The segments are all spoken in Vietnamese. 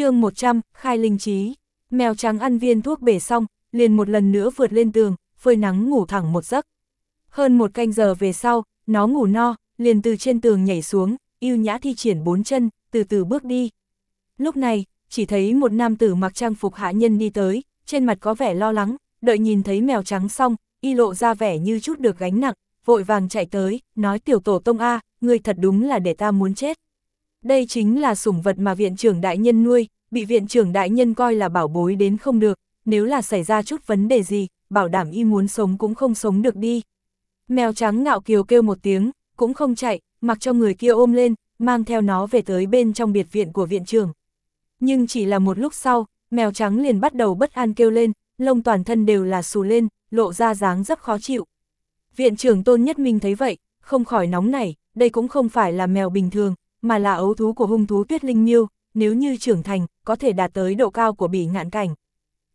chương 100, khai linh trí. Mèo trắng ăn viên thuốc bể xong, liền một lần nữa vượt lên tường, phơi nắng ngủ thẳng một giấc. Hơn một canh giờ về sau, nó ngủ no, liền từ trên tường nhảy xuống, yêu nhã thi triển bốn chân, từ từ bước đi. Lúc này, chỉ thấy một nam tử mặc trang phục hạ nhân đi tới, trên mặt có vẻ lo lắng, đợi nhìn thấy mèo trắng xong, y lộ ra vẻ như chút được gánh nặng, vội vàng chạy tới, nói tiểu tổ tông A, người thật đúng là để ta muốn chết. Đây chính là sủng vật mà viện trưởng đại nhân nuôi, bị viện trưởng đại nhân coi là bảo bối đến không được, nếu là xảy ra chút vấn đề gì, bảo đảm y muốn sống cũng không sống được đi. Mèo trắng ngạo kiều kêu một tiếng, cũng không chạy, mặc cho người kia ôm lên, mang theo nó về tới bên trong biệt viện của viện trưởng. Nhưng chỉ là một lúc sau, mèo trắng liền bắt đầu bất an kêu lên, lông toàn thân đều là xù lên, lộ ra dáng rất khó chịu. Viện trưởng Tôn Nhất Minh thấy vậy, không khỏi nóng nảy, đây cũng không phải là mèo bình thường, mà là ấu thú của hung thú tuyết linh miêu, nếu như trưởng thành, có thể đạt tới độ cao của bỉ ngạn cảnh.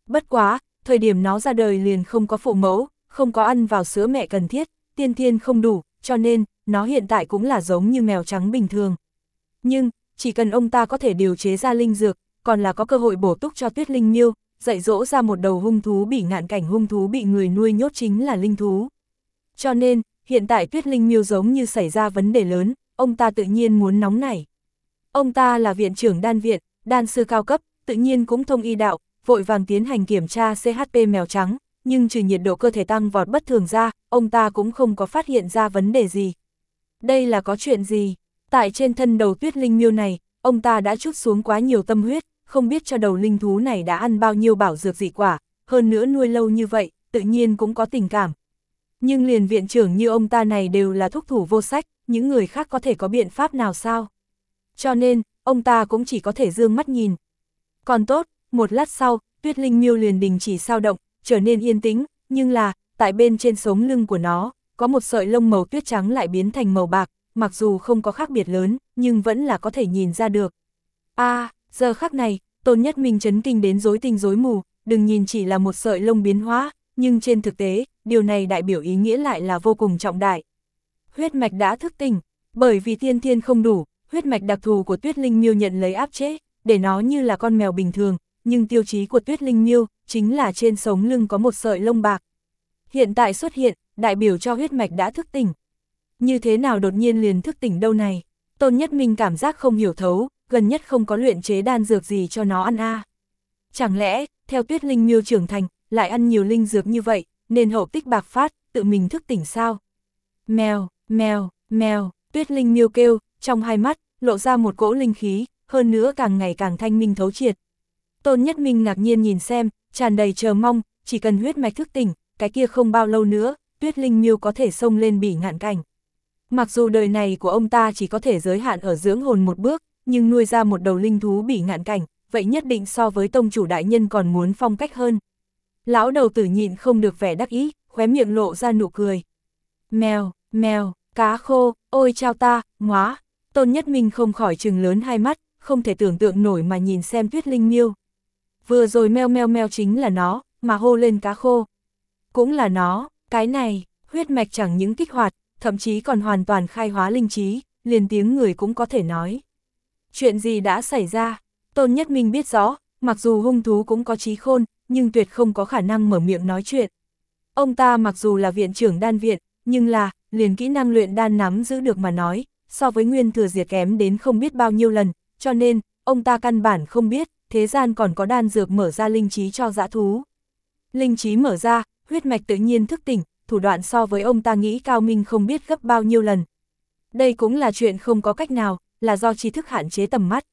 Bất quá, thời điểm nó ra đời liền không có phụ mẫu, không có ăn vào sữa mẹ cần thiết, tiên thiên không đủ, cho nên, nó hiện tại cũng là giống như mèo trắng bình thường. Nhưng, chỉ cần ông ta có thể điều chế ra linh dược, còn là có cơ hội bổ túc cho tuyết linh miêu, dạy dỗ ra một đầu hung thú bị ngạn cảnh hung thú bị người nuôi nhốt chính là linh thú. Cho nên, hiện tại tuyết linh miêu giống như xảy ra vấn đề lớn, ông ta tự nhiên muốn nóng nảy. Ông ta là viện trưởng đan viện, đan sư cao cấp, tự nhiên cũng thông y đạo, vội vàng tiến hành kiểm tra CHP mèo trắng, nhưng trừ nhiệt độ cơ thể tăng vọt bất thường ra, ông ta cũng không có phát hiện ra vấn đề gì. Đây là có chuyện gì? Tại trên thân đầu tuyết linh miêu này, ông ta đã chút xuống quá nhiều tâm huyết, không biết cho đầu linh thú này đã ăn bao nhiêu bảo dược dị quả, hơn nữa nuôi lâu như vậy, tự nhiên cũng có tình cảm. Nhưng liền viện trưởng như ông ta này đều là thúc thủ vô sách, những người khác có thể có biện pháp nào sao? Cho nên, ông ta cũng chỉ có thể dương mắt nhìn. Còn tốt, một lát sau, tuyết linh miêu liền đình chỉ sao động, trở nên yên tĩnh, nhưng là, tại bên trên sống lưng của nó, có một sợi lông màu tuyết trắng lại biến thành màu bạc, mặc dù không có khác biệt lớn, nhưng vẫn là có thể nhìn ra được. a à, giờ khắc này, tôn nhất mình chấn kinh đến rối tinh rối mù, đừng nhìn chỉ là một sợi lông biến hóa, nhưng trên thực tế, điều này đại biểu ý nghĩa lại là vô cùng trọng đại. Huyết mạch đã thức tỉnh, bởi vì tiên thiên không đủ, huyết mạch đặc thù của tuyết linh miêu nhận lấy áp chế, để nó như là con mèo bình thường, nhưng tiêu chí của tuyết linh miêu chính là trên sống lưng có một sợi lông bạc. Hiện tại xuất hiện, đại biểu cho huyết mạch đã thức tỉnh. Như thế nào đột nhiên liền thức tỉnh đâu này? Tôn Nhất Minh cảm giác không hiểu thấu, gần nhất không có luyện chế đan dược gì cho nó ăn a. Chẳng lẽ, theo tuyết linh miêu trưởng thành, lại ăn nhiều linh dược như vậy, nên hậu tích bạc phát, tự mình thức tỉnh sao? Mèo, mèo, mèo, tuyết linh miêu kêu, trong hai mắt, lộ ra một cỗ linh khí, hơn nữa càng ngày càng thanh minh thấu triệt. Tôn Nhất Minh ngạc nhiên nhìn xem, tràn đầy chờ mong, chỉ cần huyết mạch thức tỉnh, cái kia không bao lâu nữa, tuyết linh miêu có thể xông lên bỉ ngạn cảnh. Mặc dù đời này của ông ta chỉ có thể giới hạn ở dưỡng hồn một bước, nhưng nuôi ra một đầu linh thú bỉ ngạn cảnh, vậy nhất định so với tông chủ đại nhân còn muốn phong cách hơn. Lão đầu tử nhịn không được vẻ đắc ý, khóe miệng lộ ra nụ cười. Mèo, mèo, cá khô, ôi chao ta, ngóa. Tôn Nhất Minh không khỏi trừng lớn hai mắt, không thể tưởng tượng nổi mà nhìn xem tuyết linh miêu. Vừa rồi meo meo meo chính là nó, mà hô lên cá khô. Cũng là nó, cái này, huyết mạch chẳng những kích hoạt, thậm chí còn hoàn toàn khai hóa linh trí, liền tiếng người cũng có thể nói. Chuyện gì đã xảy ra? Tôn Nhất Minh biết rõ, mặc dù hung thú cũng có trí khôn, nhưng tuyệt không có khả năng mở miệng nói chuyện. Ông ta mặc dù là viện trưởng đan viện, nhưng là, liền kỹ năng luyện đan nắm giữ được mà nói, so với nguyên thừa diệt kém đến không biết bao nhiêu lần, cho nên, ông ta căn bản không biết, thế gian còn có đan dược mở ra linh trí cho dã thú. Linh trí mở ra, huyết mạch tự nhiên thức tỉnh, thủ đoạn so với ông ta nghĩ cao minh không biết gấp bao nhiêu lần. Đây cũng là chuyện không có cách nào, là do trí thức hạn chế tầm mắt.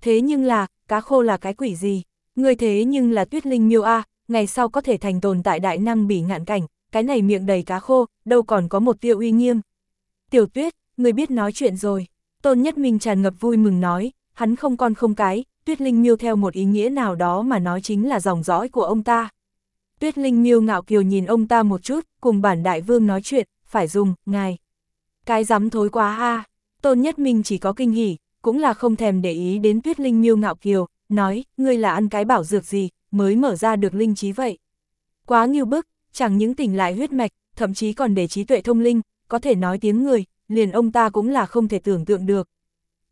Thế nhưng là, cá khô là cái quỷ gì? Người thế nhưng là tuyết linh miêu A, ngày sau có thể thành tồn tại đại năng bỉ ngạn cảnh, cái này miệng đầy cá khô, đâu còn có một tiêu uy nghiêm. Tiểu tuyết, người biết nói chuyện rồi. Tôn Nhất Minh tràn ngập vui mừng nói, hắn không con không cái, tuyết linh miêu theo một ý nghĩa nào đó mà nói chính là dòng dõi của ông ta. Tuyết linh miêu ngạo kiều nhìn ông ta một chút, cùng bản đại vương nói chuyện, phải dùng, ngài. Cái dám thối quá ha Tôn Nhất Minh chỉ có kinh hỉ, cũng là không thèm để ý đến tuyết linh miêu ngạo kiều, nói, ngươi là ăn cái bảo dược gì, mới mở ra được linh trí vậy. Quá nghiêu bức, chẳng những tỉnh lại huyết mạch, thậm chí còn để trí tuệ thông linh, có thể nói tiếng người, liền ông ta cũng là không thể tưởng tượng được.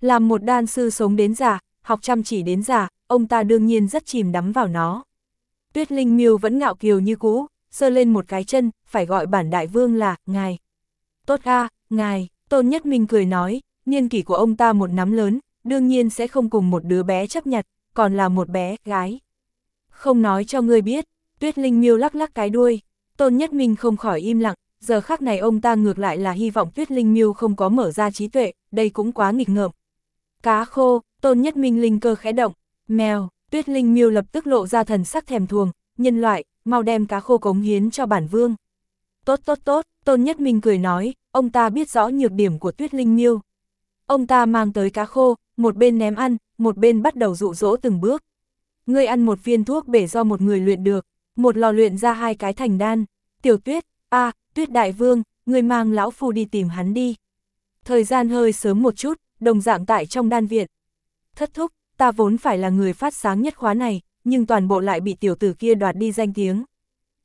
Làm một đan sư sống đến già, học chăm chỉ đến già, ông ta đương nhiên rất chìm đắm vào nó. Tuyết Linh Miêu vẫn ngạo kiều như cũ, sơ lên một cái chân, phải gọi bản đại vương là, ngài. Tốt a ngài, Tôn Nhất Minh cười nói, niên kỷ của ông ta một nắm lớn, đương nhiên sẽ không cùng một đứa bé chấp nhặt, còn là một bé gái. Không nói cho ngươi biết, Tuyết Linh Miêu lắc lắc cái đuôi, Tôn Nhất Minh không khỏi im lặng, giờ khắc này ông ta ngược lại là hy vọng Tuyết Linh Miêu không có mở ra trí tuệ, đây cũng quá nghịch ngợm. Cá khô, Tôn Nhất Minh linh cơ khẽ động, mèo, Tuyết Linh Miêu lập tức lộ ra thần sắc thèm thuồng, nhân loại, mau đem cá khô cống hiến cho bản vương. Tốt tốt tốt, Tôn Nhất Minh cười nói, ông ta biết rõ nhược điểm của Tuyết Linh Miêu. Ông ta mang tới cá khô, một bên ném ăn, một bên bắt đầu dụ dỗ từng bước. Ngươi ăn một viên thuốc bể do một người luyện được, một lò luyện ra hai cái thành đan. Tiểu Tuyết, a, Tuyết Đại Vương, ngươi mang lão phu đi tìm hắn đi. Thời gian hơi sớm một chút, đồng dạng tại trong đan viện. Thất thúc, ta vốn phải là người phát sáng nhất khóa này, nhưng toàn bộ lại bị tiểu tử kia đoạt đi danh tiếng.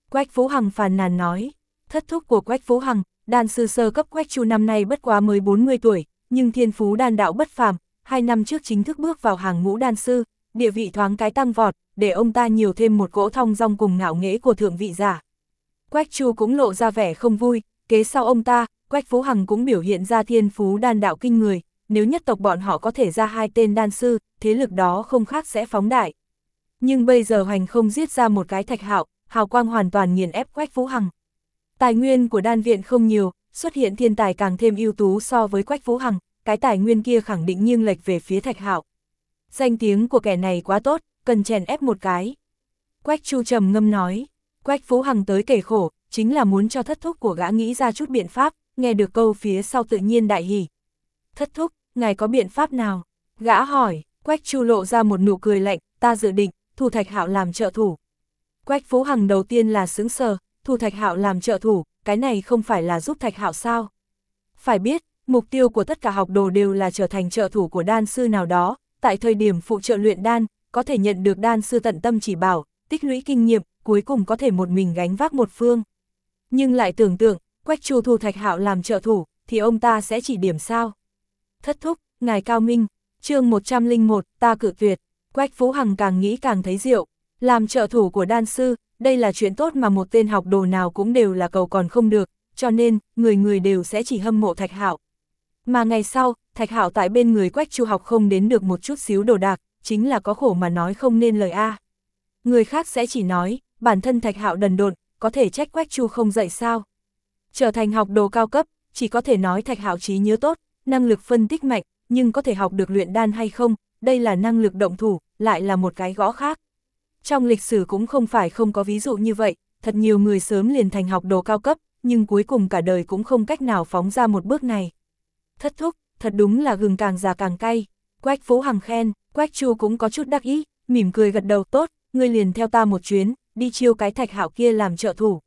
Quách Phú Hằng phàn nàn nói, thất thúc của Quách Phú Hằng, đan sư sơ cấp Quách Chu năm nay bất quá mới 40 tuổi, nhưng thiên phú đan đạo bất phàm, hai năm trước chính thức bước vào hàng ngũ đan sư, địa vị thoáng cái tăng vọt, để ông ta nhiều thêm một cỗ thong dong cùng ngạo nghễ của thượng vị giả. Quách Chu cũng lộ ra vẻ không vui, kế sau ông ta, Quách Phú Hằng cũng biểu hiện ra thiên phú đan đạo kinh người, nếu nhất tộc bọn họ có thể ra hai tên đan sư, thế lực đó không khác sẽ phóng đại. Nhưng bây giờ hoành không giết ra một cái thạch hạo, hào quang hoàn toàn nghiền ép Quách Phú Hằng. Tài nguyên của đan viện không nhiều, xuất hiện thiên tài càng thêm ưu tú so với Quách Phú Hằng, cái tài nguyên kia khẳng định nghiêng lệch về phía thạch hạo. Danh tiếng của kẻ này quá tốt, cần chèn ép một cái. Quách Chu trầm ngâm nói, Quách Phú Hằng tới kể khổ, chính là muốn cho thất thúc của gã nghĩ ra chút biện pháp, nghe được câu phía sau tự nhiên đại hỉ. Thất thúc, ngài có biện pháp nào? Gã hỏi, Quách Chu lộ ra một nụ cười lạnh, ta dự định, Thu Thạch Hạo làm trợ thủ. Quách Phú Hằng đầu tiên là sướng sờ, Thu Thạch Hạo làm trợ thủ, cái này không phải là giúp Thạch Hạo sao? Phải biết, mục tiêu của tất cả học đồ đều là trở thành trợ thủ của đan sư nào đó, tại thời điểm phụ trợ luyện đan, có thể nhận được đan sư tận tâm chỉ bảo, tích lũy kinh nghiệm, cuối cùng có thể một mình gánh vác một phương. Nhưng lại tưởng tượng, Quách Chu Thu Thạch Hạo làm trợ thủ, thì ông ta sẽ chỉ điểm sao? Thất thúc, ngài Cao Minh, chương 101, ta cự tuyệt, Quách Phú Hằng càng nghĩ càng thấy rượu, làm trợ thủ của đan sư, đây là chuyện tốt mà một tên học đồ nào cũng đều là cầu còn không được, cho nên, người người đều sẽ chỉ hâm mộ Thạch Hạo. Mà ngày sau, Thạch Hạo tại bên người Quách Chu học không đến được một chút xíu đồ đạc, chính là có khổ mà nói không nên lời A. Người khác sẽ chỉ nói, bản thân Thạch Hạo đần độn, có thể trách Quách Chu không dạy sao. Trở thành học đồ cao cấp, chỉ có thể nói Thạch Hạo trí nhớ tốt, năng lực phân tích mạnh, nhưng có thể học được luyện đan hay không, đây là năng lực động thủ, lại là một cái gõ khác. Trong lịch sử cũng không phải không có ví dụ như vậy, thật nhiều người sớm liền thành học đồ cao cấp, nhưng cuối cùng cả đời cũng không cách nào phóng ra một bước này. Thất thúc, thật đúng là gừng càng già càng cay. Quách Phú Hằng khen, Quách Chu cũng có chút đắc ý, mỉm cười gật đầu tốt, ngươi liền theo ta một chuyến, đi chiêu cái thạch hạo kia làm trợ thủ.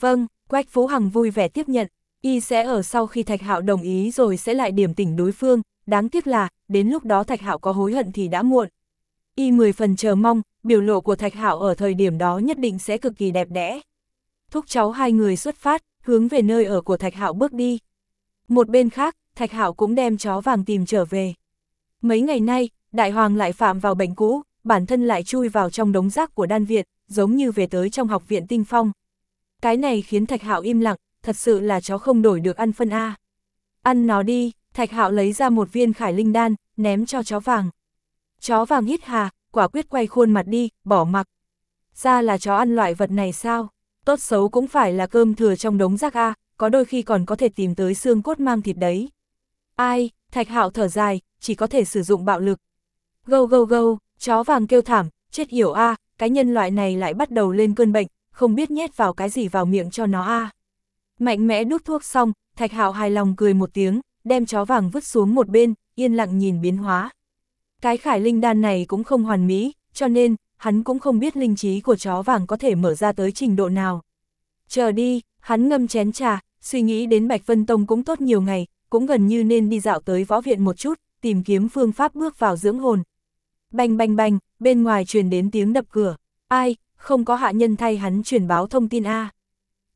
Vâng, Quách Phú Hằng vui vẻ tiếp nhận, y sẽ ở sau khi thạch hạo đồng ý rồi sẽ lại điểm tỉnh đối phương, đáng tiếc là, đến lúc đó thạch hạo có hối hận thì đã muộn. Y mười phần chờ mong, biểu lộ của thạch hạo ở thời điểm đó nhất định sẽ cực kỳ đẹp đẽ. Thúc cháu hai người xuất phát, hướng về nơi ở của thạch hạo bước đi. Một bên khác, thạch hạo cũng đem chó vàng tìm trở về. Mấy ngày nay, đại hoàng lại phạm vào bệnh cũ, bản thân lại chui vào trong đống rác của đan viện, giống như về tới trong học viện tinh phong. Cái này khiến Thạch Hạo im lặng, thật sự là chó không đổi được ăn phân A. Ăn nó đi, Thạch Hạo lấy ra một viên khải linh đan, ném cho chó vàng. Chó vàng hít hà, quả quyết quay khuôn mặt đi, bỏ mặc. Ra là chó ăn loại vật này sao? Tốt xấu cũng phải là cơm thừa trong đống rác A, có đôi khi còn có thể tìm tới xương cốt mang thịt đấy. Ai, Thạch Hạo thở dài, chỉ có thể sử dụng bạo lực. Gâu gâu gâu, chó vàng kêu thảm, chết hiểu a, cái nhân loại này lại bắt đầu lên cơn bệnh, không biết nhét vào cái gì vào miệng cho nó a. Mạnh mẽ đút thuốc xong, Thạch Hạo hài lòng cười một tiếng, đem chó vàng vứt xuống một bên, yên lặng nhìn biến hóa. Cái khải linh đan này cũng không hoàn mỹ, cho nên, hắn cũng không biết linh trí của chó vàng có thể mở ra tới trình độ nào. Chờ đi, hắn ngâm chén trà, suy nghĩ đến Bạch Vân Tông cũng tốt nhiều ngày, cũng gần như nên đi dạo tới võ viện một chút, tìm kiếm phương pháp bước vào dưỡng hồn. Bành bành bành, bên ngoài truyền đến tiếng đập cửa. Ai, không có hạ nhân thay hắn truyền báo thông tin A.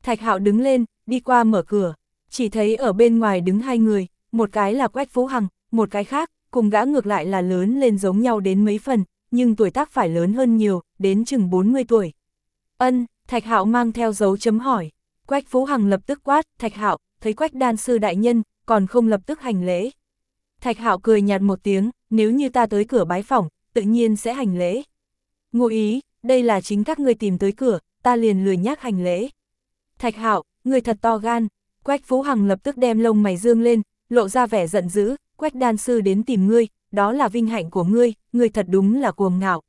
Thạch hạo đứng lên, đi qua mở cửa. Chỉ thấy ở bên ngoài đứng hai người, một cái là Quách Phú Hằng, một cái khác, cùng gã ngược lại là lớn lên giống nhau đến mấy phần, nhưng tuổi tác phải lớn hơn nhiều, đến chừng 40 tuổi. Ân, Thạch Hạo mang theo dấu chấm hỏi. Quách Phú Hằng lập tức quát, Thạch Hạo, thấy Quách đan sư đại nhân, còn không lập tức hành lễ. Thạch Hạo cười nhạt một tiếng, nếu như ta tới cửa bái phỏng, tự nhiên sẽ hành lễ. Ngụ ý, đây là chính các ngươi tìm tới cửa, ta liền lười nhác hành lễ. Thạch Hạo, người thật to gan. Quách Phú Hằng lập tức đem lông mày dương lên, lộ ra vẻ giận dữ, Quách đan sư đến tìm ngươi, đó là vinh hạnh của ngươi, ngươi thật đúng là cuồng ngạo.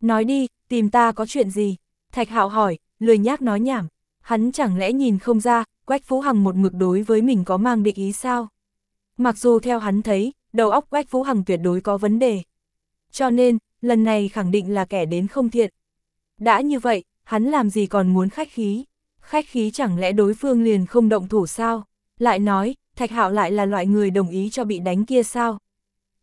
Nói đi, tìm ta có chuyện gì? Thạch Hạo hỏi, lười nhác nói nhảm. Hắn chẳng lẽ nhìn không ra, Quách Phú Hằng một mực đối với mình có mang định ý sao? Mặc dù theo hắn thấy, đầu óc Quách Phú Hằng tuyệt đối có vấn đề. Cho nên, lần này khẳng định là kẻ đến không thiện. Đã như vậy, hắn làm gì còn muốn khách khí? Khách khí chẳng lẽ đối phương liền không động thủ sao? Lại nói, Thạch Hạo lại là loại người đồng ý cho bị đánh kia sao?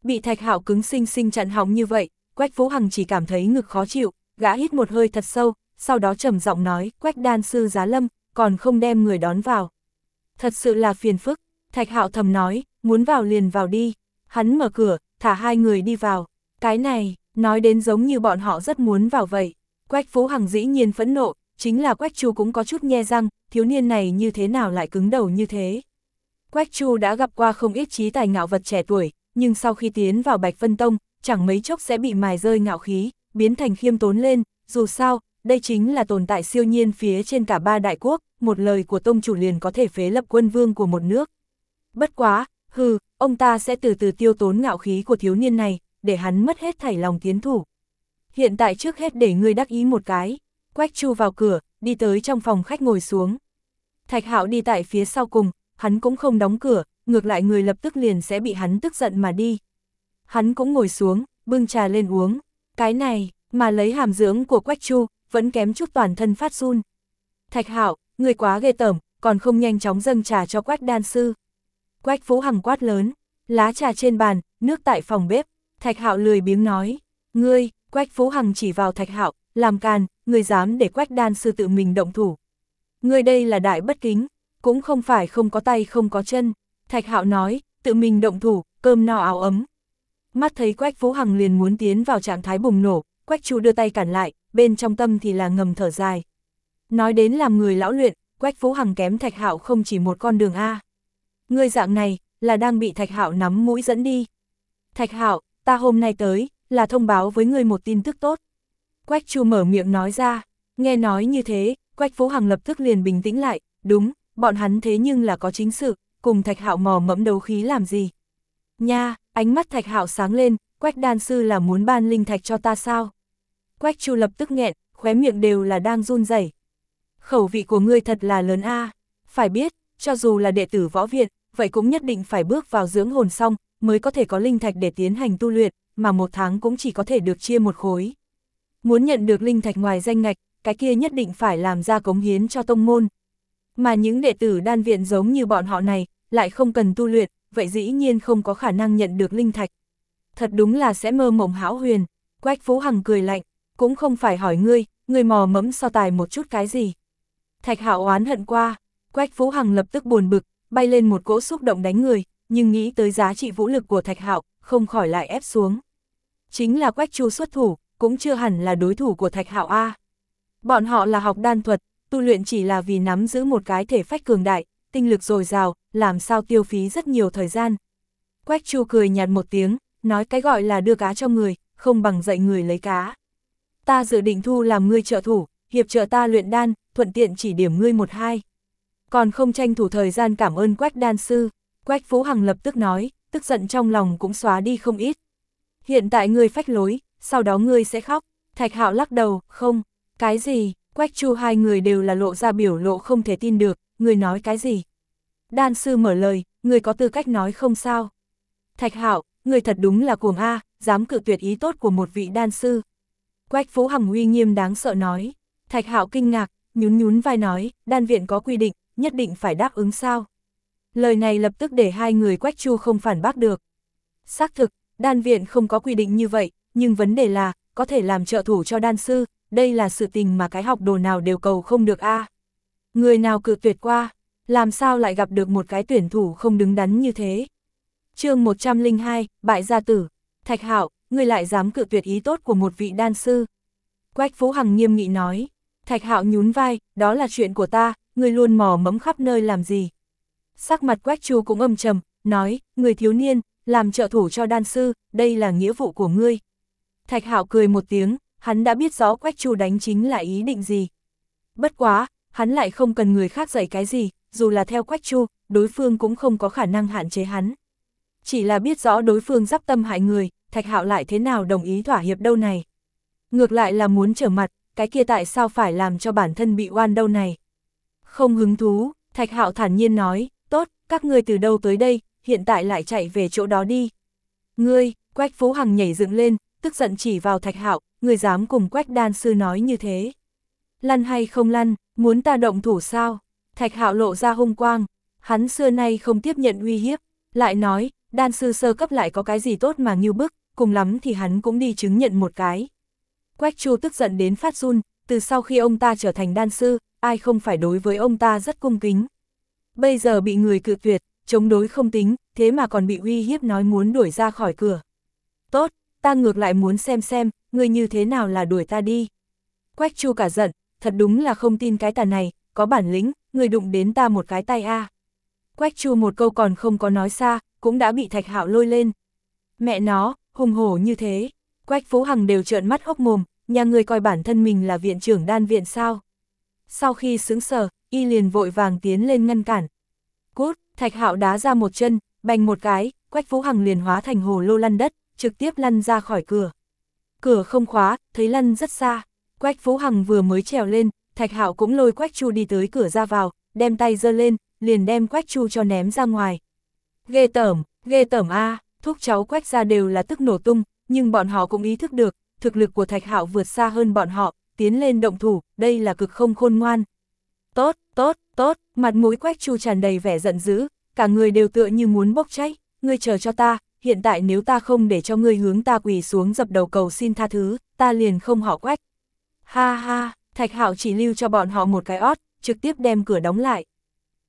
Bị Thạch Hạo cứng sinh sinh chặn hỏng như vậy, Quách Phú Hằng chỉ cảm thấy ngực khó chịu, gã hít một hơi thật sâu, sau đó trầm giọng nói, Quách đan sư giá lâm, còn không đem người đón vào. Thật sự là phiền phức, Thạch Hạo thầm nói, muốn vào liền vào đi. Hắn mở cửa, thả hai người đi vào. Cái này, nói đến giống như bọn họ rất muốn vào vậy. Quách Phú Hằng dĩ nhiên phẫn nộ, chính là Quách Chu cũng có chút nhe răng, thiếu niên này như thế nào lại cứng đầu như thế. Quách Chu đã gặp qua không ít trí tài ngạo vật trẻ tuổi, nhưng sau khi tiến vào Bạch Vân Tông, chẳng mấy chốc sẽ bị mài rơi ngạo khí, biến thành khiêm tốn lên, dù sao, đây chính là tồn tại siêu nhiên phía trên cả ba đại quốc, một lời của tông chủ liền có thể phế lập quân vương của một nước. Bất quá, hừ, ông ta sẽ từ từ tiêu tốn ngạo khí của thiếu niên này, để hắn mất hết thảy lòng tiến thủ. Hiện tại trước hết để ngươi đắc ý một cái, Quách Chu vào cửa, đi tới trong phòng khách ngồi xuống. Thạch Hạo đi tại phía sau cùng, hắn cũng không đóng cửa, ngược lại người lập tức liền sẽ bị hắn tức giận mà đi. Hắn cũng ngồi xuống, bưng trà lên uống. Cái này, mà lấy hàm dưỡng của Quách Chu, vẫn kém chút toàn thân phát run. Thạch Hạo, người quá ghê tởm, còn không nhanh chóng dâng trà cho Quách đan sư. Quách Phú Hằng quát lớn, lá trà trên bàn, nước tại phòng bếp, Thạch Hạo lười biếng nói, ngươi, Quách Phú Hằng chỉ vào Thạch Hạo, làm càn, ngươi dám để Quách đan sư tự mình động thủ. Ngươi đây là đại bất kính, cũng không phải không có tay không có chân, Thạch Hạo nói, tự mình động thủ, cơm no áo ấm. Mắt thấy Quách Phú Hằng liền muốn tiến vào trạng thái bùng nổ, Quách Chu đưa tay cản lại, bên trong tâm thì là ngầm thở dài. Nói đến làm người lão luyện, Quách Phú Hằng kém Thạch Hạo không chỉ một con đường A. Người dạng này, là đang bị Thạch Hạo nắm mũi dẫn đi. Thạch Hạo, ta hôm nay tới, là thông báo với người một tin tức tốt. Quách Chu mở miệng nói ra, nghe nói như thế, Quách Phú Hằng lập tức liền bình tĩnh lại, đúng, bọn hắn thế nhưng là có chính sự, cùng Thạch Hạo mò mẫm đấu khí làm gì. Nha, ánh mắt Thạch Hạo sáng lên, Quách đan sư là muốn ban linh thạch cho ta sao? Quách Chu lập tức nghẹn, khóe miệng đều là đang run rẩy. Khẩu vị của ngươi thật là lớn a, phải biết, cho dù là đệ tử võ viện, vậy cũng nhất định phải bước vào dưỡng hồn xong, mới có thể có linh thạch để tiến hành tu luyện, mà một tháng cũng chỉ có thể được chia một khối. Muốn nhận được linh thạch ngoài danh ngạch, cái kia nhất định phải làm ra cống hiến cho tông môn. Mà những đệ tử đan viện giống như bọn họ này, lại không cần tu luyện, vậy dĩ nhiên không có khả năng nhận được linh thạch. Thật đúng là sẽ mơ mộng hão huyền, Quách Phú Hằng cười lạnh, cũng không phải hỏi ngươi, ngươi mò mẫm so tài một chút cái gì. Thạch hạo oán hận qua, Quách Phú Hằng lập tức buồn bực, bay lên một cỗ xúc động đánh người, nhưng nghĩ tới giá trị vũ lực của Thạch Hạo, không khỏi lại ép xuống. Chính là Quách Chu xuất thủ, cũng chưa hẳn là đối thủ của Thạch Hạo A. Bọn họ là học đan thuật, tu luyện chỉ là vì nắm giữ một cái thể phách cường đại, tinh lực dồi dào, làm sao tiêu phí rất nhiều thời gian. Quách Chu cười nhạt một tiếng, nói cái gọi là đưa cá cho người, không bằng dạy người lấy cá. Ta dự định thu làm ngươi trợ thủ, hiệp trợ ta luyện đan, thuận tiện chỉ điểm ngươi một hai. Còn không tranh thủ thời gian cảm ơn Quách đan sư, Quách Phú Hằng lập tức nói, tức giận trong lòng cũng xóa đi không ít. Hiện tại ngươi phách lối, sau đó ngươi sẽ khóc, Thạch Hạo lắc đầu, không, cái gì, Quách Chu hai người đều là lộ ra biểu lộ không thể tin được, người nói cái gì? Đan sư mở lời, người có tư cách nói không sao? Thạch Hạo, người thật đúng là cuồng A, dám cự tuyệt ý tốt của một vị đan sư. Quách Phú Hằng uy nghiêm đáng sợ nói. Thạch Hạo kinh ngạc, nhún nhún vai nói, đan viện có quy định, nhất định phải đáp ứng sao. Lời này lập tức để hai người Quách Chu không phản bác được. Xác thực, đan viện không có quy định như vậy, nhưng vấn đề là, có thể làm trợ thủ cho đan sư, đây là sự tình mà cái học đồ nào đều cầu không được a. À, người nào cự tuyệt qua, làm sao lại gặp được một cái tuyển thủ không đứng đắn như thế. chương 102, bại gia tử, Thạch Hạo, ngươi lại dám cự tuyệt ý tốt của một vị đan sư. Quách Phú Hằng nghiêm nghị nói, Thạch Hạo nhún vai, đó là chuyện của ta, ngươi luôn mò mẫm khắp nơi làm gì. Sắc mặt Quách Chu cũng âm trầm, nói, người thiếu niên, làm trợ thủ cho đan sư, đây là nghĩa vụ của ngươi. Thạch Hạo cười một tiếng, hắn đã biết rõ Quách Chu đánh chính là ý định gì. Bất quá, hắn lại không cần người khác dạy cái gì, dù là theo Quách Chu, đối phương cũng không có khả năng hạn chế hắn. Chỉ là biết rõ đối phương giáp tâm hại người, Thạch Hạo lại thế nào đồng ý thỏa hiệp đâu này. Ngược lại là muốn trở mặt, cái kia tại sao phải làm cho bản thân bị oan đâu này. Không hứng thú, Thạch Hạo thản nhiên nói, tốt, các ngươi từ đâu tới đây, hiện tại lại chạy về chỗ đó đi. Ngươi, Quách Phú Hằng nhảy dựng lên, tức giận chỉ vào Thạch Hạo, người dám cùng Quách Đan Sư nói như thế. Lăn hay không lăn, muốn ta động thủ sao? Thạch Hạo lộ ra hung quang, hắn xưa nay không tiếp nhận uy hiếp, lại nói, đan sư sơ cấp lại có cái gì tốt mà như bức, cùng lắm thì hắn cũng đi chứng nhận một cái. Quách Chu tức giận đến phát run, từ sau khi ông ta trở thành đan sư, ai không phải đối với ông ta rất cung kính. Bây giờ bị người cự tuyệt, chống đối không tính, thế mà còn bị uy hiếp nói muốn đuổi ra khỏi cửa. Tốt, ta ngược lại muốn xem xem, người như thế nào là đuổi ta đi. Quách Chu cả giận, thật đúng là không tin cái tà này, có bản lĩnh, người đụng đến ta một cái tay a. Quách Chu một câu còn không có nói xa, cũng đã bị Thạch Hạo lôi lên. Mẹ nó, hùng hổ như thế. Quách Phú Hằng đều trợn mắt hốc mồm, nhà người coi bản thân mình là viện trưởng đan viện sao. Sau khi sướng sở, y liền vội vàng tiến lên ngăn cản. Cút, Thạch Hạo đá ra một chân, bành một cái, Quách Phú Hằng liền hóa thành hồ lô lăn đất, trực tiếp lăn ra khỏi cửa. Cửa không khóa, thấy lăn rất xa. Quách Phú Hằng vừa mới trèo lên, Thạch Hạo cũng lôi Quách Chu đi tới cửa ra vào, đem tay giơ lên, liền đem Quách Chu cho ném ra ngoài. Ghê tởm, ghê tởm a, thuốc cháu Quách ra đều là tức nổ tung, nhưng bọn họ cũng ý thức được, thực lực của Thạch Hạo vượt xa hơn bọn họ, tiến lên động thủ, đây là cực không khôn ngoan. Tốt, tốt, tốt, mặt mũi Quách Chu tràn đầy vẻ giận dữ, cả người đều tựa như muốn bốc cháy, ngươi chờ cho ta, hiện tại nếu ta không để cho ngươi hướng ta quỳ xuống dập đầu cầu xin tha thứ, ta liền không họ Quách. Ha ha, Thạch Hạo chỉ lưu cho bọn họ một cái ót, trực tiếp đem cửa đóng lại.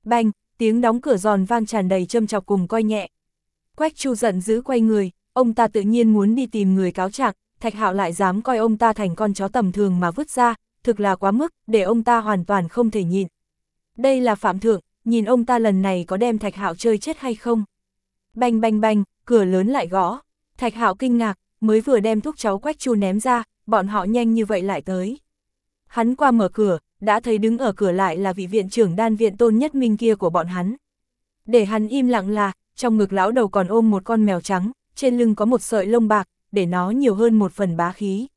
Bành, tiếng đóng cửa giòn vang tràn đầy châm chọc cùng coi nhẹ. Quách Chu giận dữ quay người, ông ta tự nhiên muốn đi tìm người cáo trạng, Thạch Hạo lại dám coi ông ta thành con chó tầm thường mà vứt ra, thực là quá mức, để ông ta hoàn toàn không thể nhìn. Đây là Phạm Thượng, nhìn ông ta lần này có đem Thạch Hạo chơi chết hay không. Bành bành bành, cửa lớn lại gõ. Thạch Hạo kinh ngạc, mới vừa đem thuốc cháu Quách Chu ném ra, bọn họ nhanh như vậy lại tới. Hắn qua mở cửa, đã thấy đứng ở cửa lại là vị viện trưởng đan viện tôn nhất minh kia của bọn hắn. Để hắn im lặng là, trong ngực lão đầu còn ôm một con mèo trắng, trên lưng có một sợi lông bạc, để nó nhiều hơn một phần bá khí.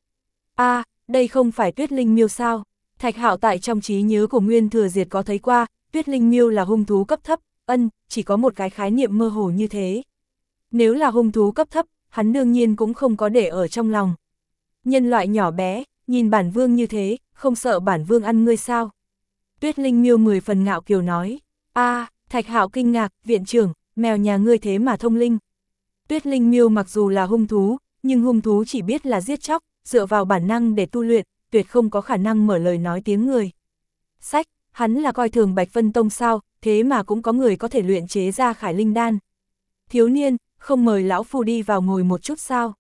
a đây không phải tuyết linh miêu sao? Thạch hạo tại trong trí nhớ của Nguyên Thừa Diệt có thấy qua, tuyết linh miêu là hung thú cấp thấp, ân, chỉ có một cái khái niệm mơ hồ như thế. Nếu là hung thú cấp thấp, hắn đương nhiên cũng không có để ở trong lòng. Nhân loại nhỏ bé, nhìn bản vương như thế, không sợ bản vương ăn ngươi sao? Tuyết Linh miêu mười phần ngạo kiều nói, a Thạch Hạo kinh ngạc, viện trưởng, mèo nhà ngươi thế mà thông linh. Tuyết Linh miêu mặc dù là hung thú, nhưng hung thú chỉ biết là giết chóc, dựa vào bản năng để tu luyện, tuyệt không có khả năng mở lời nói tiếng người. Sách, hắn là coi thường Bạch Vân Tông sao, thế mà cũng có người có thể luyện chế ra khải linh đan. Thiếu niên, không mời lão phu đi vào ngồi một chút sao?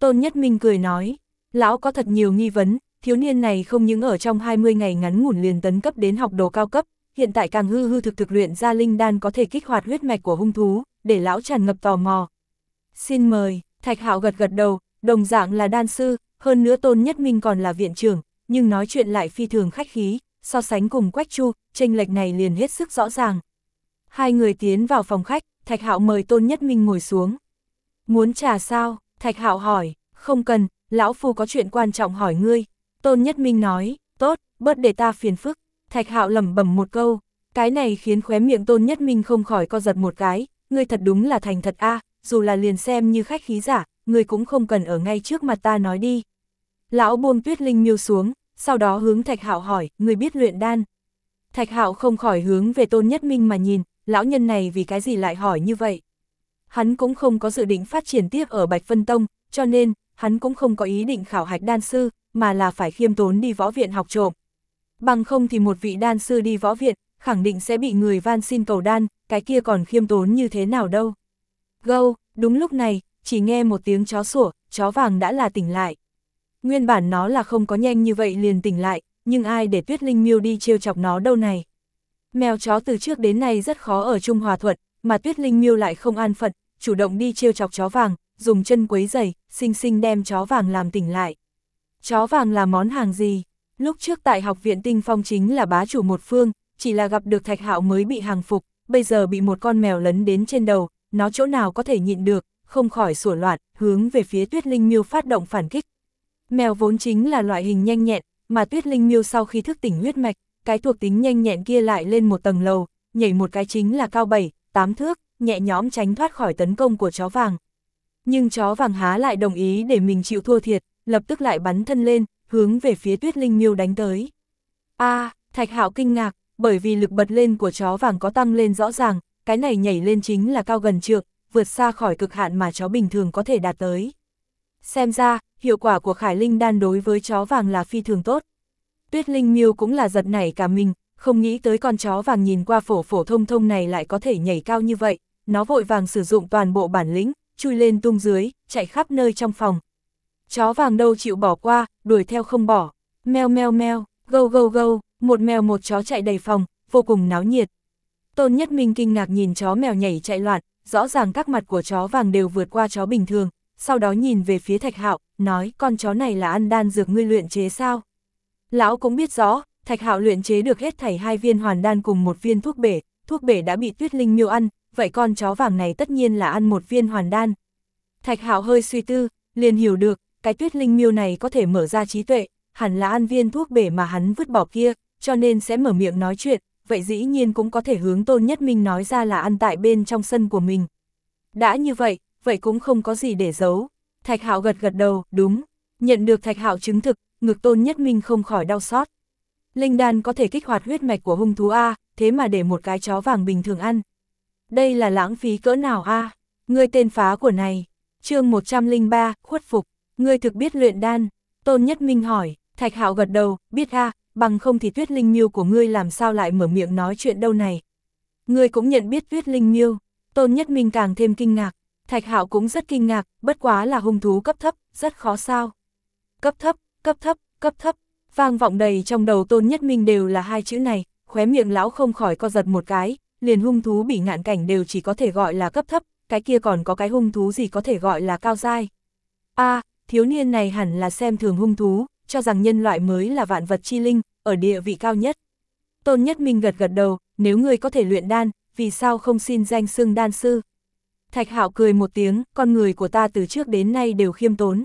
Tôn Nhất Minh cười nói, lão có thật nhiều nghi vấn, thiếu niên này không những ở trong 20 ngày ngắn ngủn liền tấn cấp đến học đồ cao cấp, hiện tại càng hư hư thực thực luyện ra linh đan có thể kích hoạt huyết mạch của hung thú, để lão tràn ngập tò mò. Xin mời, Thạch Hạo gật gật đầu, đồng dạng là đan sư, hơn nữa Tôn Nhất Minh còn là viện trưởng, nhưng nói chuyện lại phi thường khách khí, so sánh cùng Quách Chu, tranh lệch này liền hết sức rõ ràng. Hai người tiến vào phòng khách, Thạch Hạo mời Tôn Nhất Minh ngồi xuống. Muốn trà sao? Thạch Hạo hỏi, không cần, lão phu có chuyện quan trọng hỏi ngươi. Tôn Nhất Minh nói, tốt, bớt để ta phiền phức. Thạch Hạo lẩm bẩm một câu, cái này khiến khóe miệng Tôn Nhất Minh không khỏi co giật một cái, ngươi thật đúng là thành thật a, dù là liền xem như khách khí giả, ngươi cũng không cần ở ngay trước mặt ta nói đi. Lão buông Tuyết Linh miêu xuống, sau đó hướng Thạch Hạo hỏi, ngươi biết luyện đan. Thạch Hạo không khỏi hướng về Tôn Nhất Minh mà nhìn, lão nhân này vì cái gì lại hỏi như vậy. Hắn cũng không có dự định phát triển tiếp ở Bạch Vân Tông, cho nên, hắn cũng không có ý định khảo hạch đan sư, mà là phải khiêm tốn đi võ viện học trộm. Bằng không thì một vị đan sư đi võ viện, khẳng định sẽ bị người van xin cầu đan, cái kia còn khiêm tốn như thế nào đâu. Gâu, đúng lúc này, chỉ nghe một tiếng chó sủa, chó vàng đã là tỉnh lại. Nguyên bản nó là không có nhanh như vậy liền tỉnh lại, nhưng ai để tuyết linh miêu đi trêu chọc nó đâu này. Mèo chó từ trước đến nay rất khó ở chung hòa thuận, mà tuyết linh miêu lại không an phận, chủ động đi trêu chọc chó vàng, dùng chân quấy giày, xinh xinh đem chó vàng làm tỉnh lại. Chó vàng là món hàng gì? Lúc trước tại học viện tinh phong chính là bá chủ một phương, chỉ là gặp được thạch hạo mới bị hàng phục, bây giờ bị một con mèo lấn đến trên đầu, nó chỗ nào có thể nhịn được, không khỏi sủa loạn, hướng về phía tuyết linh miêu phát động phản kích. Mèo vốn chính là loại hình nhanh nhẹn, mà tuyết linh miêu sau khi thức tỉnh huyết mạch, cái thuộc tính nhanh nhẹn kia lại lên một tầng lầu, nhảy một cái chính là cao 7, 8 thước, nhẹ nhõm tránh thoát khỏi tấn công của chó vàng. Nhưng chó vàng há lại đồng ý để mình chịu thua thiệt, lập tức lại bắn thân lên, hướng về phía tuyết linh miêu đánh tới. a Thạch Hạo kinh ngạc, bởi vì lực bật lên của chó vàng có tăng lên rõ ràng, cái này nhảy lên chính là cao gần trượng, vượt xa khỏi cực hạn mà chó bình thường có thể đạt tới. Xem ra, hiệu quả của Khải Linh đan đối với chó vàng là phi thường tốt. Tuyết Linh Miêu cũng là giật nảy cả mình, không nghĩ tới con chó vàng nhìn qua phổ phổ thông thông này lại có thể nhảy cao như vậy, nó vội vàng sử dụng toàn bộ bản lĩnh, chui lên tung dưới, chạy khắp nơi trong phòng. Chó vàng đâu chịu bỏ qua, đuổi theo không bỏ, meo meo meo, gâu gâu gâu, một mèo một chó chạy đầy phòng, vô cùng náo nhiệt. Tôn Nhất Minh kinh ngạc nhìn chó mèo nhảy chạy loạn, rõ ràng các mặt của chó vàng đều vượt qua chó bình thường, sau đó nhìn về phía Thạch Hạo, nói con chó này là ăn đan dược ngươi luyện chế sao? Lão cũng biết rõ, Thạch Hạo luyện chế được hết thảy hai viên hoàn đan cùng một viên thuốc bể, thuốc bể đã bị Tuyết Linh miêu ăn, vậy con chó vàng này tất nhiên là ăn một viên hoàn đan. Thạch Hạo hơi suy tư, liền hiểu được, cái Tuyết Linh miêu này có thể mở ra trí tuệ, hẳn là ăn viên thuốc bể mà hắn vứt bỏ kia, cho nên sẽ mở miệng nói chuyện, vậy dĩ nhiên cũng có thể hướng Tôn Nhất Minh nói ra là ăn tại bên trong sân của mình. Đã như vậy, vậy cũng không có gì để giấu. Thạch Hạo gật gật đầu, đúng. Nhận được Thạch Hạo chứng thực, ngực Tôn Nhất Minh không khỏi đau xót. Linh đan có thể kích hoạt huyết mạch của hung thú A, thế mà để một cái chó vàng bình thường ăn. Đây là lãng phí cỡ nào A? Ngươi tên phá của này. chương 103, khuất phục. Ngươi thực biết luyện đan. Tôn Nhất Minh hỏi, Thạch Hạo gật đầu, biết A, bằng không thì tuyết linh miêu của ngươi làm sao lại mở miệng nói chuyện đâu này. Ngươi cũng nhận biết tuyết linh miêu, tôn nhất minh càng thêm kinh ngạc, thạch hạo cũng rất kinh ngạc, bất quá là hung thú cấp thấp, rất khó sao. Cấp thấp, cấp thấp, cấp thấp, vang vọng đầy trong đầu tôn nhất minh đều là hai chữ này, khóe miệng lão không khỏi co giật một cái, liền hung thú bị ngạn cảnh đều chỉ có thể gọi là cấp thấp, cái kia còn có cái hung thú gì có thể gọi là cao dai. a thiếu niên này hẳn là xem thường hung thú, cho rằng nhân loại mới là vạn vật chi linh, ở địa vị cao nhất. Tôn Nhất Minh gật gật đầu, nếu ngươi có thể luyện đan, vì sao không xin danh xưng đan sư? Thạch Hạo cười một tiếng, con người của ta từ trước đến nay đều khiêm tốn.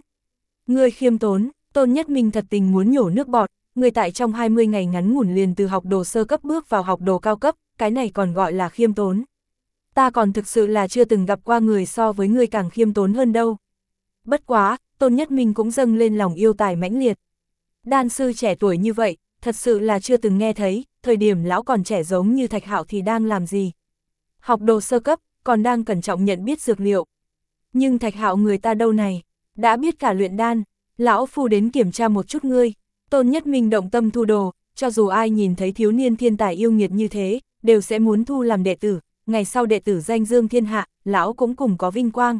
ngươi khiêm tốn, Tôn Nhất Minh thật tình muốn nhổ nước bọt, người tại trong 20 ngày ngắn ngủn liền từ học đồ sơ cấp bước vào học đồ cao cấp, cái này còn gọi là khiêm tốn. Ta còn thực sự là chưa từng gặp qua người so với người càng khiêm tốn hơn đâu. Bất quá, Tôn Nhất Minh cũng dâng lên lòng yêu tài mãnh liệt. Đan sư trẻ tuổi như vậy, thật sự là chưa từng nghe thấy, thời điểm lão còn trẻ giống như Thạch Hạo thì đang làm gì. Học đồ sơ cấp, còn đang cẩn trọng nhận biết dược liệu. Nhưng Thạch Hạo người ta đâu này, đã biết cả luyện đan, lão phu đến kiểm tra một chút ngươi. Tôn Nhất Minh động tâm thu đồ, cho dù ai nhìn thấy thiếu niên thiên tài yêu nghiệt như thế, đều sẽ muốn thu làm đệ tử, ngày sau đệ tử danh dương thiên hạ, lão cũng cùng có vinh quang.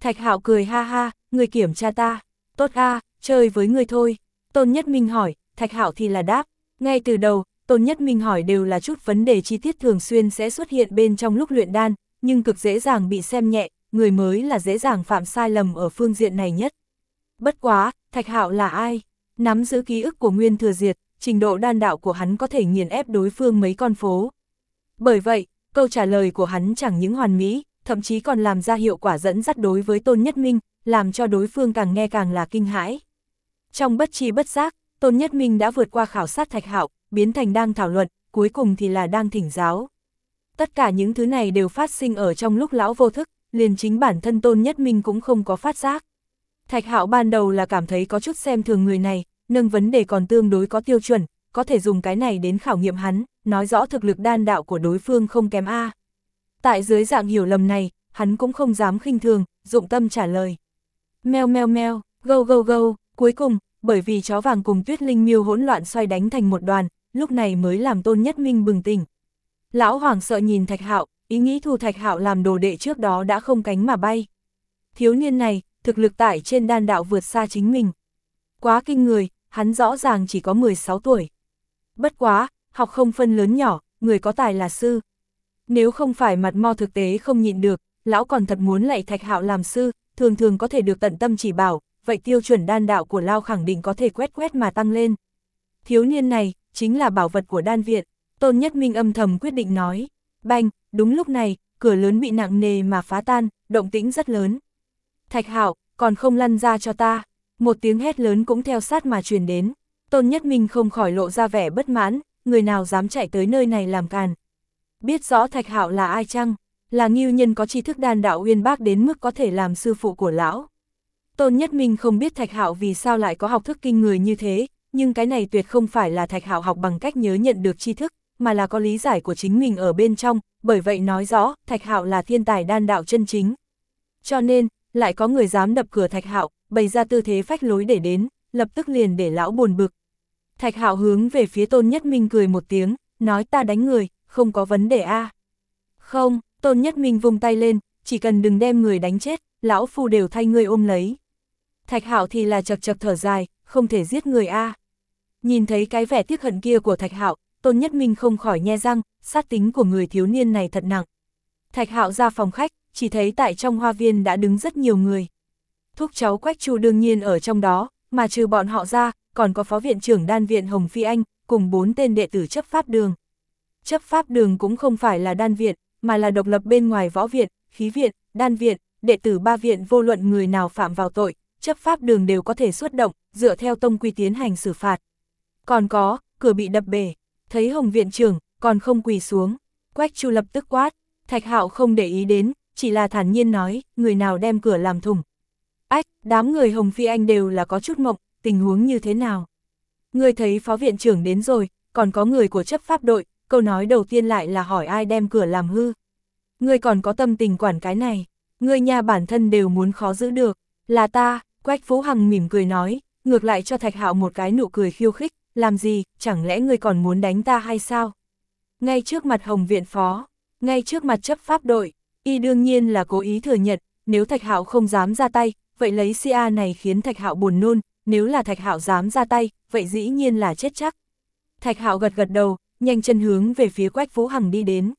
Thạch Hạo cười ha ha, người kiểm tra ta, tốt a, chơi với người thôi. Tôn Nhất Minh hỏi, Thạch Hạo thì là đáp. Ngay từ đầu, Tôn Nhất Minh hỏi đều là chút vấn đề chi tiết thường xuyên sẽ xuất hiện bên trong lúc luyện đan, nhưng cực dễ dàng bị xem nhẹ, người mới là dễ dàng phạm sai lầm ở phương diện này nhất. Bất quá, Thạch Hạo là ai? Nắm giữ ký ức của Nguyên Thừa Diệt, trình độ đan đạo của hắn có thể nghiền ép đối phương mấy con phố. Bởi vậy, câu trả lời của hắn chẳng những hoàn mỹ, thậm chí còn làm ra hiệu quả dẫn dắt đối với Tôn Nhất Minh, làm cho đối phương càng nghe càng là kinh hãi. Trong bất chi bất giác, Tôn Nhất Minh đã vượt qua khảo sát thạch hạo, biến thành đang thảo luận, cuối cùng thì là đang thỉnh giáo. Tất cả những thứ này đều phát sinh ở trong lúc lão vô thức, liền chính bản thân Tôn Nhất Minh cũng không có phát giác. Thạch hạo ban đầu là cảm thấy có chút xem thường người này, nâng vấn đề còn tương đối có tiêu chuẩn, có thể dùng cái này đến khảo nghiệm hắn, nói rõ thực lực đan đạo của đối phương không kém A. Tại dưới dạng hiểu lầm này, hắn cũng không dám khinh thường, dụng tâm trả lời. Meo meo meo, gâu gâu gâu, cuối cùng, bởi vì chó vàng cùng tuyết linh miêu hỗn loạn xoay đánh thành một đoàn, lúc này mới làm tôn nhất minh bừng tỉnh. Lão hoàng sợ nhìn thạch hạo, ý nghĩ thu thạch hạo làm đồ đệ trước đó đã không cánh mà bay. thiếu niên này, thực lực tại trên đan đạo vượt xa chính mình. Quá kinh người, hắn rõ ràng chỉ có 16 tuổi. Bất quá, học không phân lớn nhỏ, người có tài là sư. Nếu không phải mặt mo thực tế không nhịn được, lão còn thật muốn lạy thạch hạo làm sư, thường thường có thể được tận tâm chỉ bảo, vậy tiêu chuẩn đan đạo của Lao khẳng định có thể quét quét mà tăng lên. Thiếu niên này, chính là bảo vật của đan viện, Tôn Nhất Minh âm thầm quyết định nói. Banh, đúng lúc này, cửa lớn bị nặng nề mà phá tan, động tĩnh rất lớn. Thạch hạo, còn không lăn ra cho ta. Một tiếng hét lớn cũng theo sát mà truyền đến. Tôn Nhất Minh không khỏi lộ ra vẻ bất mãn, người nào dám chạy tới nơi này làm càn. Biết rõ Thạch hạo là ai chăng? Là nghiêu nhân có tri thức đan đạo uyên bác đến mức có thể làm sư phụ của lão. Tôn Nhất Minh không biết Thạch Hạo vì sao lại có học thức kinh người như thế, nhưng cái này tuyệt không phải là Thạch Hạo học bằng cách nhớ nhận được tri thức, mà là có lý giải của chính mình ở bên trong, bởi vậy nói rõ, Thạch Hạo là thiên tài đan đạo chân chính. Cho nên, lại có người dám đập cửa Thạch Hạo, bày ra tư thế phách lối để đến, lập tức liền để lão buồn bực. Thạch Hạo hướng về phía Tôn Nhất Minh cười một tiếng, nói ta đánh người, không có vấn đề a. Không, Tôn Nhất Minh vung tay lên, chỉ cần đừng đem người đánh chết, lão phu đều thay người ôm lấy. Thạch Hạo thì là chật chật thở dài, không thể giết người a. Nhìn thấy cái vẻ tiếc hận kia của Thạch Hạo, Tôn Nhất Minh không khỏi nhe răng, sát tính của người thiếu niên này thật nặng. Thạch Hạo ra phòng khách, chỉ thấy tại trong hoa viên đã đứng rất nhiều người. Thúc cháu Quách Chu đương nhiên ở trong đó, mà trừ bọn họ ra, còn có phó viện trưởng đan viện Hồng Phi Anh, cùng bốn tên đệ tử chấp pháp đường. Chấp pháp đường cũng không phải là đan viện, mà là độc lập bên ngoài võ viện, khí viện, đan viện, đệ tử ba viện vô luận người nào phạm vào tội, chấp pháp đường đều có thể xuất động, dựa theo tông quy tiến hành xử phạt. Còn có, cửa bị đập bể, thấy Hồng viện trưởng, còn không quỳ xuống, Quách Chu lập tức quát, Thạch Hạo không để ý đến, chỉ là thản nhiên nói, người nào đem cửa làm thùng. Ách, đám người Hồng Phi Anh đều là có chút mộng, tình huống như thế nào? Người thấy phó viện trưởng đến rồi, còn có người của chấp pháp đội, câu nói đầu tiên lại là hỏi ai đem cửa làm hư. Người còn có tâm tình quản cái này, người nhà bản thân đều muốn khó giữ được, là ta, Quách Phú Hằng mỉm cười nói, ngược lại cho Thạch Hạo một cái nụ cười khiêu khích, làm gì, chẳng lẽ ngươi còn muốn đánh ta hay sao? Ngay trước mặt Hồng Viện Phó, ngay trước mặt chấp pháp đội, y đương nhiên là cố ý thừa nhận, nếu Thạch Hạo không dám ra tay, vậy lấy CA này khiến Thạch Hạo buồn nôn, nếu là Thạch Hạo dám ra tay, vậy dĩ nhiên là chết chắc. Thạch Hạo gật gật đầu, nhanh chân hướng về phía Quách Vũ Hằng đi đến.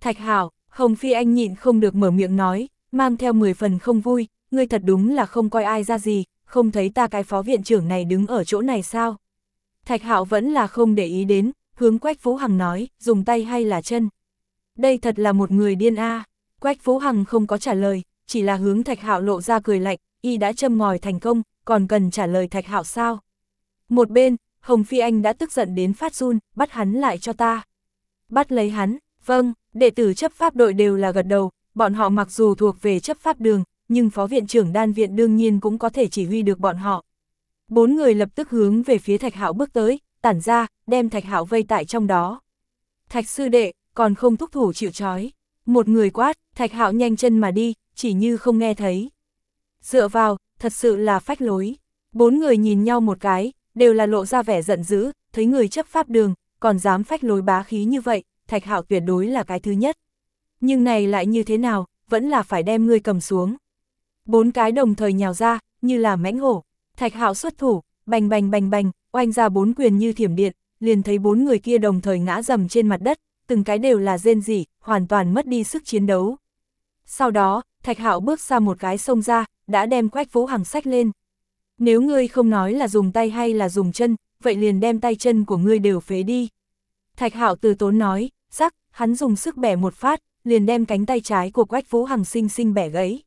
Thạch Hạo, Hồng Phi Anh nhịn không được mở miệng nói, mang theo 10 phần không vui, ngươi thật đúng là không coi ai ra gì, không thấy ta cái phó viện trưởng này đứng ở chỗ này sao? Thạch Hạo vẫn là không để ý đến, hướng Quách Vũ Hằng nói, dùng tay hay là chân? Đây thật là một người điên a. Quách Vũ Hằng không có trả lời, chỉ là hướng Thạch Hạo lộ ra cười lạnh, y đã châm ngòi thành công, còn cần trả lời Thạch Hạo sao? Một bên, Hồng Phi Anh đã tức giận đến phát run, bắt hắn lại cho ta. Bắt lấy hắn, vâng, đệ tử chấp pháp đội đều là gật đầu, bọn họ mặc dù thuộc về chấp pháp đường, nhưng phó viện trưởng đan viện đương nhiên cũng có thể chỉ huy được bọn họ. Bốn người lập tức hướng về phía Thạch Hạo bước tới, tản ra, đem Thạch Hạo vây tại trong đó. Thạch sư đệ, còn không thúc thủ chịu trói. Một người quát, Thạch Hạo nhanh chân mà đi, chỉ như không nghe thấy. Dựa vào, thật sự là phách lối. Bốn người nhìn nhau một cái, đều là lộ ra vẻ giận dữ, thấy người chấp pháp đường, còn dám phách lối bá khí như vậy, Thạch Hạo tuyệt đối là cái thứ nhất. Nhưng này lại như thế nào, vẫn là phải đem ngươi cầm xuống. Bốn cái đồng thời nhào ra, như là mãnh hổ. Thạch Hạo xuất thủ, bành bành bành bành, oanh ra bốn quyền như thiểm điện, liền thấy bốn người kia đồng thời ngã dầm trên mặt đất, từng cái đều là rên rỉ, hoàn toàn mất đi sức chiến đấu. Sau đó, Thạch Hạo bước ra một cái sông ra, đã đem Quách Vũ Hằng sách lên. Nếu ngươi không nói là dùng tay hay là dùng chân, vậy liền đem tay chân của ngươi đều phế đi. Thạch Hạo từ tốn nói, sắc, hắn dùng sức bẻ một phát, liền đem cánh tay trái của Quách Vũ Hằng sinh sinh bẻ gãy.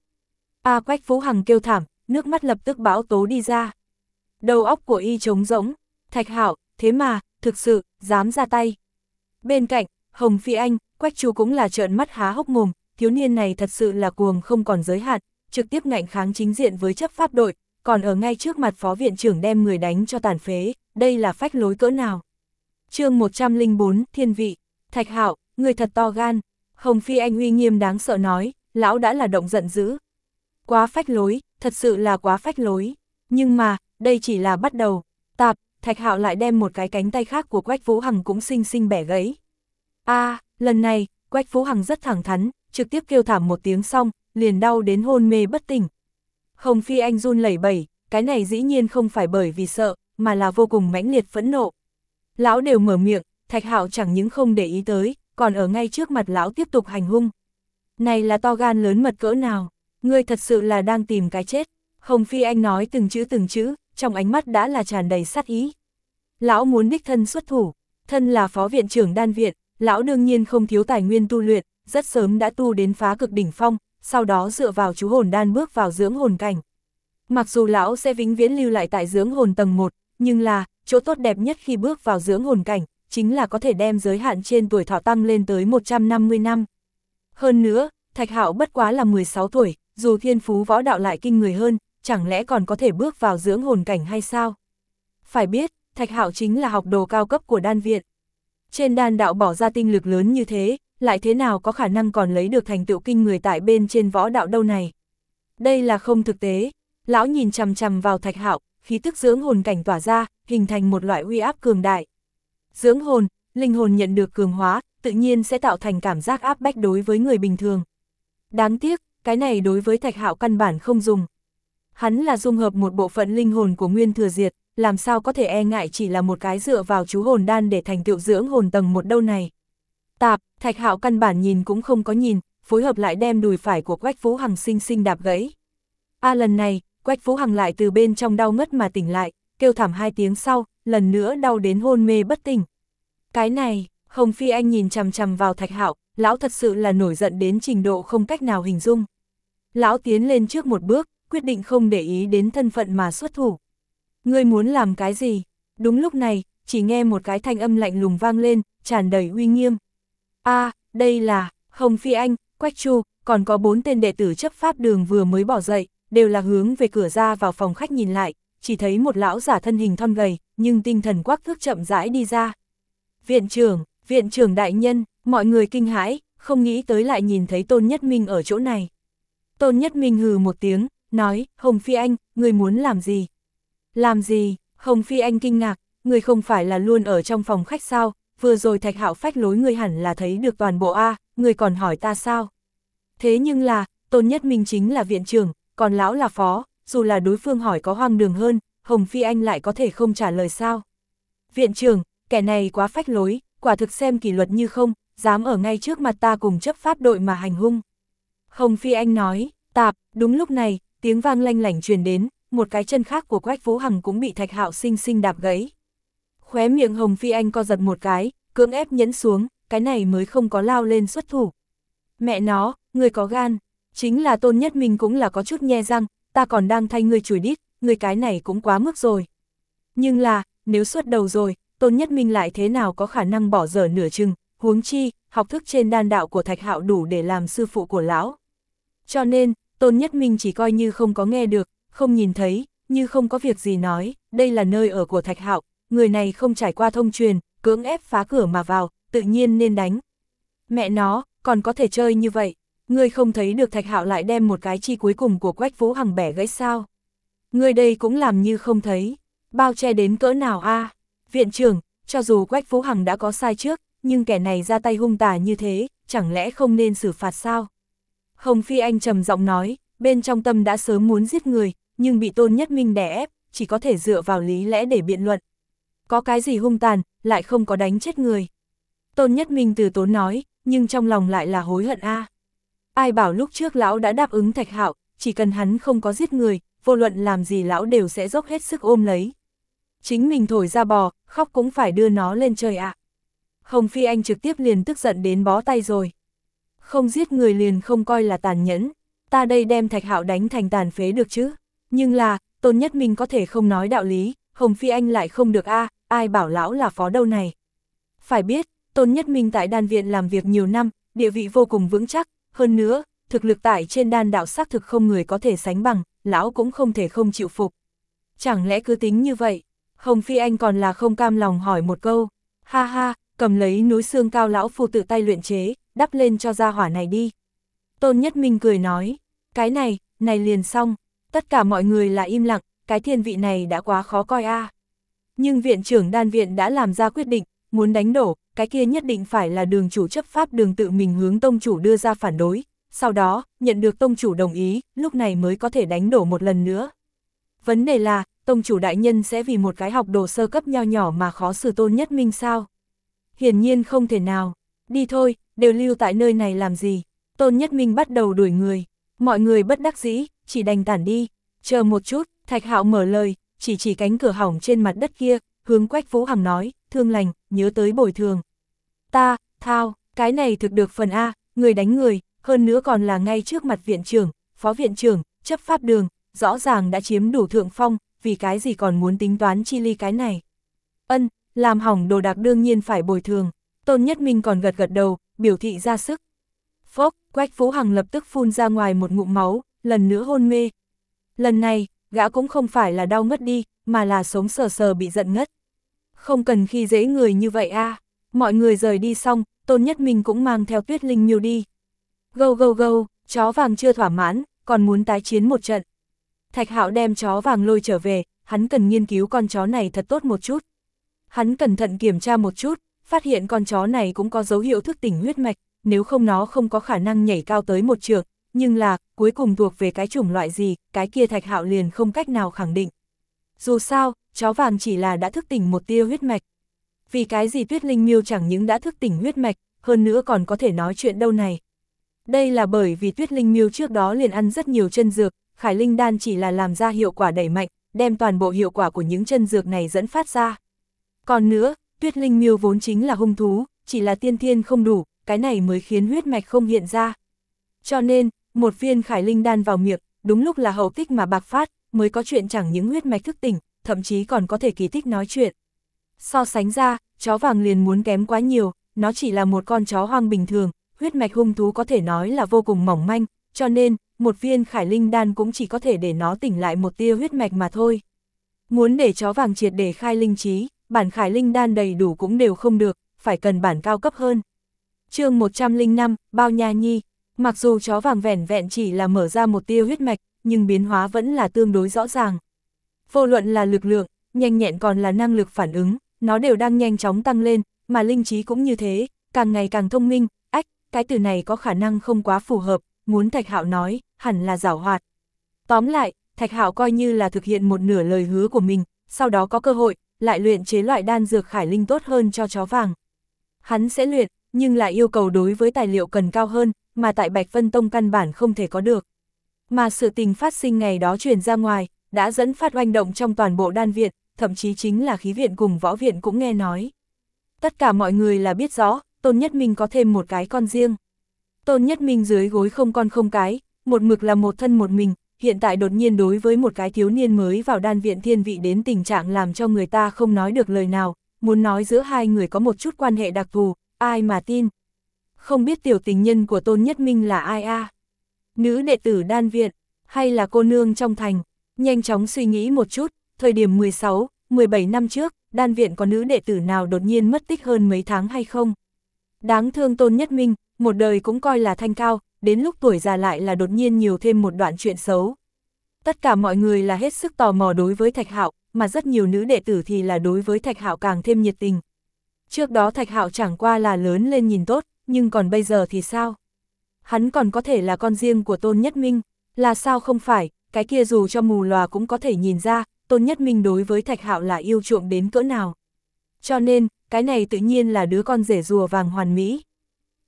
A Quách Vũ Hằng kêu thảm, nước mắt lập tức bão tố đi ra. Đầu óc của y trống rỗng, Thạch Hạo, thế mà, thực sự, dám ra tay. Bên cạnh, Hồng Phi Anh, Quách Chu cũng là trợn mắt há hốc mồm, thiếu niên này thật sự là cuồng không còn giới hạn, trực tiếp ngạnh kháng chính diện với chấp pháp đội, còn ở ngay trước mặt phó viện trưởng đem người đánh cho tàn phế, đây là phách lối cỡ nào. chương 104, Thiên Vị, Thạch Hạo, người thật to gan, Hồng Phi Anh uy nghiêm đáng sợ nói, lão đã là động giận dữ. Quá phách lối, thật sự là quá phách lối. Nhưng mà, đây chỉ là bắt đầu. Tạp, Thạch Hạo lại đem một cái cánh tay khác của Quách Vũ Hằng cũng xinh xinh bẻ gãy. A, lần này, Quách Vũ Hằng rất thẳng thắn, trực tiếp kêu thảm một tiếng xong, liền đau đến hôn mê bất tỉnh, Hồng Phi Anh run lẩy bẩy, cái này dĩ nhiên không phải bởi vì sợ, mà là vô cùng mãnh liệt phẫn nộ. Lão đều mở miệng, Thạch Hạo chẳng những không để ý tới, còn ở ngay trước mặt lão tiếp tục hành hung. Này là to gan lớn mật cỡ nào, ngươi thật sự là đang tìm cái chết. Hồng Phi Anh nói từng chữ từng chữ, trong ánh mắt đã là tràn đầy sát ý. Lão muốn đích thân xuất thủ, thân là phó viện trưởng đan viện, lão đương nhiên không thiếu tài nguyên tu luyện, rất sớm đã tu đến phá cực đỉnh phong, sau đó dựa vào chú hồn đan bước vào dưỡng hồn cảnh. Mặc dù lão sẽ vĩnh viễn lưu lại tại dưỡng hồn tầng 1, nhưng là, chỗ tốt đẹp nhất khi bước vào dưỡng hồn cảnh, chính là có thể đem giới hạn trên tuổi thọ tăng lên tới 150 năm. Hơn nữa, Thạch Hạo bất quá là 16 tuổi, dù thiên phú võ đạo lại kinh người hơn, chẳng lẽ còn có thể bước vào dưỡng hồn cảnh hay sao? Phải biết, Thạch Hạo chính là học đồ cao cấp của đan viện. Trên đan đạo bỏ ra tinh lực lớn như thế, lại thế nào có khả năng còn lấy được thành tựu kinh người tại bên trên võ đạo đâu này? Đây là không thực tế. Lão nhìn chằm chằm vào Thạch Hạo, khí tức dưỡng hồn cảnh tỏa ra, hình thành một loại uy áp cường đại. Dưỡng hồn, linh hồn nhận được cường hóa, tự nhiên sẽ tạo thành cảm giác áp bách đối với người bình thường. Đáng tiếc, cái này đối với Thạch Hạo căn bản không dùng. Hắn là dung hợp một bộ phận linh hồn của Nguyên Thừa Diệt, làm sao có thể e ngại chỉ là một cái dựa vào chú hồn đan để thành tựu dưỡng hồn tầng một đâu này. Tạp, Thạch Hạo căn bản nhìn cũng không có nhìn, phối hợp lại đem đùi phải của Quách Phú Hằng sinh sinh đạp gãy. A lần này, Quách Phú Hằng lại từ bên trong đau ngất mà tỉnh lại, kêu thảm hai tiếng sau, lần nữa đau đến hôn mê bất tỉnh. Cái này, Hồng Phi Anh nhìn chằm chằm vào Thạch Hạo, lão thật sự là nổi giận đến trình độ không cách nào hình dung. Lão tiến lên trước một bước, quyết định không để ý đến thân phận mà xuất thủ. Ngươi muốn làm cái gì? Đúng lúc này, chỉ nghe một cái thanh âm lạnh lùng vang lên, tràn đầy uy nghiêm a đây là, Hồng Phi Anh, Quách Chu, còn có bốn tên đệ tử chấp pháp đường vừa mới bỏ dậy, đều là hướng về cửa ra vào phòng khách nhìn lại, chỉ thấy một lão giả thân hình thon gầy, nhưng tinh thần quắc thước chậm rãi đi ra. Viện trưởng, viện trưởng đại nhân, mọi người kinh hãi, không nghĩ tới lại nhìn thấy Tôn Nhất Minh ở chỗ này. Tôn Nhất Minh hừ một tiếng, nói, Hồng Phi Anh, người muốn làm gì? Làm gì? Hồng Phi Anh kinh ngạc, người không phải là luôn ở trong phòng khách sao, vừa rồi thạch hạo phách lối người hẳn là thấy được toàn bộ A, người còn hỏi ta sao? Thế nhưng là, Tôn Nhất Minh chính là viện trưởng, còn lão là phó, dù là đối phương hỏi có hoang đường hơn, Hồng Phi Anh lại có thể không trả lời sao? Viện trưởng, kẻ này quá phách lối, quả thực xem kỷ luật như không, dám ở ngay trước mặt ta cùng chấp pháp đội mà hành hung. Hồng Phi Anh nói, tạp, đúng lúc này, tiếng vang lanh lảnh truyền đến, một cái chân khác của Quách Vũ Hằng cũng bị Thạch Hạo sinh sinh đạp gãy. Khóe miệng Hồng Phi Anh co giật một cái, cưỡng ép nhẫn xuống, cái này mới không có lao lên xuất thủ. Mẹ nó, người có gan, chính là tôn nhất mình cũng là có chút nhe răng, ta còn đang thay người chửi đít, người cái này cũng quá mức rồi. Nhưng là, nếu xuất đầu rồi, tôn nhất minh lại thế nào có khả năng bỏ dở nửa chừng, huống chi, học thức trên đan đạo của thạch hạo đủ để làm sư phụ của lão. Cho nên, tôn nhất minh chỉ coi như không có nghe được, không nhìn thấy, như không có việc gì nói, đây là nơi ở của thạch hạo, người này không trải qua thông truyền, cưỡng ép phá cửa mà vào, tự nhiên nên đánh. Mẹ nó, còn có thể chơi như vậy, ngươi không thấy được thạch hạo lại đem một cái chi cuối cùng của quách vũ hằng bẻ gãy sao. Ngươi đây cũng làm như không thấy, bao che đến cỡ nào a Viện trưởng, cho dù quách vũ hằng đã có sai trước, nhưng kẻ này ra tay hung tà như thế, chẳng lẽ không nên xử phạt sao? Hồng Phi Anh trầm giọng nói, bên trong tâm đã sớm muốn giết người, nhưng bị Tôn Nhất Minh đè ép, chỉ có thể dựa vào lý lẽ để biện luận. Có cái gì hung tàn, lại không có đánh chết người. Tôn Nhất Minh từ tốn nói, nhưng trong lòng lại là hối hận a. Ai bảo lúc trước lão đã đáp ứng Thạch Hạo, chỉ cần hắn không có giết người, vô luận làm gì lão đều sẽ dốc hết sức ôm lấy. Chính mình thổi ra bò, khóc cũng phải đưa nó lên trời ạ. Hồng Phi Anh trực tiếp liền tức giận đến bó tay rồi. Không giết người liền không coi là tàn nhẫn, ta đây đem Thạch Hạo đánh thành tàn phế được chứ. Nhưng là, Tôn Nhất Minh có thể không nói đạo lý, Hồng Phi Anh lại không được a ai bảo lão là phó đâu này. Phải biết, Tôn Nhất Minh tại đan viện làm việc nhiều năm, địa vị vô cùng vững chắc, hơn nữa, thực lực tại trên đan đạo xác thực không người có thể sánh bằng, lão cũng không thể không chịu phục. Chẳng lẽ cứ tính như vậy, Hồng Phi Anh còn là không cam lòng hỏi một câu, ha ha, cầm lấy núi xương cao lão phu tự tay luyện chế, đắp lên cho gia hỏa này đi. Tôn Nhất Minh cười nói, cái này, này liền xong, tất cả mọi người là im lặng, cái thiên vị này đã quá khó coi a. Nhưng viện trưởng đan viện đã làm ra quyết định, muốn đánh đổ, cái kia nhất định phải là đường chủ chấp pháp đường tự mình hướng tông chủ đưa ra phản đối, sau đó, nhận được tông chủ đồng ý, lúc này mới có thể đánh đổ một lần nữa. Vấn đề là, tông chủ đại nhân sẽ vì một cái học đồ sơ cấp nho nhỏ mà khó xử tôn nhất minh sao? Hiển nhiên không thể nào. Đi thôi, đều lưu tại nơi này làm gì? Tôn nhất minh bắt đầu đuổi người. Mọi người bất đắc dĩ, chỉ đành tản đi. Chờ một chút, thạch hạo mở lời, chỉ chỉ cánh cửa hỏng trên mặt đất kia, hướng quách vũ hằng nói, thương lành, nhớ tới bồi thường. Ta, thao, cái này thực được phần A, người đánh người, hơn nữa còn là ngay trước mặt viện trưởng, phó viện trưởng, chấp pháp đường, rõ ràng đã chiếm đủ thượng phong, vì cái gì còn muốn tính toán chi ly cái này. Ân, làm hỏng đồ đạc đương nhiên phải bồi thường, Tôn Nhất Minh còn gật gật đầu, biểu thị ra sức. Phốc, Quách Phú Hằng lập tức phun ra ngoài một ngụm máu, lần nữa hôn mê. Lần này, gã cũng không phải là đau ngất đi, mà là sống sờ sờ bị giận ngất. Không cần khi dễ người như vậy a mọi người rời đi xong, Tôn Nhất Minh cũng mang theo tuyết linh miêu đi. Gâu gâu gâu, chó vàng chưa thỏa mãn, còn muốn tái chiến một trận. Thạch Hạo đem chó vàng lôi trở về, hắn cần nghiên cứu con chó này thật tốt một chút. Hắn cẩn thận kiểm tra một chút, phát hiện con chó này cũng có dấu hiệu thức tỉnh huyết mạch, nếu không nó không có khả năng nhảy cao tới một trường, nhưng là, cuối cùng thuộc về cái chủng loại gì, cái kia Thạch Hạo liền không cách nào khẳng định. Dù sao, chó vàng chỉ là đã thức tỉnh một tia huyết mạch. Vì cái gì Tuyết Linh Miêu chẳng những đã thức tỉnh huyết mạch, hơn nữa còn có thể nói chuyện đâu này. Đây là bởi vì Tuyết Linh Miêu trước đó liền ăn rất nhiều chân dược, Khải Linh Đan chỉ là làm ra hiệu quả đẩy mạnh, đem toàn bộ hiệu quả của những chân dược này dẫn phát ra. Còn nữa, Tuyết Linh Miêu vốn chính là hung thú, chỉ là tiên thiên không đủ, cái này mới khiến huyết mạch không hiện ra. Cho nên, một viên Khải Linh Đan vào miệng, đúng lúc là hậu tích mà bạc phát, mới có chuyện chẳng những huyết mạch thức tỉnh, thậm chí còn có thể kỳ tích nói chuyện. So sánh ra, chó vàng liền muốn kém quá nhiều, nó chỉ là một con chó hoang bình thường, huyết mạch hung thú có thể nói là vô cùng mỏng manh, cho nên, một viên khải linh đan cũng chỉ có thể để nó tỉnh lại một tia huyết mạch mà thôi. Muốn để chó vàng triệt để khai linh trí, bản khải linh đan đầy đủ cũng đều không được, phải cần bản cao cấp hơn. chương 105, Bao Nha Nhi, mặc dù chó vàng vẻn vẹn chỉ là mở ra một tia huyết mạch, nhưng biến hóa vẫn là tương đối rõ ràng. Vô luận là lực lượng, nhanh nhẹn còn là năng lực phản ứng, nó đều đang nhanh chóng tăng lên, mà linh trí cũng như thế, càng ngày càng thông minh, ách, cái từ này có khả năng không quá phù hợp, muốn Thạch Hạo nói, hẳn là giảo hoạt. Tóm lại, Thạch Hạo coi như là thực hiện một nửa lời hứa của mình, sau đó có cơ hội, lại luyện chế loại đan dược khải linh tốt hơn cho chó vàng. Hắn sẽ luyện, nhưng lại yêu cầu đối với tài liệu cần cao hơn, mà tại Bạch Vân Tông căn bản không thể có được. Mà sự tình phát sinh ngày đó truyền ra ngoài, đã dẫn phát oanh động trong toàn bộ đan viện, thậm chí chính là khí viện cùng võ viện cũng nghe nói. Tất cả mọi người là biết rõ, Tôn Nhất Minh có thêm một cái con riêng. Tôn Nhất Minh dưới gối không con không cái, một mực là một thân một mình, hiện tại đột nhiên đối với một cái thiếu niên mới vào đan viện thiên vị đến tình trạng làm cho người ta không nói được lời nào, muốn nói giữa hai người có một chút quan hệ đặc thù, ai mà tin. Không biết tiểu tình nhân của Tôn Nhất Minh là ai a Nữ đệ tử đan viện, hay là cô nương trong thành, nhanh chóng suy nghĩ một chút, thời điểm 16, 17 năm trước, đan viện có nữ đệ tử nào đột nhiên mất tích hơn mấy tháng hay không? Đáng thương Tôn Nhất Minh, một đời cũng coi là thanh cao, đến lúc tuổi già lại là đột nhiên nhiều thêm một đoạn chuyện xấu. Tất cả mọi người là hết sức tò mò đối với Thạch Hạo, mà rất nhiều nữ đệ tử thì là đối với Thạch Hạo càng thêm nhiệt tình. Trước đó Thạch Hạo chẳng qua là lớn lên nhìn tốt, nhưng còn bây giờ thì sao? Hắn còn có thể là con riêng của Tôn Nhất Minh, là sao không phải, cái kia dù cho mù lòa cũng có thể nhìn ra, Tôn Nhất Minh đối với Thạch Hạo là yêu chuộng đến cỡ nào. Cho nên, cái này tự nhiên là đứa con rể rùa vàng hoàn mỹ.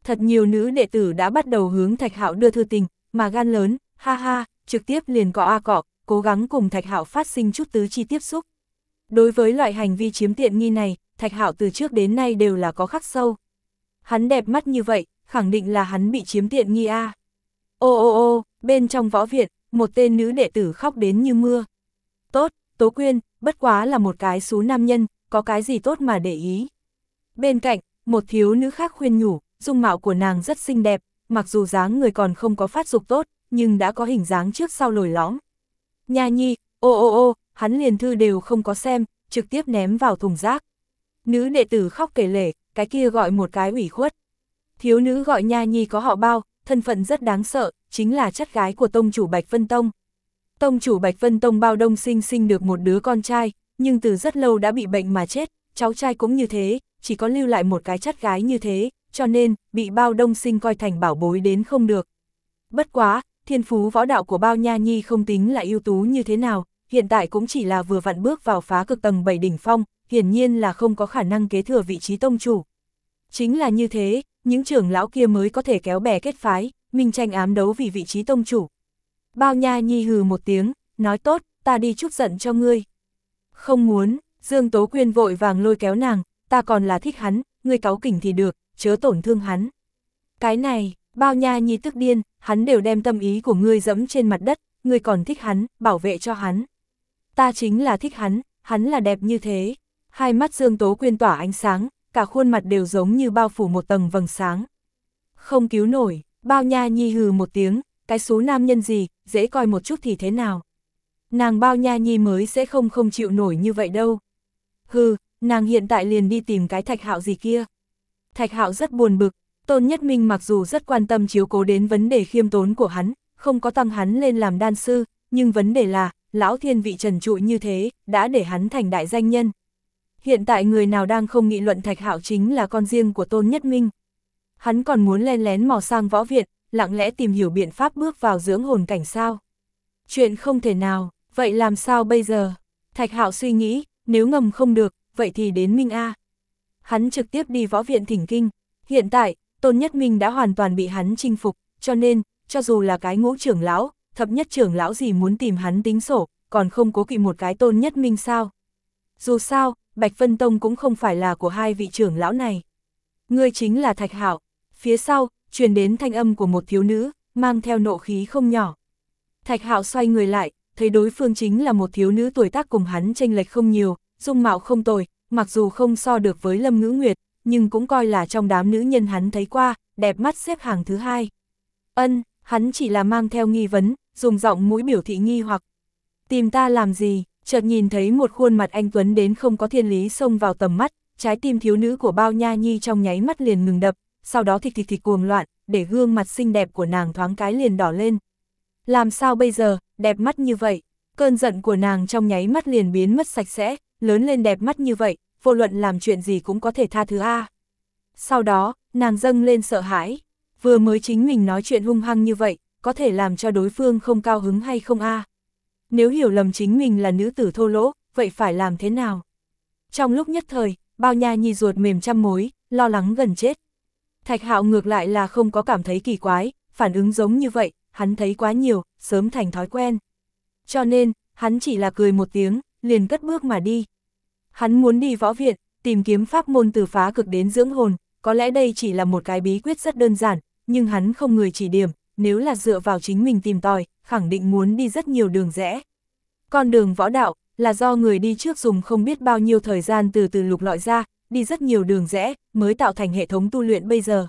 Thật nhiều nữ đệ tử đã bắt đầu hướng Thạch Hạo đưa thư tình, mà gan lớn, ha ha, trực tiếp liền cọ a cọ, cố gắng cùng Thạch Hạo phát sinh chút tứ chi tiếp xúc. Đối với loại hành vi chiếm tiện nghi này, Thạch Hạo từ trước đến nay đều là có khắc sâu. Hắn đẹp mắt như vậy, khẳng định là hắn bị chiếm tiện nghi a. Ô ô ô, bên trong võ viện, một tên nữ đệ tử khóc đến như mưa. Tốt, Tố Quyên, bất quá là một cái xú nam nhân, có cái gì tốt mà để ý. Bên cạnh, một thiếu nữ khác khuyên nhủ, dung mạo của nàng rất xinh đẹp, mặc dù dáng người còn không có phát dục tốt, nhưng đã có hình dáng trước sau lồi lõm. Nha nhi, ô ô ô, hắn liền thư đều không có xem, trực tiếp ném vào thùng rác. Nữ đệ tử khóc kể lể, cái kia gọi một cái ủy khuất. Thiếu nữ gọi nha nhi có họ bao, thân phận rất đáng sợ, chính là chất gái của tông chủ Bạch Vân Tông. Tông chủ Bạch Vân Tông bao đông sinh sinh được một đứa con trai, nhưng từ rất lâu đã bị bệnh mà chết, cháu trai cũng như thế, chỉ có lưu lại một cái chất gái như thế, cho nên, bị bao đông sinh coi thành bảo bối đến không được. Bất quá, thiên phú võ đạo của bao nha nhi không tính là ưu tú như thế nào, hiện tại cũng chỉ là vừa vặn bước vào phá cực tầng 7 đỉnh phong, hiển nhiên là không có khả năng kế thừa vị trí tông chủ. Chính là như thế, những trưởng lão kia mới có thể kéo bè kết phái, minh tranh ám đấu vì vị trí tông chủ. Bao nha nhi hừ một tiếng, nói tốt, ta đi chút giận cho ngươi. Không muốn, Dương Tố Quyên vội vàng lôi kéo nàng, ta còn là thích hắn, ngươi cáu kỉnh thì được, chớ tổn thương hắn. Cái này, bao nha nhi tức điên, hắn đều đem tâm ý của ngươi dẫm trên mặt đất, ngươi còn thích hắn, bảo vệ cho hắn. Ta chính là thích hắn, hắn là đẹp như thế. Hai mắt Dương Tố Quyên tỏa ánh sáng, cả khuôn mặt đều giống như bao phủ một tầng vầng sáng. Không cứu nổi, bao nha nhi hừ một tiếng, cái số nam nhân gì, dễ coi một chút thì thế nào. Nàng bao nha nhi mới sẽ không không chịu nổi như vậy đâu. Hừ, nàng hiện tại liền đi tìm cái thạch hạo gì kia. Thạch hạo rất buồn bực, Tôn Nhất Minh mặc dù rất quan tâm chiếu cố đến vấn đề khiêm tốn của hắn, không có tăng hắn lên làm đan sư, nhưng vấn đề là, lão thiên vị trần trụi như thế, đã để hắn thành đại danh nhân. Hiện tại người nào đang không nghị luận Thạch Hạo chính là con riêng của Tôn Nhất Minh. Hắn còn muốn len lén mò sang võ viện, lặng lẽ tìm hiểu biện pháp bước vào dưỡng hồn cảnh sao. Chuyện không thể nào, vậy làm sao bây giờ? Thạch Hạo suy nghĩ, nếu ngầm không được, vậy thì đến Minh A. Hắn trực tiếp đi võ viện thỉnh kinh. Hiện tại, Tôn Nhất Minh đã hoàn toàn bị hắn chinh phục, cho nên, cho dù là cái ngũ trưởng lão, thập nhất trưởng lão gì muốn tìm hắn tính sổ, còn không cố kỵ một cái Tôn Nhất Minh sao. Dù sao, Bạch Vân Tông cũng không phải là của hai vị trưởng lão này. Ngươi chính là Thạch Hạo, phía sau, truyền đến thanh âm của một thiếu nữ, mang theo nộ khí không nhỏ. Thạch Hạo xoay người lại, thấy đối phương chính là một thiếu nữ tuổi tác cùng hắn tranh lệch không nhiều, dung mạo không tồi, mặc dù không so được với Lâm Ngữ Nguyệt, nhưng cũng coi là trong đám nữ nhân hắn thấy qua, đẹp mắt xếp hàng thứ hai. Ân, hắn chỉ là mang theo nghi vấn, dùng giọng mũi biểu thị nghi hoặc. Tìm ta làm gì, chợt nhìn thấy một khuôn mặt anh Tuấn đến không có thiên lý xông vào tầm mắt, trái tim thiếu nữ của bao nha nhi trong nháy mắt liền ngừng đập, sau đó thịt thịt thịt cuồng loạn, để gương mặt xinh đẹp của nàng thoáng cái liền đỏ lên. Làm sao bây giờ, đẹp mắt như vậy, cơn giận của nàng trong nháy mắt liền biến mất sạch sẽ, lớn lên đẹp mắt như vậy, vô luận làm chuyện gì cũng có thể tha thứ A. Sau đó, nàng dâng lên sợ hãi, vừa mới chính mình nói chuyện hung hăng như vậy, có thể làm cho đối phương không cao hứng hay không A. Nếu hiểu lầm chính mình là nữ tử thô lỗ, vậy phải làm thế nào? Trong lúc nhất thời, bao nha nhi ruột mềm trăm mối, lo lắng gần chết. Thạch hạo ngược lại là không có cảm thấy kỳ quái, phản ứng giống như vậy, hắn thấy quá nhiều, sớm thành thói quen. Cho nên, hắn chỉ là cười một tiếng, liền cất bước mà đi. Hắn muốn đi võ viện, tìm kiếm pháp môn từ phá cực đến dưỡng hồn, có lẽ đây chỉ là một cái bí quyết rất đơn giản, nhưng hắn không người chỉ điểm, nếu là dựa vào chính mình tìm tòi, khẳng định muốn đi rất nhiều đường rẽ. Con đường võ đạo, là do người đi trước dùng không biết bao nhiêu thời gian từ từ lục lọi ra, đi rất nhiều đường rẽ, mới tạo thành hệ thống tu luyện bây giờ.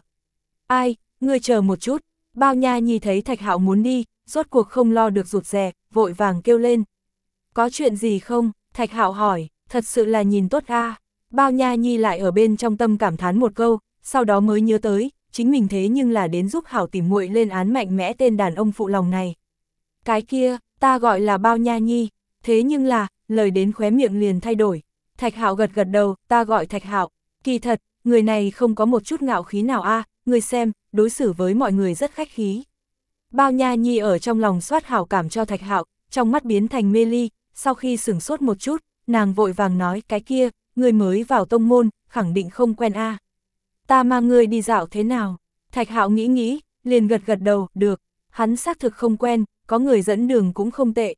Ai, ngươi chờ một chút, bao nha nhi thấy thạch hạo muốn đi, rốt cuộc không lo được rụt rè, vội vàng kêu lên. Có chuyện gì không? Thạch hạo hỏi, thật sự là nhìn tốt a Bao nha nhi lại ở bên trong tâm cảm thán một câu, sau đó mới nhớ tới, chính mình thế nhưng là đến giúp hảo tìm muội lên án mạnh mẽ tên đàn ông phụ lòng này. Cái kia, ta gọi là bao nha nhi, thế nhưng là, lời đến khóe miệng liền thay đổi. Thạch hạo gật gật đầu, ta gọi thạch hạo, kỳ thật, người này không có một chút ngạo khí nào a à, người xem, đối xử với mọi người rất khách khí. Bao nha nhi ở trong lòng soát hảo cảm cho thạch hạo, trong mắt biến thành mê ly, sau khi sửng sốt một chút, nàng vội vàng nói cái kia, người mới vào tông môn, khẳng định không quen a Ta mang ngươi đi dạo thế nào? Thạch hạo nghĩ nghĩ, liền gật gật đầu, được, hắn xác thực không quen, có người dẫn đường cũng không tệ.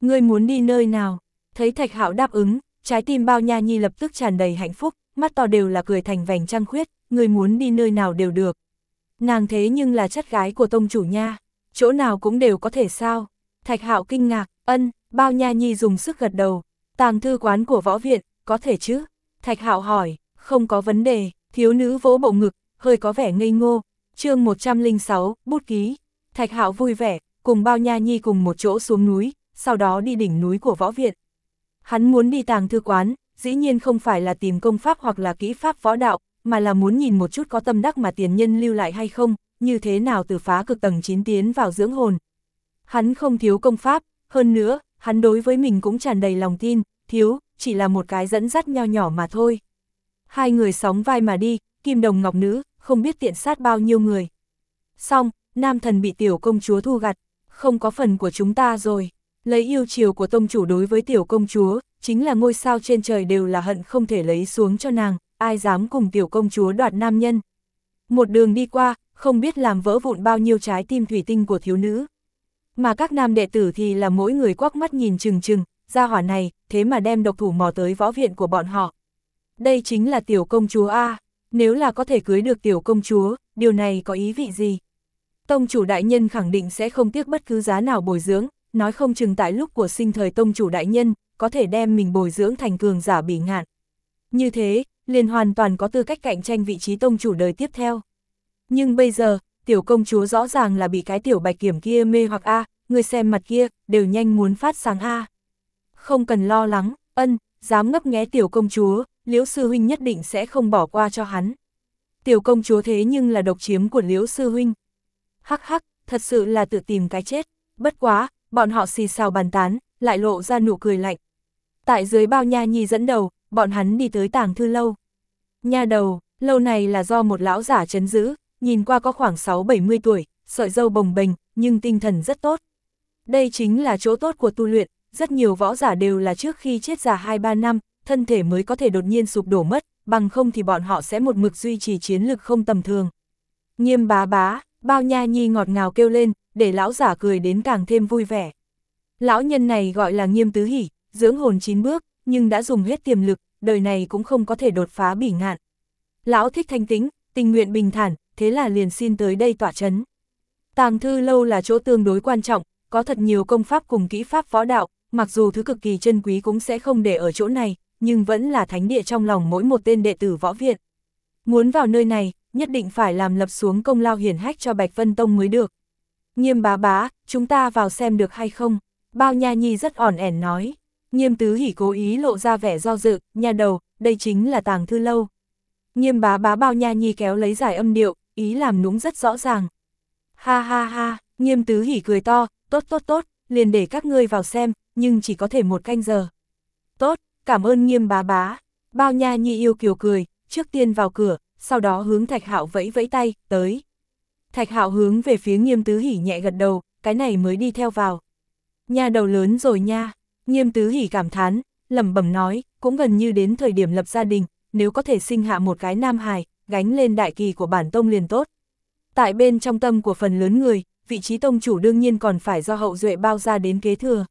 Ngươi muốn đi nơi nào? Thấy thạch hạo đáp ứng, trái tim bao nha nhi lập tức tràn đầy hạnh phúc, mắt to đều là cười thành vành trăng khuyết, người muốn đi nơi nào đều được. Nàng thế nhưng là chất gái của tông chủ nha, chỗ nào cũng đều có thể sao. Thạch hạo kinh ngạc, ân, bao nha nhi dùng sức gật đầu, tàng thư quán của võ viện, có thể chứ? Thạch hạo hỏi, không có vấn đề, thiếu nữ vỗ bộ ngực, hơi có vẻ ngây ngô. chương 106, bút ký. Thạch hạo vui vẻ, cùng bao nha nhi cùng một chỗ xuống núi, sau đó đi đỉnh núi của võ viện. Hắn muốn đi tàng thư quán, dĩ nhiên không phải là tìm công pháp hoặc là kỹ pháp võ đạo, mà là muốn nhìn một chút có tâm đắc mà tiền nhân lưu lại hay không, như thế nào từ phá cực tầng 9 tiến vào dưỡng hồn. Hắn không thiếu công pháp, hơn nữa, hắn đối với mình cũng tràn đầy lòng tin, thiếu, chỉ là một cái dẫn dắt nho nhỏ mà thôi. Hai người sóng vai mà đi, kim đồng ngọc nữ, không biết tiện sát bao nhiêu người. Xong, nam thần bị tiểu công chúa thu gặt, không có phần của chúng ta rồi. Lấy yêu chiều của tông chủ đối với tiểu công chúa, chính là ngôi sao trên trời đều là hận không thể lấy xuống cho nàng, ai dám cùng tiểu công chúa đoạt nam nhân. Một đường đi qua, không biết làm vỡ vụn bao nhiêu trái tim thủy tinh của thiếu nữ. Mà các nam đệ tử thì là mỗi người quắc mắt nhìn chừng chừng, ra hỏa này, thế mà đem độc thủ mò tới võ viện của bọn họ. Đây chính là tiểu công chúa A, nếu là có thể cưới được tiểu công chúa, điều này có ý vị gì? Tông chủ đại nhân khẳng định sẽ không tiếc bất cứ giá nào bồi dưỡng, nói không chừng tại lúc của sinh thời tông chủ đại nhân, có thể đem mình bồi dưỡng thành cường giả bỉ ngạn. Như thế, liền hoàn toàn có tư cách cạnh tranh vị trí tông chủ đời tiếp theo. Nhưng bây giờ, tiểu công chúa rõ ràng là bị cái tiểu bạch kiểm kia mê hoặc A, người xem mặt kia, đều nhanh muốn phát sáng A. Không cần lo lắng, ân, dám ngấp nghé tiểu công chúa, liễu sư huynh nhất định sẽ không bỏ qua cho hắn. Tiểu công chúa thế nhưng là độc chiếm của liễu sư huynh. Hắc hắc, thật sự là tự tìm cái chết, bất quá, bọn họ xì xào bàn tán, lại lộ ra nụ cười lạnh. Tại dưới bao nha nhi dẫn đầu, bọn hắn đi tới tàng thư lâu. Nha đầu, lâu này là do một lão giả chấn giữ, nhìn qua có khoảng 6-70 tuổi, sợi dâu bồng bềnh, nhưng tinh thần rất tốt. Đây chính là chỗ tốt của tu luyện, rất nhiều võ giả đều là trước khi chết già 2-3 năm, thân thể mới có thể đột nhiên sụp đổ mất, bằng không thì bọn họ sẽ một mực duy trì chiến lực không tầm thường. Nghiêm bá bá, bao nha nhi ngọt ngào kêu lên, để lão giả cười đến càng thêm vui vẻ. Lão nhân này gọi là nghiêm tứ hỉ, dưỡng hồn chín bước, nhưng đã dùng hết tiềm lực, đời này cũng không có thể đột phá bỉ ngạn. Lão thích thanh tĩnh, tình nguyện bình thản, thế là liền xin tới đây tỏa chấn. Tàng thư lâu là chỗ tương đối quan trọng, có thật nhiều công pháp cùng kỹ pháp võ đạo, mặc dù thứ cực kỳ chân quý cũng sẽ không để ở chỗ này, nhưng vẫn là thánh địa trong lòng mỗi một tên đệ tử võ viện. Muốn vào nơi này, nhất định phải làm lập xuống công lao hiển hách cho Bạch Vân Tông mới được. Nghiêm bá bá, chúng ta vào xem được hay không? Bao Nha Nhi rất ỏn ẻn nói. Nghiêm tứ hỉ cố ý lộ ra vẻ do dự, nhà đầu, đây chính là tàng thư lâu. Nghiêm bá bá bao Nha Nhi kéo lấy giải âm điệu, ý làm nũng rất rõ ràng. Ha ha ha, nghiêm tứ hỉ cười to, tốt tốt tốt, liền để các ngươi vào xem, nhưng chỉ có thể một canh giờ. Tốt, cảm ơn nghiêm bá bá. Bao nha nhi yêu kiều cười, trước tiên vào cửa, sau đó hướng thạch hạo vẫy vẫy tay, tới. Thạch hạo hướng về phía nghiêm tứ hỉ nhẹ gật đầu, cái này mới đi theo vào. nhà đầu lớn rồi nha, nghiêm tứ hỉ cảm thán, lẩm bẩm nói, cũng gần như đến thời điểm lập gia đình, nếu có thể sinh hạ một cái nam hài, gánh lên đại kỳ của bản tông liền tốt. Tại bên trong tâm của phần lớn người, vị trí tông chủ đương nhiên còn phải do hậu duệ bao ra đến kế thừa.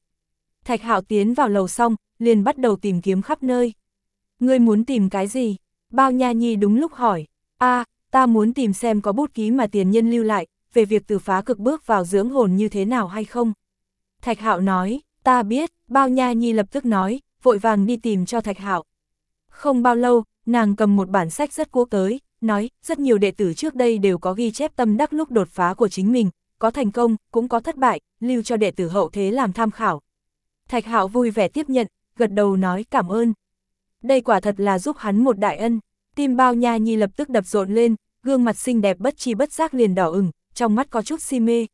Thạch hạo tiến vào lầu xong, liền bắt đầu tìm kiếm khắp nơi. Ngươi muốn tìm cái gì? Bao Nha Nhi đúng lúc hỏi. a ta muốn tìm xem có bút ký mà tiền nhân lưu lại, về việc từ phá cực bước vào dưỡng hồn như thế nào hay không. Thạch hạo nói, ta biết, Bao Nha Nhi lập tức nói, vội vàng đi tìm cho Thạch hạo. Không bao lâu, nàng cầm một bản sách rất quốc tới, nói, rất nhiều đệ tử trước đây đều có ghi chép tâm đắc lúc đột phá của chính mình, có thành công, cũng có thất bại, lưu cho đệ tử hậu thế làm tham khảo. Thạch Hạo vui vẻ tiếp nhận, gật đầu nói cảm ơn. Đây quả thật là giúp hắn một đại ân, tim bao nha nhi lập tức đập rộn lên, gương mặt xinh đẹp bất chi bất giác liền đỏ ửng, trong mắt có chút si mê.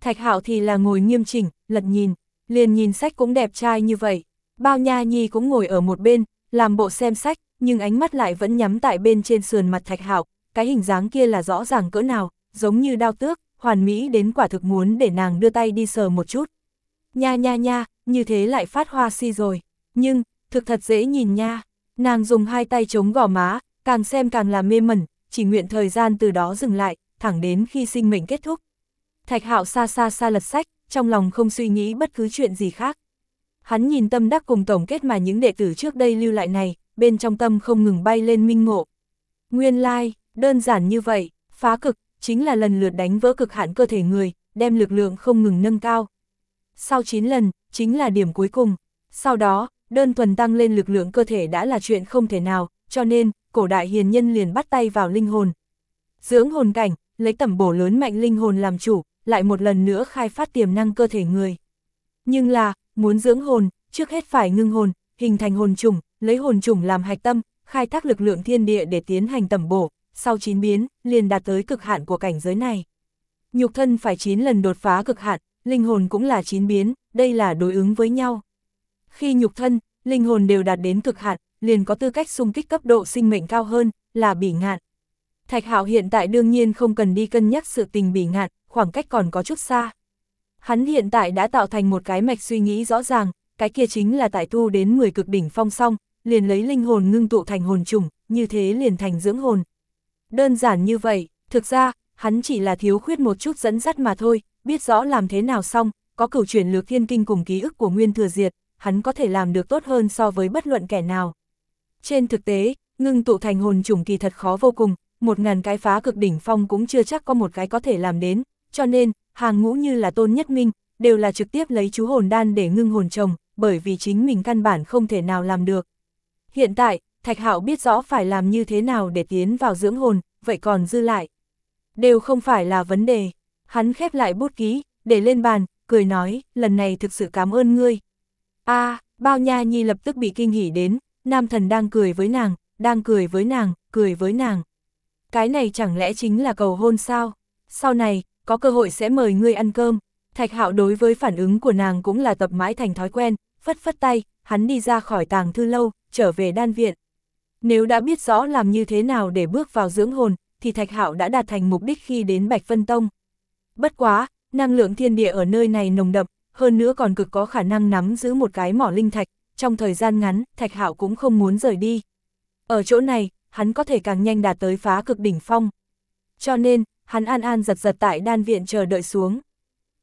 Thạch Hạo thì là ngồi nghiêm chỉnh, lật nhìn, liền nhìn sách cũng đẹp trai như vậy. Bao nha nhi cũng ngồi ở một bên, làm bộ xem sách, nhưng ánh mắt lại vẫn nhắm tại bên trên sườn mặt Thạch Hạo, cái hình dáng kia là rõ ràng cỡ nào, giống như đao tước, hoàn mỹ đến quả thực muốn để nàng đưa tay đi sờ một chút. Nha nha nha, như thế lại phát hoa si rồi, nhưng, thực thật dễ nhìn nha. Nàng dùng hai tay chống gò má, càng xem càng là mê mẩn, chỉ nguyện thời gian từ đó dừng lại, thẳng đến khi sinh mệnh kết thúc. Thạch hạo xa xa xa lật sách, trong lòng không suy nghĩ bất cứ chuyện gì khác. Hắn nhìn tâm đắc cùng tổng kết mà những đệ tử trước đây lưu lại này, bên trong tâm không ngừng bay lên minh ngộ. Nguyên lai, like, đơn giản như vậy, phá cực, chính là lần lượt đánh vỡ cực hạn cơ thể người, đem lực lượng không ngừng nâng cao. Sau 9 lần, chính là điểm cuối cùng. Sau đó, đơn thuần tăng lên lực lượng cơ thể đã là chuyện không thể nào, cho nên, cổ đại hiền nhân liền bắt tay vào linh hồn. Dưỡng hồn cảnh, lấy tẩm bổ lớn mạnh linh hồn làm chủ, lại một lần nữa khai phát tiềm năng cơ thể người. Nhưng là, muốn dưỡng hồn, trước hết phải ngưng hồn, hình thành hồn trùng, lấy hồn trùng làm hạch tâm, khai thác lực lượng thiên địa để tiến hành tẩm bổ, sau chín biến, liền đạt tới cực hạn của cảnh giới này. Nhục thân phải 9 lần đột phá cực hạn, linh hồn cũng là 9 biến, đây là đối ứng với nhau. Khi nhục thân, linh hồn đều đạt đến cực hạn, liền có tư cách xung kích cấp độ sinh mệnh cao hơn, là bỉ ngạn. Thạch Hạo hiện tại đương nhiên không cần đi cân nhắc sự tình bỉ ngạn, khoảng cách còn có chút xa. Hắn hiện tại đã tạo thành một cái mạch suy nghĩ rõ ràng, cái kia chính là tại tu đến 10 cực đỉnh phong xong, liền lấy linh hồn ngưng tụ thành hồn trùng, như thế liền thành dưỡng hồn. Đơn giản như vậy, thực ra, hắn chỉ là thiếu khuyết một chút dẫn dắt mà thôi, biết rõ làm thế nào xong, có cửu chuyển lược thiên kinh cùng ký ức của Nguyên Thừa Diệt, hắn có thể làm được tốt hơn so với bất luận kẻ nào. Trên thực tế, ngưng tụ thành hồn trùng kỳ thật khó vô cùng, một ngàn cái phá cực đỉnh phong cũng chưa chắc có một cái có thể làm đến, cho nên, hàng ngũ như là tôn nhất minh, đều là trực tiếp lấy chú hồn đan để ngưng hồn chồng, bởi vì chính mình căn bản không thể nào làm được. Hiện tại, Thạch Hạo biết rõ phải làm như thế nào để tiến vào dưỡng hồn, vậy còn dư lại. Đều không phải là vấn đề. Hắn khép lại bút ký, để lên bàn, cười nói, lần này thực sự cảm ơn ngươi a bao nha nhi lập tức bị kinh hỉ đến, nam thần đang cười với nàng, đang cười với nàng, cười với nàng. Cái này chẳng lẽ chính là cầu hôn sao? Sau này, có cơ hội sẽ mời ngươi ăn cơm. Thạch hạo đối với phản ứng của nàng cũng là tập mãi thành thói quen, phất phất tay, hắn đi ra khỏi tàng thư lâu, trở về đan viện. Nếu đã biết rõ làm như thế nào để bước vào dưỡng hồn, thì Thạch Hạo đã đạt thành mục đích khi đến Bạch Vân Tông. Bất quá, năng lượng thiên địa ở nơi này nồng đậm, hơn nữa còn cực có khả năng nắm giữ một cái mỏ linh thạch, trong thời gian ngắn, Thạch Hạo cũng không muốn rời đi. Ở chỗ này, hắn có thể càng nhanh đạt tới phá cực đỉnh phong. Cho nên, hắn an an giật giật tại đan viện chờ đợi xuống.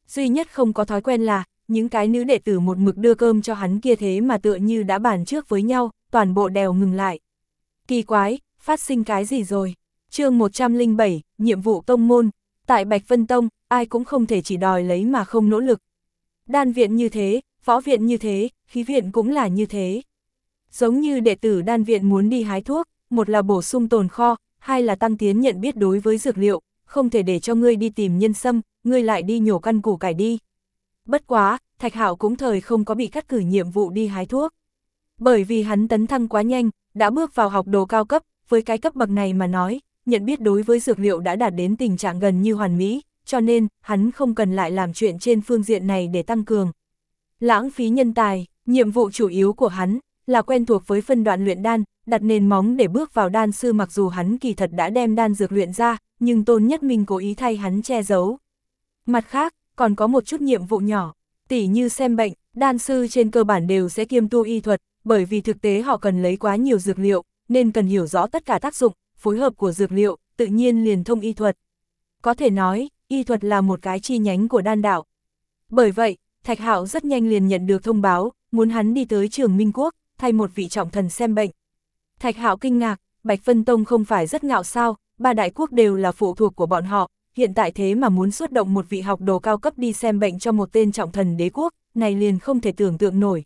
Duy nhất không có thói quen là, những cái nữ đệ tử một mực đưa cơm cho hắn kia thế mà tựa như đã bàn trước với nhau, toàn bộ đều ngừng lại. Kỳ quái, phát sinh cái gì rồi? chương 107, nhiệm vụ tông môn, tại Bạch Vân Tông, ai cũng không thể chỉ đòi lấy mà không nỗ lực. Đan viện như thế, võ viện như thế, khí viện cũng là như thế. Giống như đệ tử đan viện muốn đi hái thuốc, một là bổ sung tồn kho, hai là tăng tiến nhận biết đối với dược liệu, không thể để cho ngươi đi tìm nhân sâm, ngươi lại đi nhổ căn củ cải đi. Bất quá, Thạch Hạo cũng thời không có bị cắt cử nhiệm vụ đi hái thuốc. Bởi vì hắn tấn thăng quá nhanh, đã bước vào học đồ cao cấp, với cái cấp bậc này mà nói, nhận biết đối với dược liệu đã đạt đến tình trạng gần như hoàn mỹ, cho nên, hắn không cần lại làm chuyện trên phương diện này để tăng cường. Lãng phí nhân tài, nhiệm vụ chủ yếu của hắn, là quen thuộc với phân đoạn luyện đan, đặt nền móng để bước vào đan sư mặc dù hắn kỳ thật đã đem đan dược luyện ra, nhưng Tôn Nhất Minh cố ý thay hắn che giấu. Mặt khác, còn có một chút nhiệm vụ nhỏ, tỉ như xem bệnh, đan sư trên cơ bản đều sẽ kiêm tu y thuật, bởi vì thực tế họ cần lấy quá nhiều dược liệu, nên cần hiểu rõ tất cả tác dụng, phối hợp của dược liệu, tự nhiên liền thông y thuật. Có thể nói, y thuật là một cái chi nhánh của đan đạo. Bởi vậy, Thạch Hạo rất nhanh liền nhận được thông báo, muốn hắn đi tới trường Minh Quốc, thay một vị trọng thần xem bệnh. Thạch Hạo kinh ngạc, Bạch Vân Tông không phải rất ngạo sao, ba đại quốc đều là phụ thuộc của bọn họ, hiện tại thế mà muốn xuất động một vị học đồ cao cấp đi xem bệnh cho một tên trọng thần đế quốc, này liền không thể tưởng tượng nổi.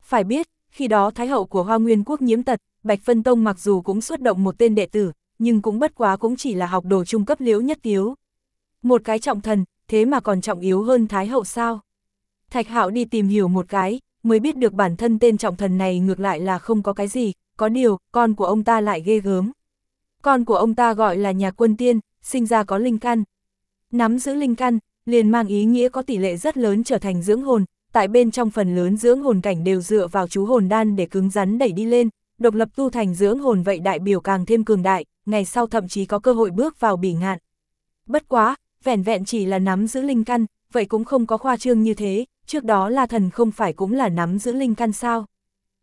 Phải biết, khi đó Thái hậu của Hoa Nguyên quốc nhiễm tật, Bạch Vân Tông mặc dù cũng xuất động một tên đệ tử, nhưng cũng bất quá cũng chỉ là học đồ trung cấp liễu nhất tiếu. Một cái trọng thần, thế mà còn trọng yếu hơn Thái hậu sao? Thạch Hạo đi tìm hiểu một cái, mới biết được bản thân tên trọng thần này ngược lại là không có cái gì, có điều, con của ông ta lại ghê gớm. Con của ông ta gọi là nhà quân tiên, sinh ra có linh căn. Nắm giữ linh căn, liền mang ý nghĩa có tỷ lệ rất lớn trở thành dưỡng hồn, tại bên trong phần lớn dưỡng hồn cảnh đều dựa vào chú hồn đan để cứng rắn đẩy đi lên, độc lập tu thành dưỡng hồn vậy đại biểu càng thêm cường đại, ngày sau thậm chí có cơ hội bước vào bỉ ngạn. Bất quá, vẻn vẹn chỉ là nắm giữ linh căn, vậy cũng không có khoa trương như thế, trước đó là thần không phải cũng là nắm giữ linh căn sao.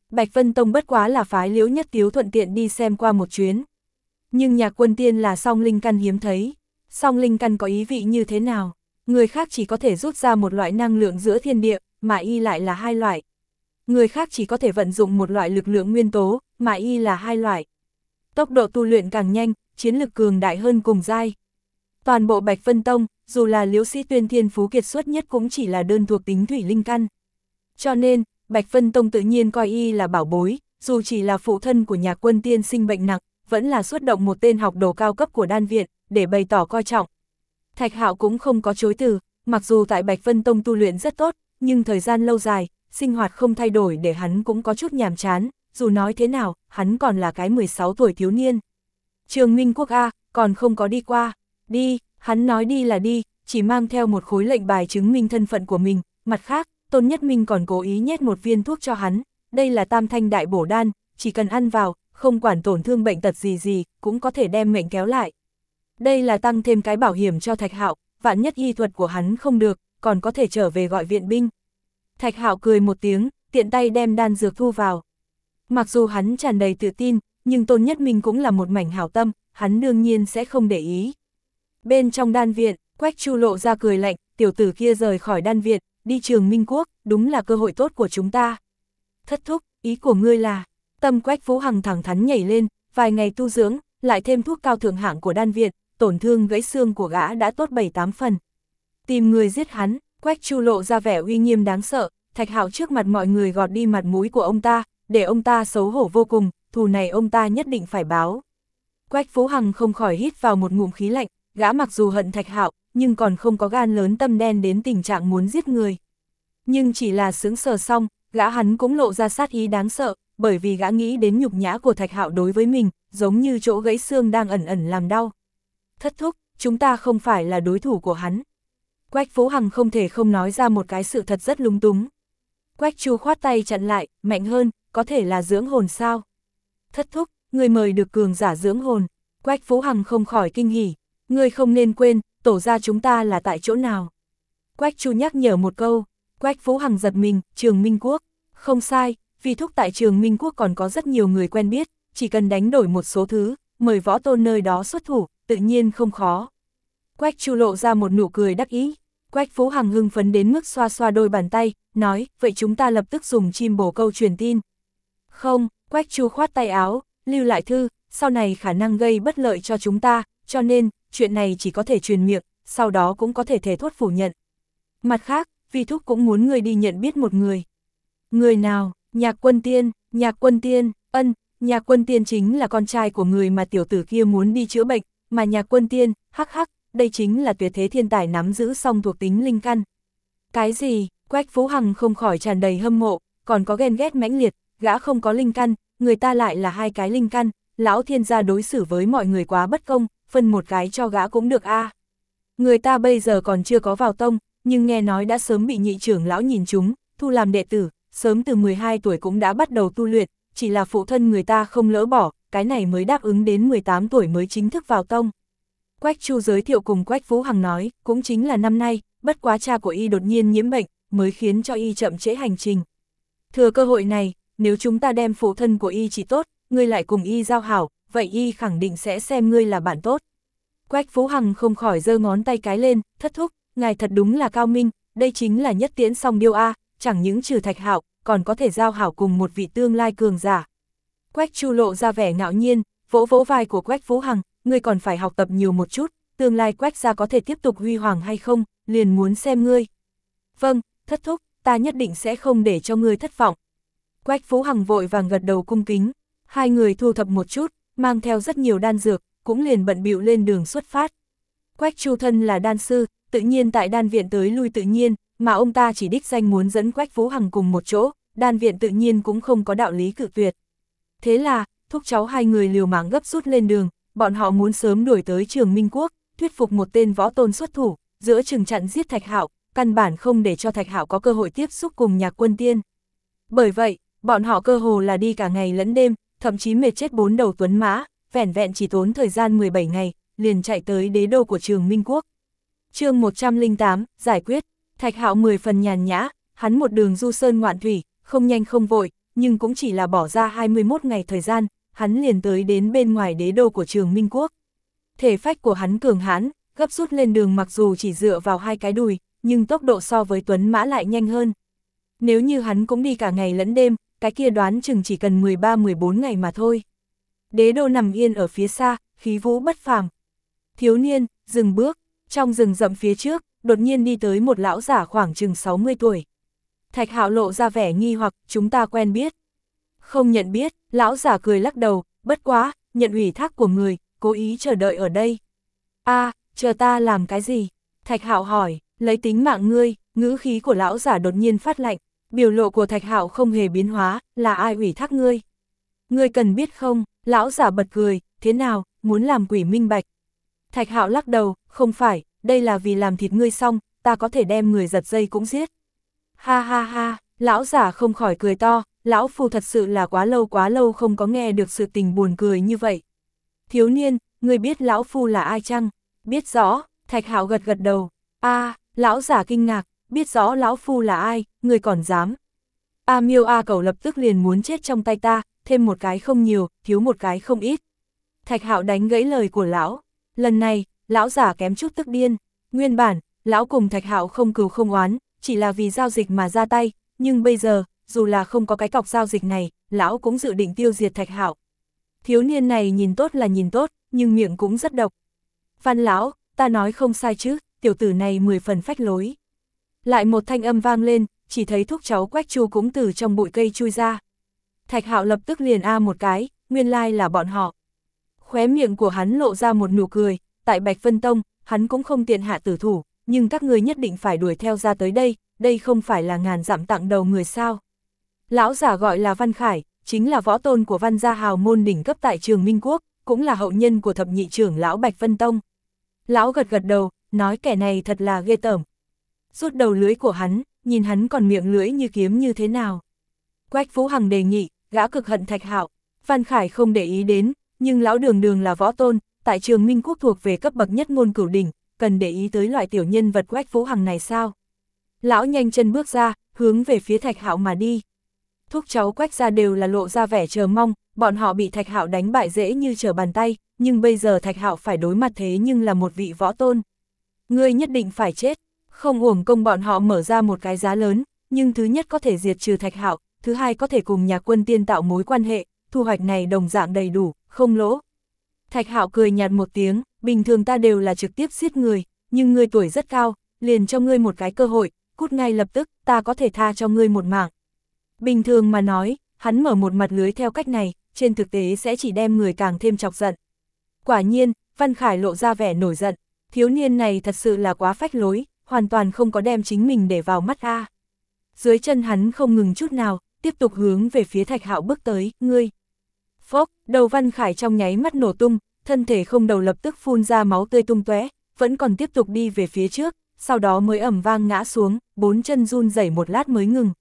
Bạch Vân Tông bất quá là phái liễu nhất tiếu thuận tiện đi xem qua một chuyến. Nhưng nhạc quân tiên là song linh căn hiếm thấy. Song linh căn có ý vị như thế nào? Người khác chỉ có thể rút ra một loại năng lượng giữa thiên địa, mà y lại là hai loại. Người khác chỉ có thể vận dụng một loại lực lượng nguyên tố, mà y là hai loại. Tốc độ tu luyện càng nhanh, chiến lực cường đại hơn cùng dai. Toàn bộ Bạch Vân Tông, dù là liễu sĩ tuyên thiên phú kiệt xuất nhất cũng chỉ là đơn thuộc tính thủy linh căn. Cho nên, Bạch Vân Tông tự nhiên coi y là bảo bối, dù chỉ là phụ thân của nhà quân tiên sinh bệnh nặng, vẫn là xuất động một tên học đồ cao cấp của đan viện, để bày tỏ coi trọng. Thạch Hạo cũng không có chối từ, mặc dù tại Bạch Vân Tông tu luyện rất tốt, nhưng thời gian lâu dài, sinh hoạt không thay đổi để hắn cũng có chút nhàm chán, dù nói thế nào, hắn còn là cái 16 tuổi thiếu niên. Trường Minh Quốc A, còn không có đi qua, đi, hắn nói đi là đi, chỉ mang theo một khối lệnh bài chứng minh thân phận của mình, mặt khác, Tôn Nhất Minh còn cố ý nhét một viên thuốc cho hắn, đây là tam thanh đại bổ đan, chỉ cần ăn vào, không quản tổn thương bệnh tật gì gì, cũng có thể đem mệnh kéo lại. Đây là tăng thêm cái bảo hiểm cho Thạch Hạo, vạn nhất y thuật của hắn không được, còn có thể trở về gọi viện binh. Thạch Hạo cười một tiếng, tiện tay đem đan dược thu vào. Mặc dù hắn tràn đầy tự tin, nhưng Tôn Nhất Minh cũng là một mảnh hảo tâm, hắn đương nhiên sẽ không để ý. Bên trong đan viện, Quách Chu lộ ra cười lạnh, tiểu tử kia rời khỏi đan viện, đi trường Minh Quốc, đúng là cơ hội tốt của chúng ta. Thất thúc, ý của ngươi là, tâm Quách Phú Hằng thẳng thắn nhảy lên, vài ngày tu dưỡng, lại thêm thuốc cao thượng hạng của đan viện, tổn thương gãy xương của gã đã tốt 7-8 phần. Tìm người giết hắn, Quách Chu lộ ra vẻ uy nghiêm đáng sợ, Thạch Hạo trước mặt mọi người gọt đi mặt mũi của ông ta, để ông ta xấu hổ vô cùng, thù này ông ta nhất định phải báo. Quách Phú Hằng không khỏi hít vào một ngụm khí lạnh, gã mặc dù hận Thạch Hạo, nhưng còn không có gan lớn tâm đen đến tình trạng muốn giết người. Nhưng chỉ là sướng sờ xong, gã hắn cũng lộ ra sát ý đáng sợ, bởi vì gã nghĩ đến nhục nhã của Thạch Hạo đối với mình, giống như chỗ gãy xương đang ẩn ẩn làm đau. Thất thúc, chúng ta không phải là đối thủ của hắn. Quách Phú Hằng không thể không nói ra một cái sự thật rất lung túng. Quách Chu khoát tay chặn lại, mạnh hơn, có thể là dưỡng hồn sao? Thất thúc, người mời được cường giả dưỡng hồn. Quách Phú Hằng không khỏi kinh hỉ ngươi không nên quên, tổ ra chúng ta là tại chỗ nào. Quách Chu nhắc nhở một câu. Quách Phú Hằng giật mình, trường Minh Quốc. Không sai, vì thúc tại trường Minh Quốc còn có rất nhiều người quen biết, chỉ cần đánh đổi một số thứ, mời võ tôn nơi đó xuất thủ, tự nhiên không khó. Quách Chu lộ ra một nụ cười đắc ý. Quách Phú Hằng hưng phấn đến mức xoa xoa đôi bàn tay, nói, vậy chúng ta lập tức dùng chim bổ câu truyền tin. Không, Quách Chu khoát tay áo, lưu lại thư, sau này khả năng gây bất lợi cho chúng ta, cho nên, chuyện này chỉ có thể truyền miệng, sau đó cũng có thể thể thốt phủ nhận. Mặt khác, Vi Thúc cũng muốn người đi nhận biết một người. Người nào, nhạc quân tiên, nhạc quân tiên, ân, nhạc quân tiên chính là con trai của người mà tiểu tử kia muốn đi chữa bệnh, mà nhạc quân tiên, hắc hắc, đây chính là tuyệt thế thiên tài nắm giữ song thuộc tính linh căn. Cái gì, Quách Phú Hằng không khỏi tràn đầy hâm mộ, còn có ghen ghét mãnh liệt, gã không có linh căn, người ta lại là hai cái linh căn, lão thiên gia đối xử với mọi người quá bất công, phân một cái cho gã cũng được a. Người ta bây giờ còn chưa có vào tông, nhưng nghe nói đã sớm bị nhị trưởng lão nhìn chúng, thu làm đệ tử, sớm từ 12 tuổi cũng đã bắt đầu tu luyện, chỉ là phụ thân người ta không lỡ bỏ, cái này mới đáp ứng đến 18 tuổi mới chính thức vào tông. Quách Chu giới thiệu cùng Quách Vũ Hằng nói, cũng chính là năm nay, bất quá cha của y đột nhiên nhiễm bệnh, mới khiến cho y chậm trễ hành trình. Thừa cơ hội này, nếu chúng ta đem phụ thân của y chỉ tốt, ngươi lại cùng y giao hảo, vậy y khẳng định sẽ xem ngươi là bạn tốt. Quách Phú Hằng không khỏi giơ ngón tay cái lên, thất thúc, ngài thật đúng là cao minh, đây chính là nhất tiễn song điêu A, chẳng những trừ thạch hảo, còn có thể giao hảo cùng một vị tương lai cường giả. Quách Chu lộ ra vẻ ngạo nhiên, vỗ vỗ vai của Quách Phú Hằng, ngươi còn phải học tập nhiều một chút, tương lai Quách gia có thể tiếp tục huy hoàng hay không, liền muốn xem ngươi. Vâng, thất thúc, ta nhất định sẽ không để cho ngươi thất vọng. Quách Phú Hằng vội vàng gật đầu cung kính, hai người thu thập một chút, mang theo rất nhiều đan dược, cũng liền bận bịu lên đường xuất phát. Quách Chu thân là đan sư, tự nhiên tại đan viện tới lui tự nhiên, mà ông ta chỉ đích danh muốn dẫn Quách Phú Hằng cùng một chỗ, đan viện tự nhiên cũng không có đạo lý cự tuyệt. Thế là, thúc cháu hai người liều mạng gấp rút lên đường, bọn họ muốn sớm đuổi tới trường Minh Quốc, thuyết phục một tên võ tôn xuất thủ, giữa chừng chặn giết Thạch Hạo, căn bản không để cho Thạch Hạo có cơ hội tiếp xúc cùng nhạc quân tiên. Bởi vậy, bọn họ cơ hồ là đi cả ngày lẫn đêm, thậm chí mệt chết bốn đầu tuấn mã, vẻn vẹn chỉ tốn thời gian 17 ngày, liền chạy tới đế đô của trường Minh Quốc. chương 108, giải quyết, Thạch Hạo 10 phần nhàn nhã, hắn một đường du sơn ngoạn thủy, không nhanh không vội, nhưng cũng chỉ là bỏ ra 21 ngày thời gian, hắn liền tới đến bên ngoài đế đô của trường Minh Quốc. Thể phách của hắn cường hãn, gấp rút lên đường mặc dù chỉ dựa vào hai cái đùi, nhưng tốc độ so với Tuấn Mã lại nhanh hơn. Nếu như hắn cũng đi cả ngày lẫn đêm, cái kia đoán chừng chỉ cần 13-14 ngày mà thôi. Đế đô nằm yên ở phía xa, khí vũ bất phàm. Thiếu niên, dừng bước, trong rừng rậm phía trước, đột nhiên đi tới một lão giả khoảng chừng 60 tuổi. Thạch hạo lộ ra vẻ nghi hoặc, chúng ta quen biết. Không nhận biết, lão giả cười lắc đầu, bất quá, nhận ủy thác của người, cố ý chờ đợi ở đây. a à, chờ ta làm cái gì? Thạch hạo hỏi, lấy tính mạng ngươi, ngữ khí của lão giả đột nhiên phát lạnh, biểu lộ của thạch hạo không hề biến hóa, là ai ủy thác ngươi? Ngươi cần biết không, lão giả bật cười, thế nào, muốn làm quỷ minh bạch. Thạch hạo lắc đầu, không phải, đây là vì làm thịt ngươi xong, ta có thể đem người giật dây cũng giết. Ha ha ha, lão giả không khỏi cười to, lão phu thật sự là quá lâu quá lâu không có nghe được sự tình buồn cười như vậy. Thiếu niên, ngươi biết lão phu là ai chăng? Biết rõ, Thạch Hạo gật gật đầu, a lão giả kinh ngạc, biết rõ lão phu là ai, người còn dám. A miêu A cầu lập tức liền muốn chết trong tay ta, thêm một cái không nhiều, thiếu một cái không ít. Thạch Hạo đánh gãy lời của lão, lần này, lão giả kém chút tức điên, nguyên bản, lão cùng Thạch Hạo không cừu không oán, chỉ là vì giao dịch mà ra tay, nhưng bây giờ, dù là không có cái cọc giao dịch này, lão cũng dự định tiêu diệt Thạch Hạo. Thiếu niên này nhìn tốt là nhìn tốt, nhưng miệng cũng rất độc. Văn lão, ta nói không sai chứ, tiểu tử này mười phần phách lối. Lại một thanh âm vang lên, chỉ thấy thúc cháu Quách Chu cũng từ trong bụi cây chui ra. Thạch Hạo lập tức liền a một cái, nguyên lai là bọn họ. Khóe miệng của hắn lộ ra một nụ cười, tại Bạch Vân Tông, hắn cũng không tiện hạ tử thủ, nhưng các người nhất định phải đuổi theo ra tới đây, đây không phải là ngàn dặm tặng đầu người sao. Lão giả gọi là Văn Khải, chính là võ tôn của văn gia hào môn đỉnh cấp tại trường Minh Quốc, cũng là hậu nhân của thập nhị trưởng lão Bạch Vân Tông. Lão gật gật đầu, nói kẻ này thật là ghê tởm. Rút đầu lưới của hắn, nhìn hắn còn miệng lưỡi như kiếm như thế nào. Quách Phú Hằng đề nghị, gã cực hận thạch hạo, Văn Khải không để ý đến, nhưng lão đường đường là võ tôn, tại trường Minh Quốc thuộc về cấp bậc nhất ngôn cửu đỉnh, cần để ý tới loại tiểu nhân vật Quách Phú Hằng này sao? Lão nhanh chân bước ra, hướng về phía thạch hạo mà đi. Thúc cháu Quách ra đều là lộ ra vẻ chờ mong, bọn họ bị thạch hạo đánh bại dễ như trở bàn tay, nhưng bây giờ thạch hạo phải đối mặt thế nhưng là một vị võ tôn. Ngươi nhất định phải chết, không uổng công bọn họ mở ra một cái giá lớn, nhưng thứ nhất có thể diệt trừ thạch hạo, thứ hai có thể cùng nhà quân tiên tạo mối quan hệ, thu hoạch này đồng dạng đầy đủ, không lỗ. Thạch hạo cười nhạt một tiếng, bình thường ta đều là trực tiếp giết người, nhưng ngươi tuổi rất cao, liền cho ngươi một cái cơ hội, cút ngay lập tức, ta có thể tha cho ngươi một mạng. Bình thường mà nói, hắn mở một mặt lưới theo cách này, trên thực tế sẽ chỉ đem người càng thêm chọc giận. Quả nhiên, Văn Khải lộ ra vẻ nổi giận, thiếu niên này thật sự là quá phách lối, hoàn toàn không có đem chính mình để vào mắt A. Dưới chân hắn không ngừng chút nào, tiếp tục hướng về phía thạch hạo bước tới, ngươi. Phốc, đầu Văn Khải trong nháy mắt nổ tung, thân thể không đầu lập tức phun ra máu tươi tung tóe, vẫn còn tiếp tục đi về phía trước, sau đó mới ẩm vang ngã xuống, bốn chân run rẩy một lát mới ngừng.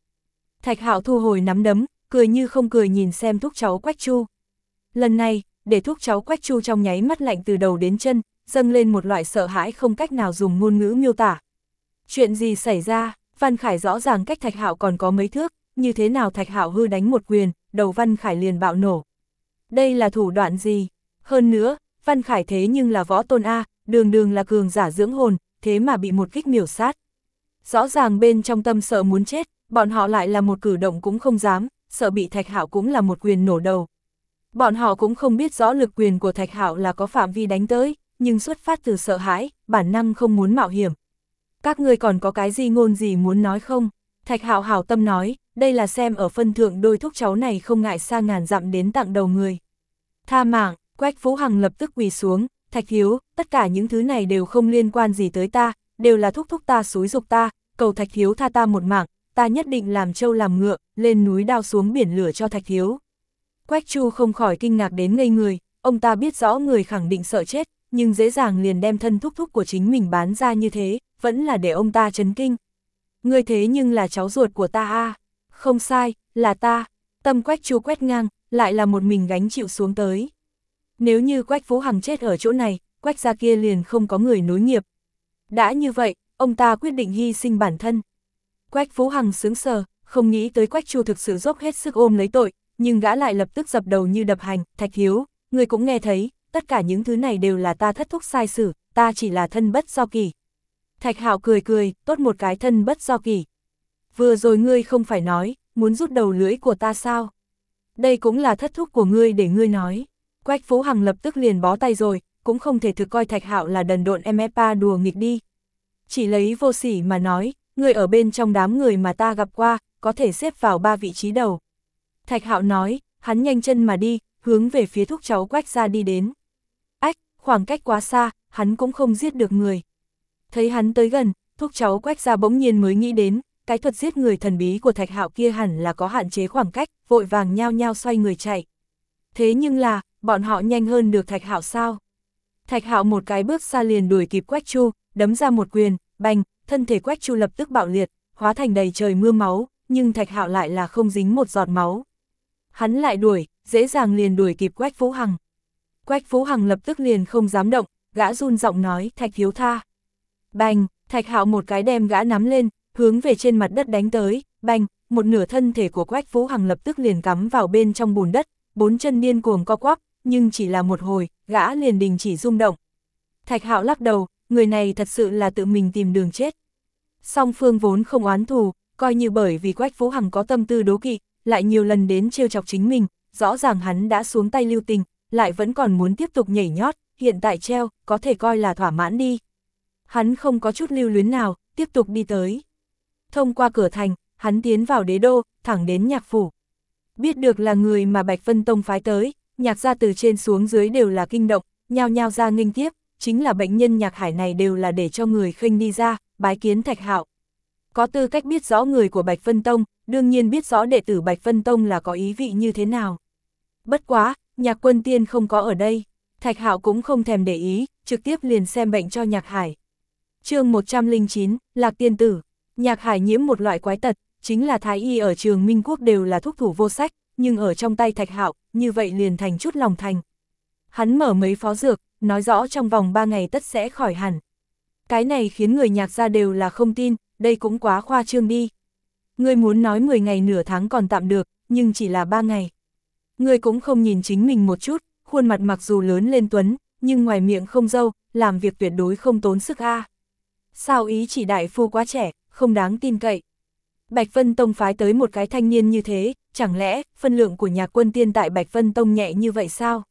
Thạch Hạo thu hồi nắm đấm, cười như không cười nhìn xem thúc cháu Quách Chu. Lần này, để thúc cháu Quách Chu trong nháy mắt lạnh từ đầu đến chân, dâng lên một loại sợ hãi không cách nào dùng ngôn ngữ miêu tả. Chuyện gì xảy ra, Văn Khải rõ ràng cách Thạch Hạo còn có mấy thước, như thế nào Thạch Hạo hư đánh một quyền, đầu Văn Khải liền bạo nổ. Đây là thủ đoạn gì? Hơn nữa, Văn Khải thế nhưng là võ tôn A, đường đường là cường giả dưỡng hồn, thế mà bị một kích miểu sát. Rõ ràng bên trong tâm sợ muốn chết, bọn họ lại là một cử động cũng không dám, sợ bị Thạch Hạo cũng là một quyền nổ đầu. Bọn họ cũng không biết rõ lực quyền của Thạch Hạo là có phạm vi đánh tới, nhưng xuất phát từ sợ hãi, bản năng không muốn mạo hiểm. Các ngươi còn có cái gì ngôn gì muốn nói không? Thạch Hạo hảo tâm nói, đây là xem ở phân thượng đôi thúc cháu này không ngại xa ngàn dặm đến tặng đầu người. Tha mạng, Quách Phú Hằng lập tức quỳ xuống, Thạch hiếu tất cả những thứ này đều không liên quan gì tới ta, đều là thúc thúc ta xúi dục ta, cầu Thạch hiếu tha ta một mạng, ta nhất định làm trâu làm ngựa, lên núi đao xuống biển lửa cho Thạch hiếu Quách Chu không khỏi kinh ngạc đến ngây người, ông ta biết rõ người khẳng định sợ chết, nhưng dễ dàng liền đem thân thúc thúc của chính mình bán ra như thế, vẫn là để ông ta chấn kinh. Người thế nhưng là cháu ruột của ta a Không sai, là ta. Tâm Quách Chu quét ngang, lại là một mình gánh chịu xuống tới. Nếu như Quách Phú Hằng chết ở chỗ này, Quách gia kia liền không có người nối nghiệp. Đã như vậy, ông ta quyết định hy sinh bản thân. Quách Phú Hằng sướng sờ, không nghĩ tới Quách Chu thực sự dốc hết sức ôm lấy tội, nhưng gã lại lập tức dập đầu như đập hành, thạch hiếu, người cũng nghe thấy, tất cả những thứ này đều là ta thất thúc sai sử, ta chỉ là thân bất do kỳ. Thạch Hạo cười cười, tốt một cái thân bất do kỳ. Vừa rồi ngươi không phải nói, muốn rút đầu lưỡi của ta sao? Đây cũng là thất thúc của ngươi để ngươi nói. Quách Phú Hằng lập tức liền bó tay rồi, cũng không thể thực coi Thạch Hạo là đần độn MFA đùa nghịch đi. Chỉ lấy vô sỉ mà nói, người ở bên trong đám người mà ta gặp qua, có thể xếp vào ba vị trí đầu. Thạch Hạo nói, hắn nhanh chân mà đi, hướng về phía thúc cháu Quách ra đi đến. Ách, khoảng cách quá xa, hắn cũng không giết được người. Thấy hắn tới gần, thúc cháu Quách ra bỗng nhiên mới nghĩ đến, cái thuật giết người thần bí của Thạch Hạo kia hẳn là có hạn chế khoảng cách, vội vàng nhao nhao xoay người chạy. Thế nhưng là, bọn họ nhanh hơn được Thạch Hạo sao? Thạch Hạo một cái bước xa liền đuổi kịp Quách Chu, đấm ra một quyền, bành, thân thể Quách Chu lập tức bạo liệt, hóa thành đầy trời mưa máu, nhưng Thạch Hạo lại là không dính một giọt máu. Hắn lại đuổi, dễ dàng liền đuổi kịp Quách Phú Hằng. Quách Phú Hằng lập tức liền không dám động, gã run giọng nói, Thạch thiếu tha. Bành, thạch hạo một cái đem gã nắm lên, hướng về trên mặt đất đánh tới, bành, một nửa thân thể của Quách Vũ Hằng lập tức liền cắm vào bên trong bùn đất, bốn chân điên cuồng co quắp, nhưng chỉ là một hồi, gã liền đình chỉ rung động. Thạch hạo lắc đầu, người này thật sự là tự mình tìm đường chết. Song phương vốn không oán thù, coi như bởi vì Quách Vũ Hằng có tâm tư đố kỵ, lại nhiều lần đến trêu chọc chính mình, rõ ràng hắn đã xuống tay lưu tình, lại vẫn còn muốn tiếp tục nhảy nhót, hiện tại treo, có thể coi là thỏa mãn đi. Hắn không có chút lưu luyến nào, tiếp tục đi tới. Thông qua cửa thành, hắn tiến vào đế đô, thẳng đến nhạc phủ. Biết được là người mà Bạch Vân Tông phái tới, nhạc gia từ trên xuống dưới đều là kinh động, nhao nhao ra nghênh tiếp, chính là bệnh nhân nhạc hải này đều là để cho người khinh đi ra, bái kiến thạch hạo. Có tư cách biết rõ người của Bạch Vân Tông, đương nhiên biết rõ đệ tử Bạch Vân Tông là có ý vị như thế nào. Bất quá, nhạc quân tiên không có ở đây, thạch hạo cũng không thèm để ý, trực tiếp liền xem bệnh cho nhạc hải chương 109, Lạc Tiên Tử, nhạc hải nhiễm một loại quái tật, chính là thái y ở trường Minh Quốc đều là thuốc thủ vô sách, nhưng ở trong tay thạch hạo, như vậy liền thành chút lòng thành. Hắn mở mấy phó dược, nói rõ trong vòng 3 ngày tất sẽ khỏi hẳn. Cái này khiến người nhạc ra đều là không tin, đây cũng quá khoa trương đi. Người muốn nói 10 ngày nửa tháng còn tạm được, nhưng chỉ là 3 ngày. Người cũng không nhìn chính mình một chút, khuôn mặt mặc dù lớn lên tuấn, nhưng ngoài miệng không dâu, làm việc tuyệt đối không tốn sức a. Sao ý chỉ đại phu quá trẻ, không đáng tin cậy. Bạch Vân Tông phái tới một cái thanh niên như thế, chẳng lẽ phân lượng của nhà quân tiên tại Bạch Vân Tông nhẹ như vậy sao?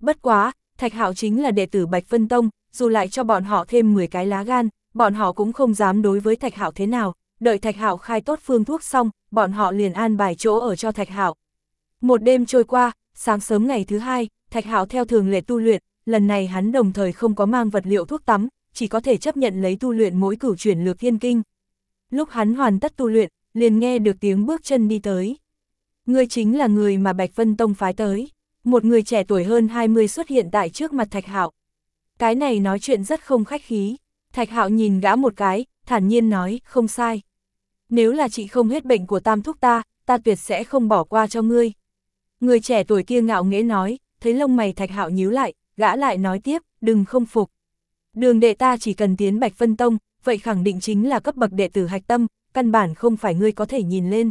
Bất quá, Thạch Hạo chính là đệ tử Bạch Vân Tông, dù lại cho bọn họ thêm 10 cái lá gan, bọn họ cũng không dám đối với Thạch Hạo thế nào, đợi Thạch Hạo khai tốt phương thuốc xong, bọn họ liền an bài chỗ ở cho Thạch Hạo. Một đêm trôi qua, sáng sớm ngày thứ hai, Thạch Hạo theo thường lệ tu luyện, lần này hắn đồng thời không có mang vật liệu thuốc tắm, chỉ có thể chấp nhận lấy tu luyện mỗi cửu chuyển lược thiên kinh. Lúc hắn hoàn tất tu luyện, liền nghe được tiếng bước chân đi tới. Người chính là người mà Bạch Vân Tông phái tới. Một người trẻ tuổi hơn 20 xuất hiện tại trước mặt Thạch Hạo. Cái này nói chuyện rất không khách khí. Thạch Hạo nhìn gã một cái, thản nhiên nói, không sai. Nếu là chị không hết bệnh của tam thúc ta, ta tuyệt sẽ không bỏ qua cho ngươi. Người trẻ tuổi kia ngạo nghễ nói, thấy lông mày Thạch Hạo nhíu lại, gã lại nói tiếp, đừng không phục. Đường đệ ta chỉ cần tiến Bạch Vân Tông, vậy khẳng định chính là cấp bậc đệ tử hạch tâm, căn bản không phải ngươi có thể nhìn lên.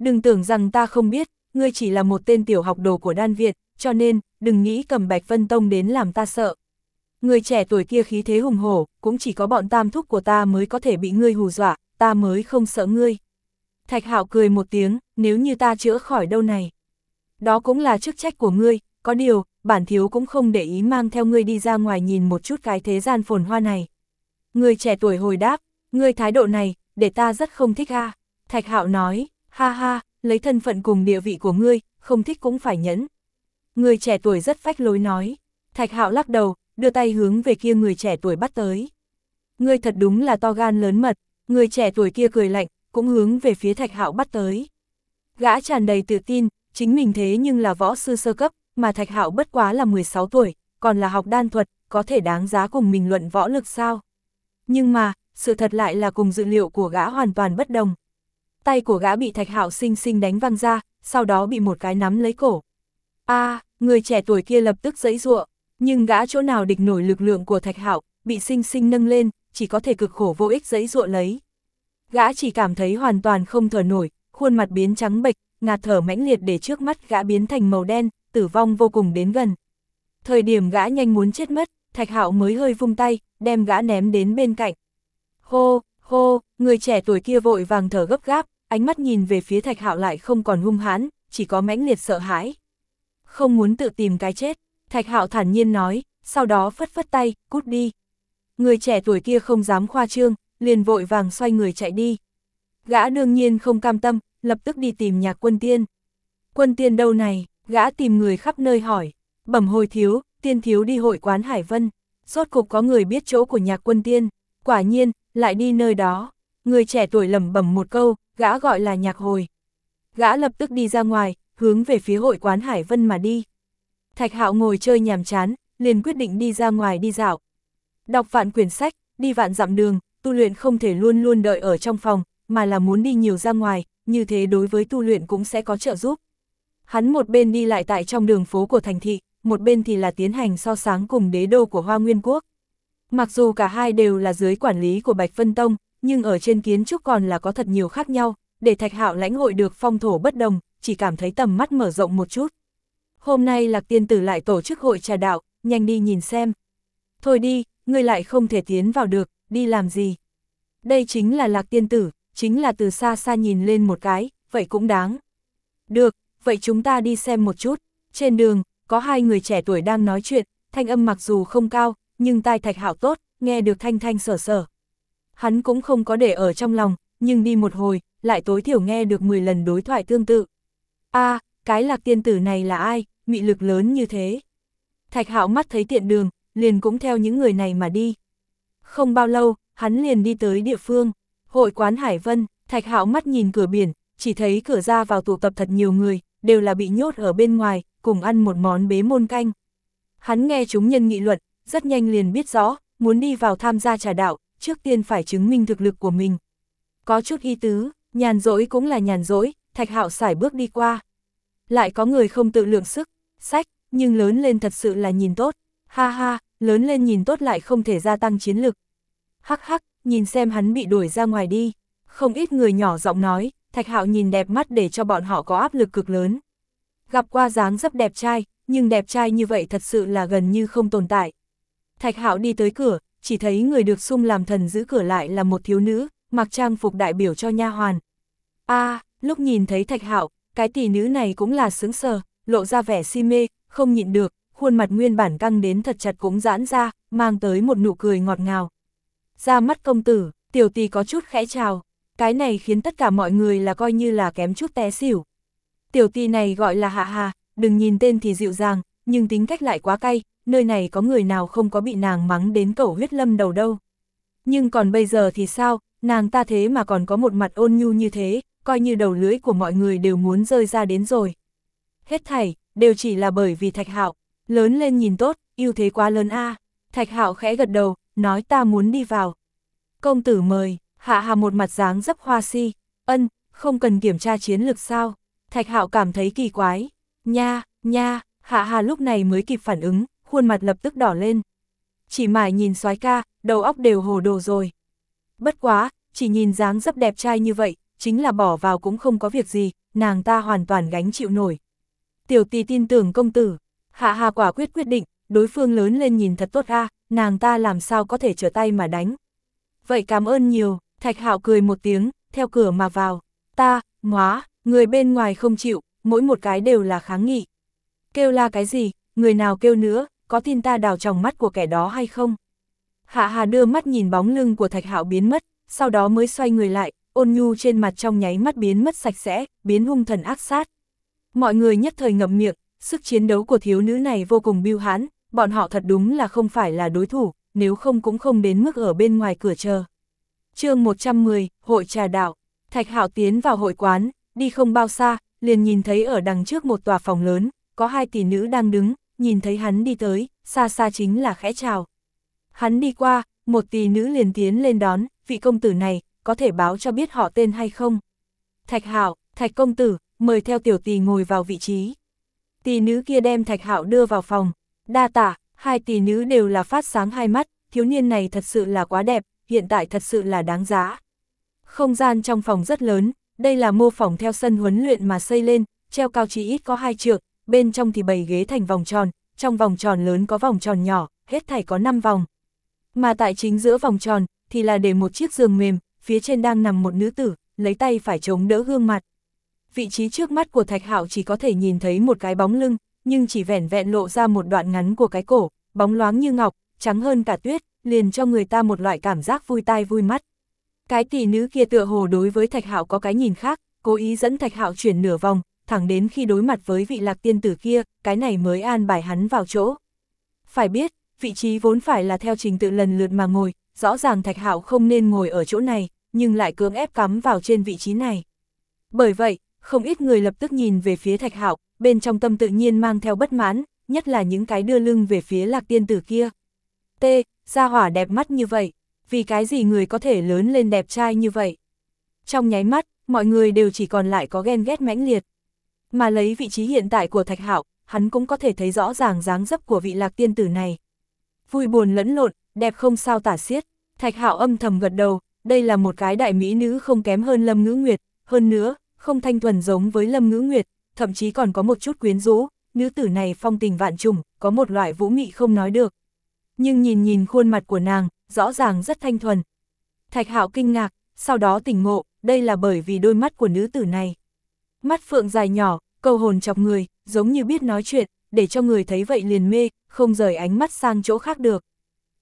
Đừng tưởng rằng ta không biết, ngươi chỉ là một tên tiểu học đồ của đan Việt, cho nên, đừng nghĩ cầm Bạch Vân Tông đến làm ta sợ. Người trẻ tuổi kia khí thế hùng hổ, cũng chỉ có bọn tam thúc của ta mới có thể bị ngươi hù dọa, ta mới không sợ ngươi. Thạch Hạo cười một tiếng, nếu như ta chữa khỏi đâu này. Đó cũng là chức trách của ngươi, có điều, bản thiếu cũng không để ý mang theo ngươi đi ra ngoài nhìn một chút cái thế gian phồn hoa này. Người trẻ tuổi hồi đáp, ngươi thái độ này, để ta rất không thích ha. Thạch Hạo nói, ha ha, lấy thân phận cùng địa vị của ngươi, không thích cũng phải nhẫn. Người trẻ tuổi rất phách lối nói. Thạch Hạo lắc đầu, đưa tay hướng về kia người trẻ tuổi bắt tới. Ngươi thật đúng là to gan lớn mật, người trẻ tuổi kia cười lạnh, cũng hướng về phía Thạch Hạo bắt tới. Gã tràn đầy tự tin, chính mình thế nhưng là võ sư sơ cấp, mà Thạch Hạo bất quá là 16 tuổi, còn là học đan thuật, có thể đáng giá cùng mình luận võ lực sao? Nhưng mà, sự thật lại là cùng dự liệu của gã hoàn toàn bất đồng. Tay của gã bị Thạch Hạo sinh sinh đánh văng ra, sau đó bị một cái nắm lấy cổ. A, người trẻ tuổi kia lập tức giãy giụa, nhưng gã chỗ nào địch nổi lực lượng của Thạch Hạo, bị sinh sinh nâng lên, chỉ có thể cực khổ vô ích giãy giụa lấy. Gã chỉ cảm thấy hoàn toàn không thở nổi, khuôn mặt biến trắng bệch, ngạt thở mãnh liệt để trước mắt gã biến thành màu đen, tử vong vô cùng đến gần. Thời điểm gã nhanh muốn chết mất, Thạch Hạo mới hơi vung tay, đem gã ném đến bên cạnh. Hô, hô, người trẻ tuổi kia vội vàng thở gấp gáp, ánh mắt nhìn về phía Thạch Hạo lại không còn hung hãn, chỉ có mãnh liệt sợ hãi. Không muốn tự tìm cái chết, Thạch Hạo thản nhiên nói, sau đó phất phất tay, cút đi. Người trẻ tuổi kia không dám khoa trương, liền vội vàng xoay người chạy đi. Gã đương nhiên không cam tâm, lập tức đi tìm nhạc quân tiên. Quân tiên đâu này, gã tìm người khắp nơi hỏi, bẩm hồi thiếu, tiên thiếu đi hội quán Hải Vân, rốt cục có người biết chỗ của nhạc quân tiên, quả nhiên, lại đi nơi đó. Người trẻ tuổi lẩm bẩm một câu, gã gọi là nhạc hồi. Gã lập tức đi ra ngoài, hướng về phía hội quán Hải Vân mà đi. Thạch Hạo ngồi chơi nhàm chán, liền quyết định đi ra ngoài đi dạo. Đọc vạn quyển sách, đi vạn dặm đường, tu luyện không thể luôn luôn đợi ở trong phòng, mà là muốn đi nhiều ra ngoài, như thế đối với tu luyện cũng sẽ có trợ giúp. Hắn một bên đi lại tại trong đường phố của thành thị, một bên thì là tiến hành so sáng cùng đế đô của Hoa Nguyên Quốc. Mặc dù cả hai đều là dưới quản lý của Bạch Vân Tông, nhưng ở trên kiến trúc còn là có thật nhiều khác nhau, để Thạch Hạo lãnh hội được phong thổ bất đồng, chỉ cảm thấy tầm mắt mở rộng một chút. Hôm nay Lạc Tiên Tử lại tổ chức hội trà đạo, nhanh đi nhìn xem. Thôi đi, ngươi lại không thể tiến vào được, đi làm gì? Đây chính là Lạc Tiên Tử, chính là từ xa xa nhìn lên một cái, vậy cũng đáng. Được, vậy chúng ta đi xem một chút. Trên đường, có hai người trẻ tuổi đang nói chuyện, thanh âm mặc dù không cao, nhưng tai Thạch Hạo tốt, nghe được thanh thanh sở sở. Hắn cũng không có để ở trong lòng, nhưng đi một hồi, lại tối thiểu nghe được 10 lần đối thoại tương tự. a à, cái lạc tiên tử này là ai, mị lực lớn như thế. Thạch hạo mắt thấy tiện đường, liền cũng theo những người này mà đi. Không bao lâu, hắn liền đi tới địa phương, hội quán Hải Vân, Thạch hạo mắt nhìn cửa biển, chỉ thấy cửa ra vào tụ tập thật nhiều người, đều là bị nhốt ở bên ngoài, cùng ăn một món bế môn canh. Hắn nghe chúng nhân nghị luận, rất nhanh liền biết rõ, muốn đi vào tham gia trà đạo, trước tiên phải chứng minh thực lực của mình. Có chút y tứ, nhàn rỗi cũng là nhàn rỗi, thạch hạo xải bước đi qua. Lại có người không tự lượng sức, sách, nhưng lớn lên thật sự là nhìn tốt, ha ha, lớn lên nhìn tốt lại không thể gia tăng chiến lực. Hắc hắc, nhìn xem hắn bị đuổi ra ngoài đi, không ít người nhỏ giọng nói, thạch hạo nhìn đẹp mắt để cho bọn họ có áp lực cực lớn. Gặp qua dáng dấp đẹp trai, nhưng đẹp trai như vậy thật sự là gần như không tồn tại. Thạch hạo đi tới cửa, chỉ thấy người được sung làm thần giữ cửa lại là một thiếu nữ, mặc trang phục đại biểu cho nha hoàn. a à, lúc nhìn thấy thạch hạo, cái tỷ nữ này cũng là sướng sờ, lộ ra vẻ si mê, không nhịn được, khuôn mặt nguyên bản căng đến thật chặt cũng giãn ra, mang tới một nụ cười ngọt ngào. Ra mắt công tử, tiểu tỷ có chút khẽ chào, cái này khiến tất cả mọi người là coi như là kém chút té xỉu. Tiểu tỷ này gọi là Hạ Hà, đừng nhìn tên thì dịu dàng, nhưng tính cách lại quá cay, nơi này có người nào không có bị nàng mắng đến cẩu huyết lâm đầu đâu. Nhưng còn bây giờ thì sao, nàng ta thế mà còn có một mặt ôn nhu như thế, coi như đầu lưỡi của mọi người đều muốn rơi ra đến rồi. Hết thảy, đều chỉ là bởi vì Thạch Hạo lớn lên nhìn tốt, ưu thế quá lớn a. Thạch Hạo khẽ gật đầu, nói ta muốn đi vào. Công tử mời, hạ hà một mặt dáng dấp hoa si, ân, không cần kiểm tra chiến lược sao. Thạch Hạo cảm thấy kỳ quái, nha, nha, hạ hà lúc này mới kịp phản ứng, khuôn mặt lập tức đỏ lên. Chỉ mải nhìn soái ca, đầu óc đều hồ đồ rồi. Bất quá, chỉ nhìn dáng dấp đẹp trai như vậy, chính là bỏ vào cũng không có việc gì, nàng ta hoàn toàn gánh chịu nổi. Tiểu tỷ tin tưởng công tử, hạ hà quả quyết quyết định, đối phương lớn lên nhìn thật tốt a, nàng ta làm sao có thể trở tay mà đánh. Vậy cảm ơn nhiều, thạch hạo cười một tiếng, theo cửa mà vào, ta, ngóa, người bên ngoài không chịu, mỗi một cái đều là kháng nghị. Kêu la cái gì, người nào kêu nữa, có tin ta đào trong mắt của kẻ đó hay không? Hạ Hà đưa mắt nhìn bóng lưng của Thạch Hạo biến mất, sau đó mới xoay người lại, ôn nhu trên mặt trong nháy mắt biến mất sạch sẽ, biến hung thần ác sát. Mọi người nhất thời ngậm miệng, sức chiến đấu của thiếu nữ này vô cùng biêu hãn, bọn họ thật đúng là không phải là đối thủ, nếu không cũng không đến mức ở bên ngoài cửa chờ chương 110, Hội Trà Đạo, Thạch Hạo tiến vào hội quán, đi không bao xa, liền nhìn thấy ở đằng trước một tòa phòng lớn, có hai tỷ nữ đang đứng, nhìn thấy hắn đi tới, xa xa chính là khẽ chào. Hắn đi qua, một tỷ nữ liền tiến lên đón, vị công tử này, có thể báo cho biết họ tên hay không? Thạch Hạo, Thạch công tử, mời theo tiểu tỷ ngồi vào vị trí. Tỷ nữ kia đem Thạch Hạo đưa vào phòng, đa tả, hai tỷ nữ đều là phát sáng hai mắt, thiếu niên này thật sự là quá đẹp, hiện tại thật sự là đáng giá. Không gian trong phòng rất lớn, đây là mô phỏng theo sân huấn luyện mà xây lên, treo cao chỉ ít có hai trượng, bên trong thì bày ghế thành vòng tròn, trong vòng tròn lớn có vòng tròn nhỏ, hết thảy có 5 vòng. Mà tại chính giữa vòng tròn, thì là để một chiếc giường mềm, phía trên đang nằm một nữ tử, lấy tay phải chống đỡ gương mặt. Vị trí trước mắt của Thạch Hạo chỉ có thể nhìn thấy một cái bóng lưng, nhưng chỉ vẻn vẹn lộ ra một đoạn ngắn của cái cổ, bóng loáng như ngọc, trắng hơn cả tuyết, liền cho người ta một loại cảm giác vui tai vui mắt. Cái tỷ nữ kia tựa hồ đối với Thạch Hạo có cái nhìn khác, cố ý dẫn Thạch Hạo chuyển nửa vòng, thẳng đến khi đối mặt với vị lạc tiên tử kia, cái này mới an bài hắn vào chỗ. Phải biết, vị trí vốn phải là theo trình tự lần lượt mà ngồi, rõ ràng Thạch Hạo không nên ngồi ở chỗ này, nhưng lại cưỡng ép cắm vào trên vị trí này. Bởi vậy, không ít người lập tức nhìn về phía Thạch Hạo, bên trong tâm tự nhiên mang theo bất mãn, nhất là những cái đưa lưng về phía lạc tiên tử kia. T, gia hỏa đẹp mắt như vậy, vì cái gì người có thể lớn lên đẹp trai như vậy? Trong nháy mắt, mọi người đều chỉ còn lại có ghen ghét mãnh liệt. Mà lấy vị trí hiện tại của Thạch Hạo, hắn cũng có thể thấy rõ ràng dáng dấp của vị lạc tiên tử này. Vui buồn lẫn lộn, đẹp không sao tả xiết. Thạch Hạo âm thầm gật đầu, đây là một cái đại mỹ nữ không kém hơn Lâm Ngữ Nguyệt, hơn nữa, không thanh thuần giống với Lâm Ngữ Nguyệt, thậm chí còn có một chút quyến rũ, nữ tử này phong tình vạn trùng, có một loại vũ mị không nói được. Nhưng nhìn nhìn khuôn mặt của nàng, rõ ràng rất thanh thuần. Thạch Hạo kinh ngạc, sau đó tỉnh ngộ, đây là bởi vì đôi mắt của nữ tử này. Mắt phượng dài nhỏ, câu hồn chọc người, giống như biết nói chuyện, để cho người thấy vậy liền mê, không rời ánh mắt sang chỗ khác được.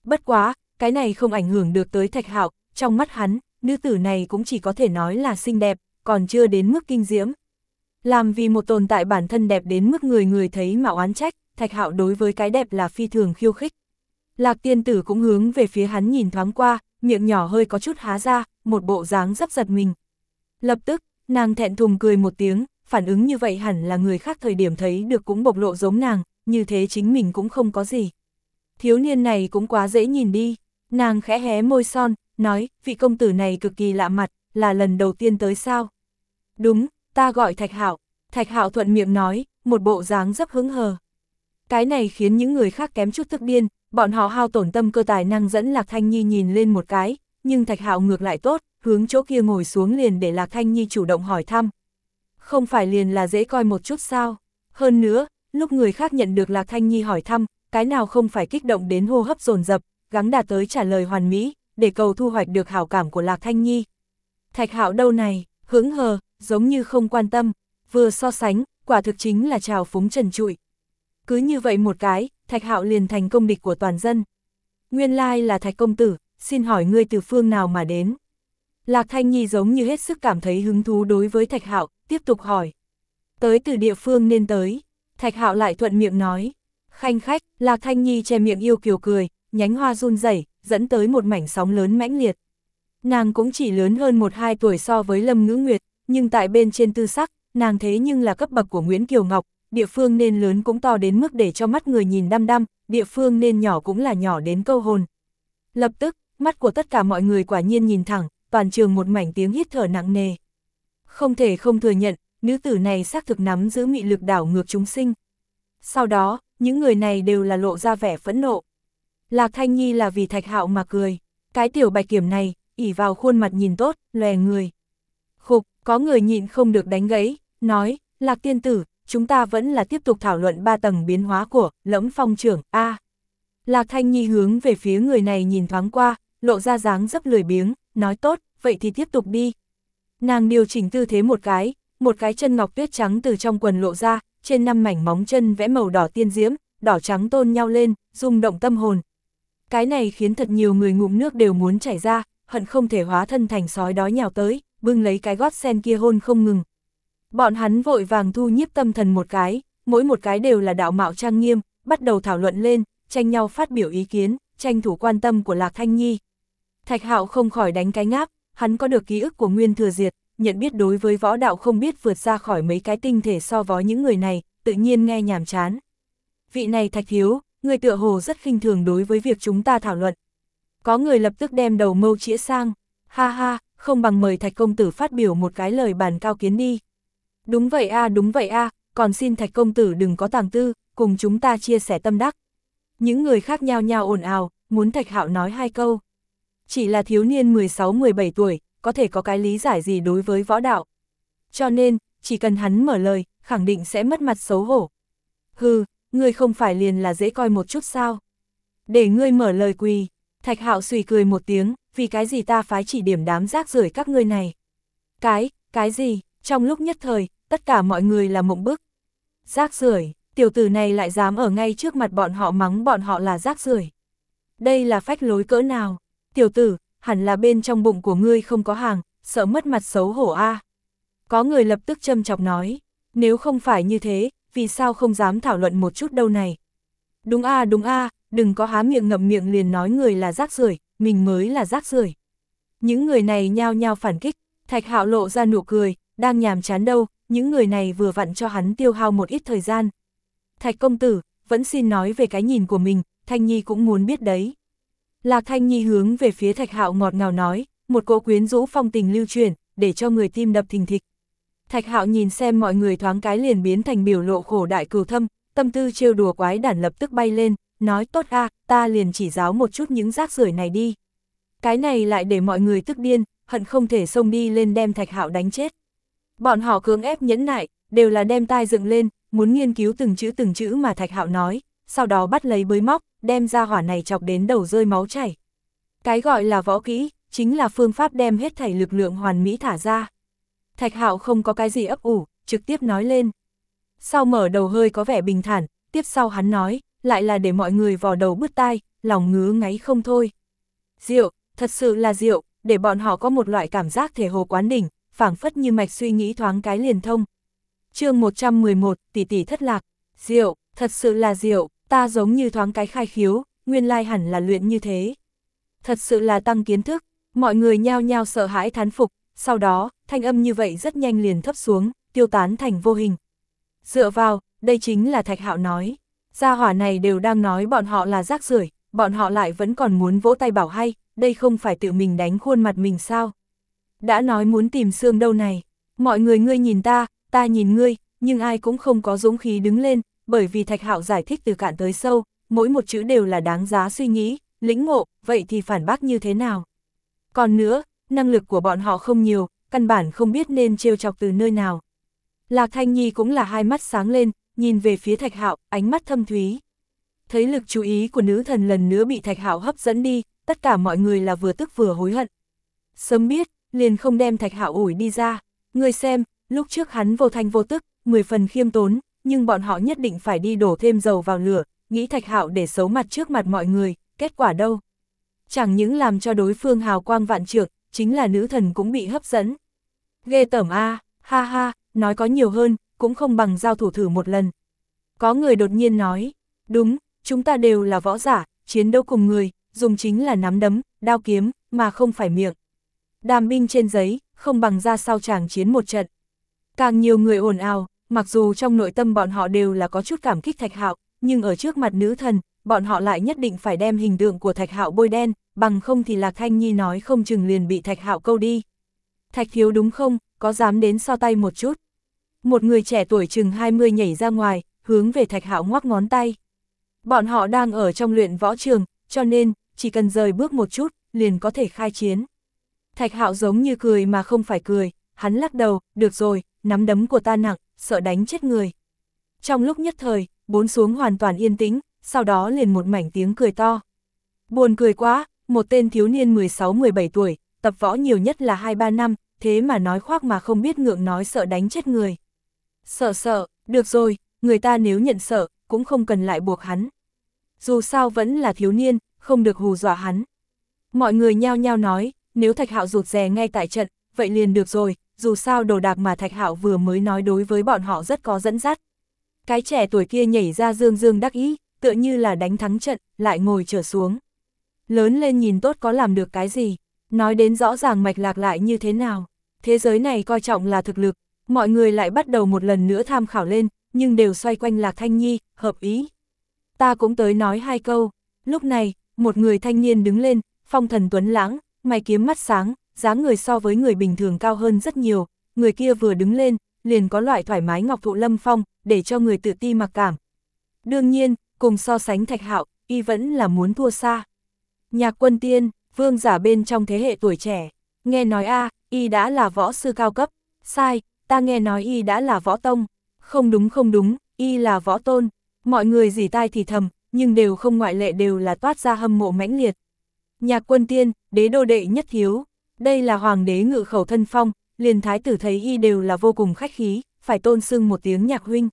Bất quá, cái này không ảnh hưởng được tới Thạch Hạo, trong mắt hắn, nữ tử này cũng chỉ có thể nói là xinh đẹp, còn chưa đến mức kinh diễm. Làm vì một tồn tại bản thân đẹp đến mức người người thấy mà oán trách, Thạch Hạo đối với cái đẹp là phi thường khiêu khích. Lạc tiên tử cũng hướng về phía hắn nhìn thoáng qua, miệng nhỏ hơi có chút há ra, một bộ dáng rất giật mình. Lập tức, nàng thẹn thùng cười một tiếng, phản ứng như vậy hẳn là người khác thời điểm thấy được cũng bộc lộ giống nàng, như thế chính mình cũng không có gì. Thiếu niên này cũng quá dễ nhìn đi, nàng khẽ hé môi son, nói, vị công tử này cực kỳ lạ mặt, là lần đầu tiên tới sao? Đúng, ta gọi Thạch Hạo. Thạch Hạo thuận miệng nói, một bộ dáng rất hứng hờ. Cái này khiến những người khác kém chút tức điên, bọn họ hao tổn tâm cơ tài năng dẫn Lạc Thanh Nhi nhìn lên một cái, nhưng Thạch Hạo ngược lại tốt, hướng chỗ kia ngồi xuống liền để Lạc Thanh Nhi chủ động hỏi thăm. Không phải liền là dễ coi một chút sao? Hơn nữa, lúc người khác nhận được Lạc Thanh Nhi hỏi thăm, cái nào không phải kích động đến hô hấp dồn dập, gắng đạt tới trả lời hoàn mỹ, để cầu thu hoạch được hảo cảm của Lạc Thanh Nhi. Thạch Hạo đâu này, hứng hờ, giống như không quan tâm, vừa so sánh, quả thực chính là trào phúng trần trụi. Cứ như vậy một cái, Thạch Hạo liền thành công địch của toàn dân. Nguyên lai là Thạch công tử, xin hỏi ngươi từ phương nào mà đến? Lạc Thanh Nhi giống như hết sức cảm thấy hứng thú đối với Thạch Hạo, tiếp tục hỏi. Tới từ địa phương nên tới. Thạch Hạo lại thuận miệng nói. Khanh khách, Lạc Thanh Nhi che miệng yêu kiều cười, nhánh hoa run rẩy, dẫn tới một mảnh sóng lớn mãnh liệt. Nàng cũng chỉ lớn hơn một hai tuổi so với Lâm Ngữ Nguyệt, nhưng tại bên trên tư sắc, nàng thế nhưng là cấp bậc của Nguyễn Kiều Ngọc, địa phương nên lớn cũng to đến mức để cho mắt người nhìn đăm đăm, địa phương nên nhỏ cũng là nhỏ đến câu hồn. Lập tức, mắt của tất cả mọi người quả nhiên nhìn thẳng, toàn trường một mảnh tiếng hít thở nặng nề. Không thể không thừa nhận, nữ tử này xác thực nắm giữ mị lực đảo ngược chúng sinh. Sau đó, những người này đều là lộ ra vẻ phẫn nộ. Lạc Thanh Nhi là vì thạch hạo mà cười. Cái tiểu bạch kiểm này, ỉ vào khuôn mặt nhìn tốt, lòe người. Khục, có người nhịn không được đánh gãy, nói, Lạc tiên tử, chúng ta vẫn là tiếp tục thảo luận ba tầng biến hóa của lẫm phong trưởng A. Lạc Thanh Nhi hướng về phía người này nhìn thoáng qua, lộ ra dáng dấp lười biếng, nói tốt, vậy thì tiếp tục đi. Nàng điều chỉnh tư thế một cái, một cái chân ngọc tuyết trắng từ trong quần lộ ra, trên năm mảnh móng chân vẽ màu đỏ tiên diễm, đỏ trắng tôn nhau lên, rung động tâm hồn. Cái này khiến thật nhiều người ngụm nước đều muốn chảy ra, hận không thể hóa thân thành sói đói nhào tới, bưng lấy cái gót sen kia hôn không ngừng. Bọn hắn vội vàng thu nhiếp tâm thần một cái, mỗi một cái đều là đạo mạo trang nghiêm, bắt đầu thảo luận lên, tranh nhau phát biểu ý kiến, tranh thủ quan tâm của Lạc Thanh Nhi. Thạch Hạo không khỏi đánh cái ngáp, hắn có được ký ức của Nguyên Thừa Diệt, nhận biết đối với võ đạo không biết vượt ra khỏi mấy cái tinh thể so với những người này, tự nhiên nghe nhàm chán. Vị này Thạch Thiếu, người tựa hồ rất khinh thường đối với việc chúng ta thảo luận. Có người lập tức đem đầu mâu chĩa sang, ha ha, không bằng mời Thạch Công Tử phát biểu một cái lời bàn cao kiến đi. Đúng vậy a đúng vậy a còn xin Thạch Công Tử đừng có tàng tư, cùng chúng ta chia sẻ tâm đắc. Những người khác nhau nhau ồn ào, muốn Thạch Hạo nói hai câu. Chỉ là thiếu niên 16-17 tuổi, có thể có cái lý giải gì đối với võ đạo. Cho nên, chỉ cần hắn mở lời, khẳng định sẽ mất mặt xấu hổ. Hừ, ngươi không phải liền là dễ coi một chút sao. Để ngươi mở lời quỳ, thạch hạo suy cười một tiếng, vì cái gì ta phái chỉ điểm đám rác rưởi các ngươi này. Cái, cái gì, trong lúc nhất thời, tất cả mọi người là mộng bức. Rác rưởi, tiểu tử này lại dám ở ngay trước mặt bọn họ mắng bọn họ là rác rưởi. Đây là phách lối cỡ nào? Tiểu tử, hẳn là bên trong bụng của ngươi không có hàng, sợ mất mặt xấu hổ a. Có người lập tức châm chọc nói, nếu không phải như thế, vì sao không dám thảo luận một chút đâu này. Đúng a đúng a đừng có há miệng ngậm miệng liền nói người là rác rưởi mình mới là rác rưởi Những người này nhao nhao phản kích, thạch hạo lộ ra nụ cười, đang nhàm chán đâu, những người này vừa vặn cho hắn tiêu hao một ít thời gian. Thạch công tử, vẫn xin nói về cái nhìn của mình, Thanh Nhi cũng muốn biết đấy. Lạc Thanh Nhi hướng về phía Thạch Hạo ngọt ngào nói, một cỗ quyến rũ phong tình lưu truyền, để cho người tim đập thình thịch. Thạch Hạo nhìn xem mọi người thoáng cái liền biến thành biểu lộ khổ đại cừu thâm, tâm tư trêu đùa quái đản lập tức bay lên, nói tốt a ta liền chỉ giáo một chút những rác rưởi này đi. Cái này lại để mọi người tức điên, hận không thể xông đi lên đem thạch hạo đánh chết. Bọn họ cưỡng ép nhẫn nại, đều là đem tai dựng lên, muốn nghiên cứu từng chữ từng chữ mà thạch hạo nói, sau đó bắt lấy bới móc, đem ra hỏa này chọc đến đầu rơi máu chảy. Cái gọi là võ kỹ, chính là phương pháp đem hết thảy lực lượng hoàn mỹ thả ra. Thạch hạo không có cái gì ấp ủ, trực tiếp nói lên. Sau mở đầu hơi có vẻ bình thản, tiếp sau hắn nói, lại là để mọi người vò đầu bứt tai, lòng ngứa ngáy không thôi. Rượu, thật sự là rượu, để bọn họ có một loại cảm giác thể hồ quán đỉnh, phảng phất như mạch suy nghĩ thoáng cái liền thông. chương 111, tỷ tỷ thất lạc, rượu, thật sự là rượu, ta giống như thoáng cái khai khiếu, nguyên lai hẳn là luyện như thế. Thật sự là tăng kiến thức, mọi người nhao nhao sợ hãi thán phục, sau đó, thanh âm như vậy rất nhanh liền thấp xuống, tiêu tán thành vô hình. Dựa vào, đây chính là Thạch Hạo nói. Gia hỏa này đều đang nói bọn họ là rác rưởi, bọn họ lại vẫn còn muốn vỗ tay bảo hay, đây không phải tự mình đánh khuôn mặt mình sao. Đã nói muốn tìm xương đâu này, mọi người ngươi nhìn ta, ta nhìn ngươi, nhưng ai cũng không có dũng khí đứng lên, bởi vì Thạch Hạo giải thích từ cạn tới sâu, mỗi một chữ đều là đáng giá suy nghĩ, lĩnh ngộ, vậy thì phản bác như thế nào? Còn nữa, năng lực của bọn họ không nhiều, căn bản không biết nên trêu chọc từ nơi nào. Lạc Thanh Nhi cũng là hai mắt sáng lên, nhìn về phía Thạch Hạo, ánh mắt thâm thúy. Thấy lực chú ý của nữ thần lần nữa bị Thạch Hạo hấp dẫn đi, tất cả mọi người là vừa tức vừa hối hận. Sớm biết, liền không đem Thạch Hạo ủi đi ra. Người xem, lúc trước hắn vô thanh vô tức, mười phần khiêm tốn, nhưng bọn họ nhất định phải đi đổ thêm dầu vào lửa, nghĩ Thạch Hạo để xấu mặt trước mặt mọi người, kết quả đâu? Chẳng những làm cho đối phương hào quang vạn trược, chính là nữ thần cũng bị hấp dẫn. Ghê tởm a, ha ha, nói có nhiều hơn, cũng không bằng giao thủ thử một lần. Có người đột nhiên nói, đúng, chúng ta đều là võ giả, chiến đấu cùng người, dùng chính là nắm đấm, đao kiếm, mà không phải miệng. Đàm binh trên giấy, không bằng ra sau chàng chiến một trận. Càng nhiều người ồn ào, mặc dù trong nội tâm bọn họ đều là có chút cảm kích thạch hạo, nhưng ở trước mặt nữ thần, bọn họ lại nhất định phải đem hình tượng của thạch hạo bôi đen, bằng không thì Lạc Thanh Nhi nói không chừng liền bị thạch hạo câu đi. Thạch thiếu đúng không, có dám đến so tay một chút. Một người trẻ tuổi chừng 20 nhảy ra ngoài, hướng về thạch hạo ngoắc ngón tay. Bọn họ đang ở trong luyện võ trường, cho nên, chỉ cần rời bước một chút, liền có thể khai chiến. Thạch hạo giống như cười mà không phải cười, hắn lắc đầu, được rồi, nắm đấm của ta nặng, sợ đánh chết người. Trong lúc nhất thời, bốn xuống hoàn toàn yên tĩnh, sau đó liền một mảnh tiếng cười to. Buồn cười quá, một tên thiếu niên 16-17 tuổi, tập võ nhiều nhất là 2-3 năm, thế mà nói khoác mà không biết ngượng nói sợ đánh chết người. Sợ sợ, được rồi, người ta nếu nhận sợ, cũng không cần lại buộc hắn. Dù sao vẫn là thiếu niên, không được hù dọa hắn. Mọi người nhao nhao nói, nếu Thạch Hạo rụt rè ngay tại trận, vậy liền được rồi, dù sao đồ đạc mà Thạch Hạo vừa mới nói đối với bọn họ rất có dẫn dắt. Cái trẻ tuổi kia nhảy ra dương dương đắc ý, tựa như là đánh thắng trận, lại ngồi trở xuống. Lớn lên nhìn tốt có làm được cái gì, nói đến rõ ràng mạch lạc lại như thế nào. Thế giới này coi trọng là thực lực, mọi người lại bắt đầu một lần nữa tham khảo lên, nhưng đều xoay quanh Lạc Thanh Nhi, hợp ý. Ta cũng tới nói hai câu, lúc này, một người thanh niên đứng lên, phong thần tuấn lãng, mày kiếm mắt sáng, dáng người so với người bình thường cao hơn rất nhiều, người kia vừa đứng lên, liền có loại thoải mái ngọc thụ lâm phong, để cho người tự ti mặc cảm. Đương nhiên, cùng so sánh thạch hạo, y vẫn là muốn thua xa. Nhạc quân tiên, vương giả bên trong thế hệ tuổi trẻ, nghe nói a y đã là võ sư cao cấp, sai, ta nghe nói y đã là võ tông, không đúng không đúng, y là võ tôn, mọi người dì tai thì thầm, nhưng đều không ngoại lệ đều là toát ra hâm mộ mãnh liệt. Nhạc quân tiên, đế đô đệ nhất thiếu, đây là hoàng đế ngự khẩu thân phong, liền thái tử thấy y đều là vô cùng khách khí, phải tôn sưng một tiếng nhạc huynh.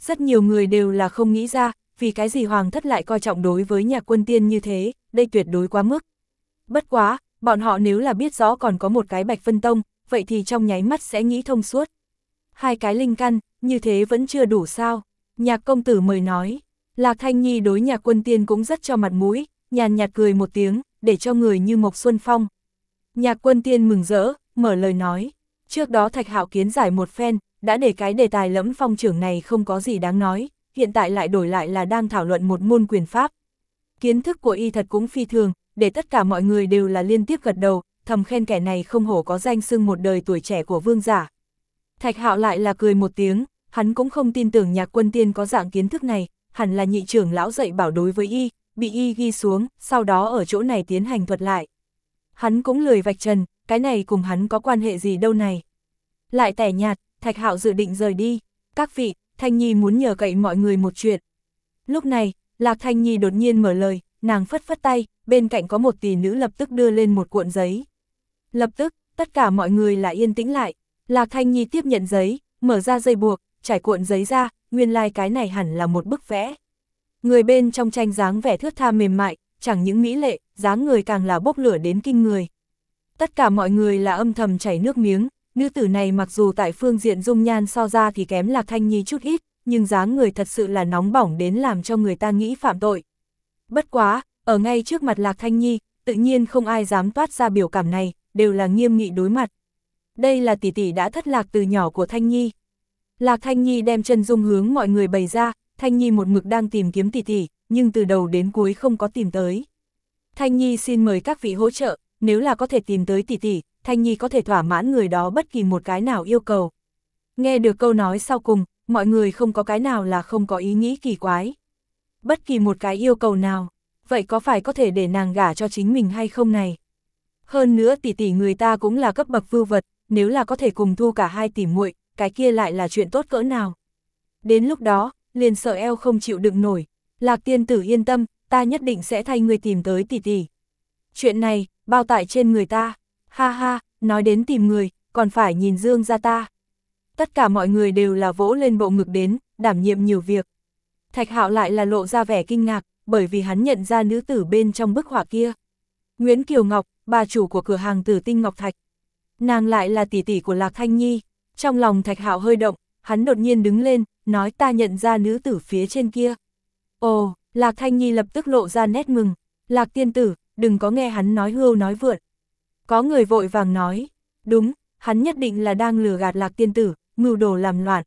Rất nhiều người đều là không nghĩ ra, vì cái gì hoàng thất lại coi trọng đối với nhạc quân tiên như thế, đây tuyệt đối quá mức. Bất quá, bọn họ nếu là biết rõ còn có một cái bạch phân tông, vậy thì trong nháy mắt sẽ nghĩ thông suốt. Hai cái linh căn, như thế vẫn chưa đủ sao, nhạc công tử mời nói. Lạc Thanh Nhi đối nhạc quân tiên cũng rất cho mặt mũi, nhàn nhạt cười một tiếng, để cho người như Mộc Xuân Phong. Nhạc quân tiên mừng rỡ, mở lời nói. Trước đó Thạch Hạo kiến giải một phen, đã để cái đề tài lẫm phong trưởng này không có gì đáng nói, hiện tại lại đổi lại là đang thảo luận một môn quyền pháp. Kiến thức của y thật cũng phi thường, để tất cả mọi người đều là liên tiếp gật đầu, thầm khen kẻ này không hổ có danh xưng một đời tuổi trẻ của vương giả. Thạch Hạo lại là cười một tiếng, hắn cũng không tin tưởng nhạc quân tiên có dạng kiến thức này, hẳn là nhị trưởng lão dạy bảo đối với y, bị y ghi xuống, sau đó ở chỗ này tiến hành thuật lại. Hắn cũng lười vạch trần, cái này cùng hắn có quan hệ gì đâu này. Lại tẻ nhạt, Thạch Hạo dự định rời đi. Các vị, Thanh Nhi muốn nhờ cậy mọi người một chuyện. Lúc này, Lạc Thanh Nhi đột nhiên mở lời, nàng phất phất tay, bên cạnh có một tỷ nữ lập tức đưa lên một cuộn giấy. Lập tức, tất cả mọi người lại yên tĩnh lại. Lạc Thanh Nhi tiếp nhận giấy, mở ra dây buộc, trải cuộn giấy ra, nguyên lai like cái này hẳn là một bức vẽ. Người bên trong tranh dáng vẻ thướt tha mềm mại, chẳng những mỹ lệ, dáng người càng là bốc lửa đến kinh người. Tất cả mọi người là âm thầm chảy nước miếng, nữ tử này mặc dù tại phương diện dung nhan so ra thì kém Lạc Thanh Nhi chút ít, nhưng dáng người thật sự là nóng bỏng đến làm cho người ta nghĩ phạm tội. Bất quá, ở ngay trước mặt Lạc Thanh Nhi, tự nhiên không ai dám toát ra biểu cảm này, đều là nghiêm nghị đối mặt. Đây là tỷ tỷ đã thất lạc từ nhỏ của Thanh Nhi. Lạc Thanh Nhi đem chân dung hướng mọi người bày ra, Thanh Nhi một mực đang tìm kiếm tỷ tỷ, nhưng từ đầu đến cuối không có tìm tới. Thanh Nhi xin mời các vị hỗ trợ, nếu là có thể tìm tới tỷ tỷ, Thanh Nhi có thể thỏa mãn người đó bất kỳ một cái nào yêu cầu. Nghe được câu nói sau cùng, mọi người không có cái nào là không có ý nghĩ kỳ quái. Bất kỳ một cái yêu cầu nào, vậy có phải có thể để nàng gả cho chính mình hay không này? Hơn nữa tỷ tỷ người ta cũng là cấp bậc vưu vật, nếu là có thể cùng thu cả hai tỷ muội, cái kia lại là chuyện tốt cỡ nào. Đến lúc đó, liền sợ eo không chịu đựng nổi, lạc tiên tử yên tâm, ta nhất định sẽ thay người tìm tới tỷ tỷ. Chuyện này, bao tải trên người ta, ha ha, nói đến tìm người, còn phải nhìn dương ra ta. Tất cả mọi người đều là vỗ lên bộ ngực đến, đảm nhiệm nhiều việc. Thạch hạo lại là lộ ra vẻ kinh ngạc, bởi vì hắn nhận ra nữ tử bên trong bức họa kia. Nguyễn Kiều Ngọc, bà chủ của cửa hàng tử tinh Ngọc Thạch. Nàng lại là tỷ tỷ của Lạc Thanh Nhi. Trong lòng Thạch Hạo hơi động, hắn đột nhiên đứng lên, nói ta nhận ra nữ tử phía trên kia. Ồ, Lạc Thanh Nhi lập tức lộ ra nét mừng. Lạc tiên tử, đừng có nghe hắn nói hưu nói vượn. Có người vội vàng nói, đúng, hắn nhất định là đang lừa gạt Lạc tiên tử, mưu đồ làm loạn.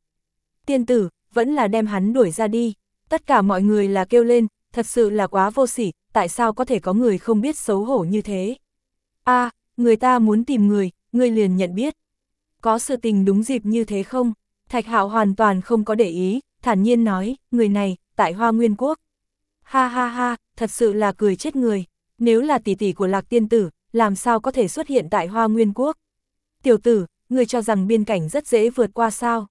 Tiên tử, vẫn là đem hắn đuổi ra đi. Tất cả mọi người là kêu lên, thật sự là quá vô sỉ, tại sao có thể có người không biết xấu hổ như thế. a à, người ta muốn tìm người, người liền nhận biết. Có sự tình đúng dịp như thế không? Thạch Hạo hoàn toàn không có để ý, thản nhiên nói, người này, tại Hoa Nguyên Quốc. Ha ha ha, thật sự là cười chết người. Nếu là tỷ tỷ của Lạc Tiên Tử, làm sao có thể xuất hiện tại Hoa Nguyên Quốc? Tiểu tử, người cho rằng biên cảnh rất dễ vượt qua sao?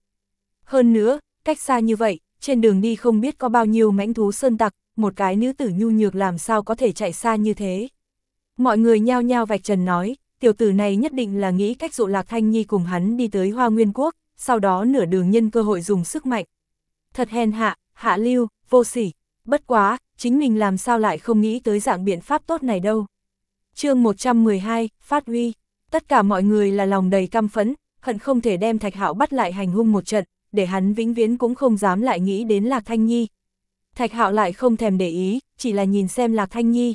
Hơn nữa, cách xa như vậy, trên đường đi không biết có bao nhiêu mãnh thú sơn tặc, một cái nữ tử nhu nhược làm sao có thể chạy xa như thế. Mọi người nhao nhao vạch trần nói, tiểu tử này nhất định là nghĩ cách dụ Lạc Thanh Nhi cùng hắn đi tới Hoa Nguyên Quốc, sau đó nửa đường nhân cơ hội dùng sức mạnh. Thật hèn hạ, hạ lưu, vô sỉ, bất quá, chính mình làm sao lại không nghĩ tới dạng biện pháp tốt này đâu. chương 112, Phát huy, tất cả mọi người là lòng đầy căm phẫn, hận không thể đem Thạch Hạo bắt lại hành hung một trận, để hắn vĩnh viễn cũng không dám lại nghĩ đến Lạc Thanh Nhi. Thạch Hạo lại không thèm để ý, chỉ là nhìn xem Lạc Thanh Nhi.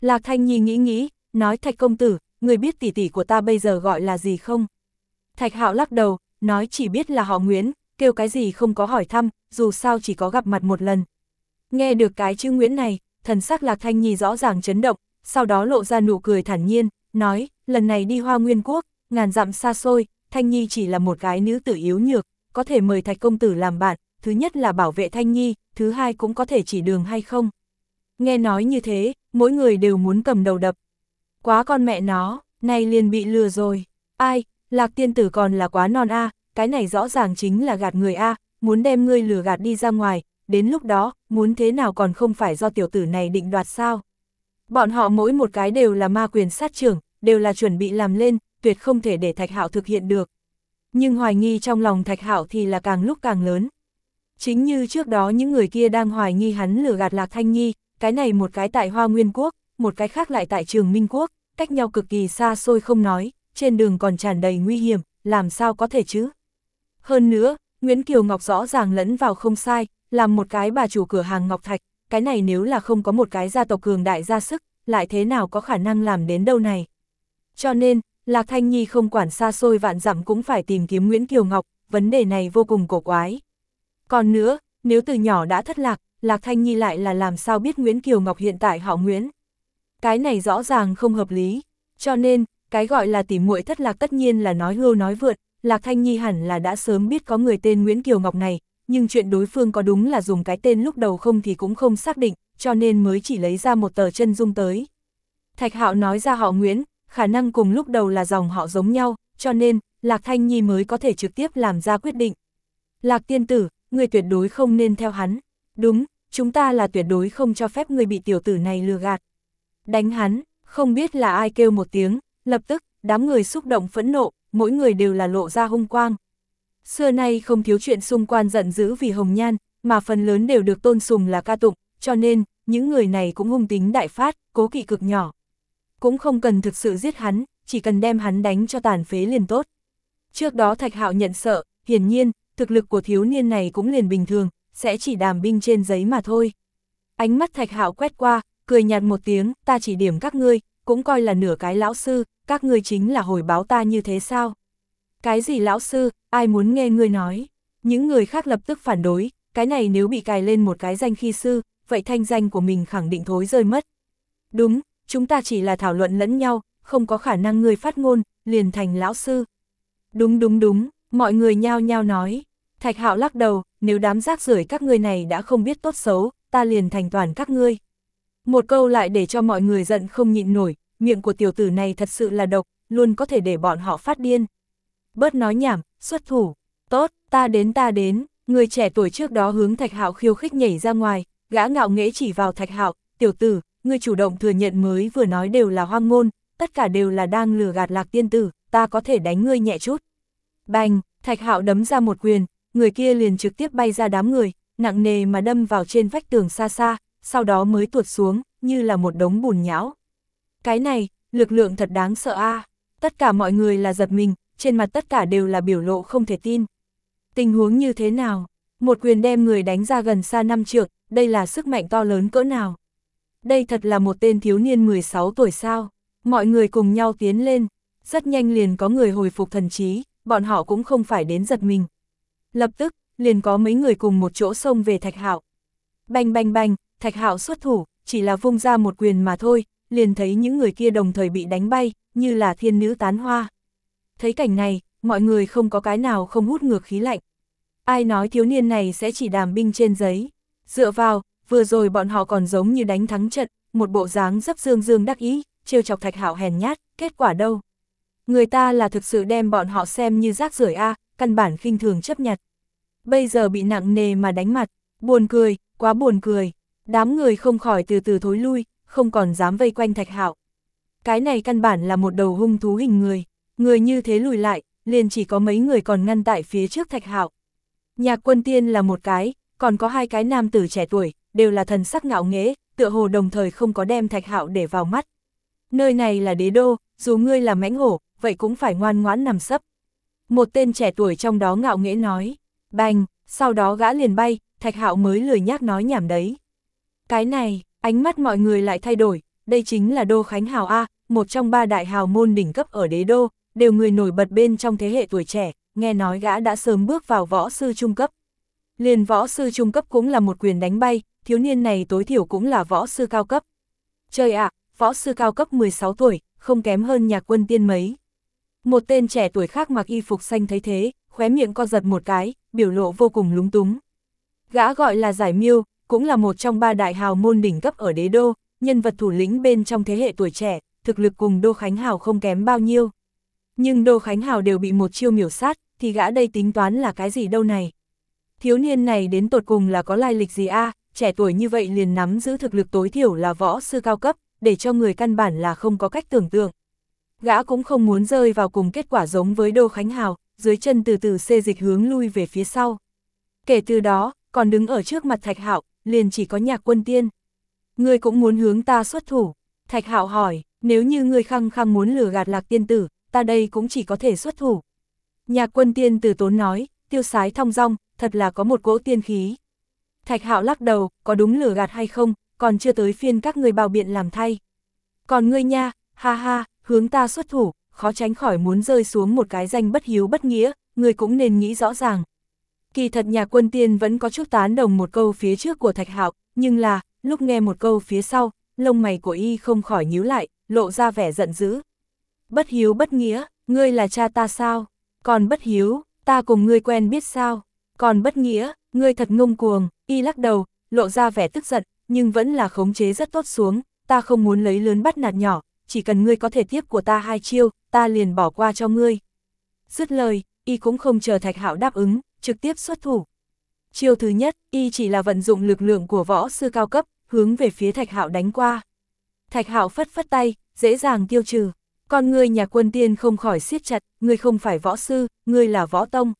Lạc Thanh Nhi nghĩ nghĩ, nói Thạch công tử, người biết tỷ tỷ của ta bây giờ gọi là gì không? Thạch Hạo lắc đầu, nói chỉ biết là họ Nguyễn, kêu cái gì không có hỏi thăm, dù sao chỉ có gặp mặt một lần. Nghe được cái chữ Nguyễn này, thần sắc Lạc Thanh Nhi rõ ràng chấn động, sau đó lộ ra nụ cười thản nhiên, nói, lần này đi Hoa Nguyên Quốc, ngàn dặm xa xôi, Thanh Nhi chỉ là một gái nữ tử yếu nhược, có thể mời Thạch công tử làm bạn, thứ nhất là bảo vệ Thanh Nhi, thứ hai cũng có thể chỉ đường hay không. Nghe nói như thế, mỗi người đều muốn cầm đầu đập. Quá con mẹ nó, nay liền bị lừa rồi. Ai, lạc tiên tử còn là quá non a cái này rõ ràng chính là gạt người a muốn đem ngươi lừa gạt đi ra ngoài, đến lúc đó, muốn thế nào còn không phải do tiểu tử này định đoạt sao. Bọn họ mỗi một cái đều là ma quyền sát trưởng, đều là chuẩn bị làm lên, tuyệt không thể để Thạch Hạo thực hiện được. Nhưng hoài nghi trong lòng Thạch Hạo thì là càng lúc càng lớn. Chính như trước đó những người kia đang hoài nghi hắn lừa gạt Lạc Thanh Nhi, cái này một cái tại Hoa Nguyên Quốc, một cái khác lại tại Trường Minh Quốc, cách nhau cực kỳ xa xôi không nói, trên đường còn tràn đầy nguy hiểm, làm sao có thể chứ? Hơn nữa, Nguyễn Kiều Ngọc rõ ràng lẫn vào không sai, làm một cái bà chủ cửa hàng Ngọc Thạch, cái này nếu là không có một cái gia tộc cường đại ra sức, lại thế nào có khả năng làm đến đâu này? Cho nên, Lạc Thanh Nhi không quản xa xôi vạn dặm cũng phải tìm kiếm Nguyễn Kiều Ngọc, vấn đề này vô cùng cổ quái. Còn nữa, nếu từ nhỏ đã thất lạc, Lạc Thanh Nhi lại là làm sao biết Nguyễn Kiều Ngọc hiện tại họ Nguyễn. Cái này rõ ràng không hợp lý, cho nên, cái gọi là tỉ muội thất lạc tất nhiên là nói hưu nói vượt, Lạc Thanh Nhi hẳn là đã sớm biết có người tên Nguyễn Kiều Ngọc này, nhưng chuyện đối phương có đúng là dùng cái tên lúc đầu không thì cũng không xác định, cho nên mới chỉ lấy ra một tờ chân dung tới. Thạch Hạo nói ra họ Nguyễn, khả năng cùng lúc đầu là dòng họ giống nhau, cho nên, Lạc Thanh Nhi mới có thể trực tiếp làm ra quyết định. Lạc tiên tử, người tuyệt đối không nên theo hắn. Đúng, chúng ta là tuyệt đối không cho phép người bị tiểu tử này lừa gạt. Đánh hắn, không biết là ai kêu một tiếng, lập tức, đám người xúc động phẫn nộ, mỗi người đều là lộ ra hung quang. Xưa nay không thiếu chuyện xung quan giận dữ vì hồng nhan, mà phần lớn đều được tôn sùng là ca tụng, cho nên, những người này cũng hung tính đại phát, cố kỵ cực nhỏ. Cũng không cần thực sự giết hắn, chỉ cần đem hắn đánh cho tàn phế liền tốt. Trước đó Thạch Hạo nhận sợ, hiển nhiên, thực lực của thiếu niên này cũng liền bình thường, sẽ chỉ đàm binh trên giấy mà thôi. Ánh mắt Thạch Hạo quét qua, cười nhạt một tiếng, ta chỉ điểm các ngươi, cũng coi là nửa cái lão sư, các ngươi chính là hồi báo ta như thế sao? Cái gì lão sư, ai muốn nghe ngươi nói? Những người khác lập tức phản đối, cái này nếu bị cài lên một cái danh khi sư, vậy thanh danh của mình khẳng định thối rơi mất. Đúng, chúng ta chỉ là thảo luận lẫn nhau, không có khả năng người phát ngôn, liền thành lão sư. Đúng đúng đúng, mọi người nhao nhao nói. Thạch hạo lắc đầu, nếu đám rác rưởi các ngươi này đã không biết tốt xấu, ta liền thành toàn các ngươi. Một câu lại để cho mọi người giận không nhịn nổi, miệng của tiểu tử này thật sự là độc, luôn có thể để bọn họ phát điên. Bớt nói nhảm, xuất thủ, tốt, ta đến ta đến, người trẻ tuổi trước đó hướng Thạch Hạo khiêu khích nhảy ra ngoài, gã ngạo nghễ chỉ vào Thạch Hạo, tiểu tử, người chủ động thừa nhận mới vừa nói đều là hoang ngôn, tất cả đều là đang lừa gạt lạc tiên tử, ta có thể đánh ngươi nhẹ chút. Bành, Thạch Hạo đấm ra một quyền, người kia liền trực tiếp bay ra đám người, nặng nề mà đâm vào trên vách tường xa xa, sau đó mới tuột xuống, như là một đống bùn nhão. Cái này, lực lượng thật đáng sợ a. Tất cả mọi người là giật mình, trên mặt tất cả đều là biểu lộ không thể tin. Tình huống như thế nào? Một quyền đem người đánh ra gần xa năm trượng, đây là sức mạnh to lớn cỡ nào? Đây thật là một tên thiếu niên 16 tuổi sao? Mọi người cùng nhau tiến lên, rất nhanh liền có người hồi phục thần trí, bọn họ cũng không phải đến giật mình. Lập tức, liền có mấy người cùng một chỗ xông về Thạch Hạo. Bành bành bành, Thạch Hạo xuất thủ, chỉ là vung ra một quyền mà thôi, liền thấy những người kia đồng thời bị đánh bay, như là thiên nữ tán hoa. Thấy cảnh này, mọi người không có cái nào không hút ngược khí lạnh. Ai nói thiếu niên này sẽ chỉ đàm binh trên giấy. Dựa vào, vừa rồi bọn họ còn giống như đánh thắng trận, một bộ dáng dấp dương dương đắc ý, trêu chọc thạch hảo hèn nhát, kết quả đâu? Người ta là thực sự đem bọn họ xem như rác rưởi a, căn bản khinh thường chấp nhặt. Bây giờ bị nặng nề mà đánh mặt, buồn cười, quá buồn cười. Đám người không khỏi từ từ thối lui, không còn dám vây quanh thạch hạo. Cái này căn bản là một đầu hung thú hình người, người như thế lùi lại, liền chỉ có mấy người còn ngăn tại phía trước thạch hạo. Nhạc quân tiên là một cái, còn có hai cái nam tử trẻ tuổi, đều là thần sắc ngạo nghễ, tựa hồ đồng thời không có đem thạch hạo để vào mắt. Nơi này là đế đô, dù ngươi là mãnh hổ, vậy cũng phải ngoan ngoãn nằm sấp. Một tên trẻ tuổi trong đó ngạo nghễ nói, bành, sau đó gã liền bay, thạch hạo mới lười nhác nói nhảm đấy. Cái này, ánh mắt mọi người lại thay đổi, đây chính là Đô Khánh Hào A, một trong ba đại hào môn đỉnh cấp ở đế đô, đều người nổi bật bên trong thế hệ tuổi trẻ, nghe nói gã đã sớm bước vào võ sư trung cấp. Liền võ sư trung cấp cũng là một quyền đánh bay, thiếu niên này tối thiểu cũng là võ sư cao cấp. Trời ạ, võ sư cao cấp 16 tuổi, không kém hơn nhạc quân tiên mấy. Một tên trẻ tuổi khác mặc y phục xanh thấy thế, khóe miệng co giật một cái, biểu lộ vô cùng lúng túng. Gã gọi là giải miêu, cũng là một trong ba đại hào môn đỉnh cấp ở đế đô, nhân vật thủ lĩnh bên trong thế hệ tuổi trẻ, thực lực cùng Đô Khánh Hào không kém bao nhiêu. Nhưng Đô Khánh Hào đều bị một chiêu miểu sát, thì gã đây tính toán là cái gì đâu này. Thiếu niên này đến tột cùng là có lai lịch gì a trẻ tuổi như vậy liền nắm giữ thực lực tối thiểu là võ sư cao cấp, để cho người căn bản là không có cách tưởng tượng. Gã cũng không muốn rơi vào cùng kết quả giống với Đô Khánh Hào, dưới chân từ từ xê dịch hướng lui về phía sau. Kể từ đó, còn đứng ở trước mặt Thạch Hạo, liền chỉ có nhạc quân tiên. Ngươi cũng muốn hướng ta xuất thủ. Thạch Hạo hỏi, nếu như ngươi khăng khăng muốn lừa gạt lạc tiên tử, ta đây cũng chỉ có thể xuất thủ. Nhạc quân tiên tử tốn nói, tiêu sái thong dong, thật là có một cỗ tiên khí. Thạch Hạo lắc đầu, có đúng lừa gạt hay không, còn chưa tới phiên các người bào biện làm thay. Còn ngươi nha, ha ha, hướng ta xuất thủ, khó tránh khỏi muốn rơi xuống một cái danh bất hiếu bất nghĩa, ngươi cũng nên nghĩ rõ ràng. Kỳ thật nhà quân tiên vẫn có chút tán đồng một câu phía trước của Thạch Hạo, nhưng là, lúc nghe một câu phía sau, lông mày của y không khỏi nhíu lại, lộ ra vẻ giận dữ. Bất hiếu bất nghĩa, ngươi là cha ta sao? Còn bất hiếu, ta cùng ngươi quen biết sao? Còn bất nghĩa, Ngươi thật ngông cuồng, y lắc đầu, lộ ra vẻ tức giận, nhưng vẫn là khống chế rất tốt xuống, ta không muốn lấy lớn bắt nạt nhỏ, chỉ cần ngươi có thể tiếp của ta hai chiêu, ta liền bỏ qua cho ngươi. Dứt lời, y cũng không chờ Thạch Hạo đáp ứng, trực tiếp xuất thủ. Chiêu thứ nhất, y chỉ là vận dụng lực lượng của võ sư cao cấp, hướng về phía Thạch Hạo đánh qua. Thạch Hạo phất phất tay, dễ dàng tiêu trừ. Con người nhà quân tiên không khỏi siết chặt, ngươi không phải võ sư, ngươi là võ tông.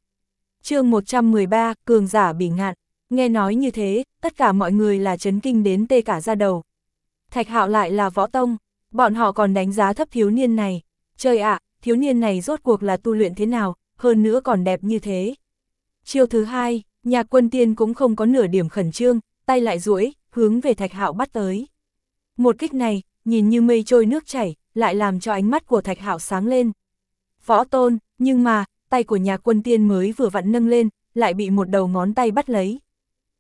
chương 113, cường giả bị ngạn. Nghe nói như thế, tất cả mọi người là chấn kinh đến tê cả ra đầu. Thạch Hạo lại là võ tông, bọn họ còn đánh giá thấp thiếu niên này. Trời ạ, thiếu niên này rốt cuộc là tu luyện thế nào, hơn nữa còn đẹp như thế. Chiêu thứ hai, nhà quân tiên cũng không có nửa điểm khẩn trương, tay lại duỗi hướng về Thạch Hạo bắt tới. Một kích này, nhìn như mây trôi nước chảy, lại làm cho ánh mắt của Thạch Hạo sáng lên. Võ tôn, nhưng mà, tay của nhà quân tiên mới vừa vặn nâng lên, lại bị một đầu ngón tay bắt lấy.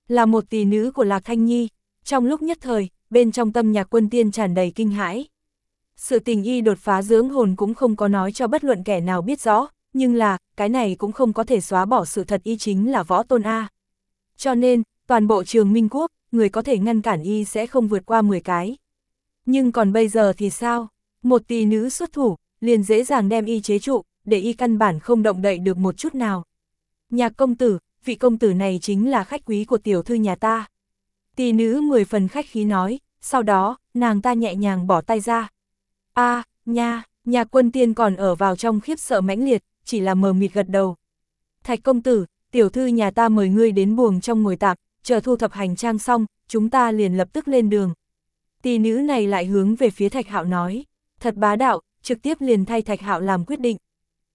Là một tỷ nữ của Lạc Thanh Nhi, trong lúc nhất thời, bên trong tâm nhạc quân tiên tràn đầy kinh hãi. Sự tình y đột phá dưỡng hồn cũng không có nói cho bất luận kẻ nào biết rõ, nhưng là, cái này cũng không có thể xóa bỏ sự thật y chính là võ tôn A. Cho nên, toàn bộ trường Minh Quốc, người có thể ngăn cản y sẽ không vượt qua 10 cái. Nhưng còn bây giờ thì sao? Một tỷ nữ xuất thủ, liền dễ dàng đem y chế trụ, để y căn bản không động đậy được một chút nào. Nhạc công tử, vị công tử này chính là khách quý của tiểu thư nhà ta. Tỷ nữ mười phần khách khí nói, sau đó, nàng ta nhẹ nhàng bỏ tay ra. a nha, nhà quân tiên còn ở vào trong khiếp sợ mãnh liệt, chỉ là mờ mịt gật đầu. Thạch công tử, tiểu thư nhà ta mời ngươi đến buồng trong ngồi tạm, chờ thu thập hành trang xong, chúng ta liền lập tức lên đường. Tỷ nữ này lại hướng về phía Thạch Hạo nói, thật bá đạo, trực tiếp liền thay Thạch Hạo làm quyết định.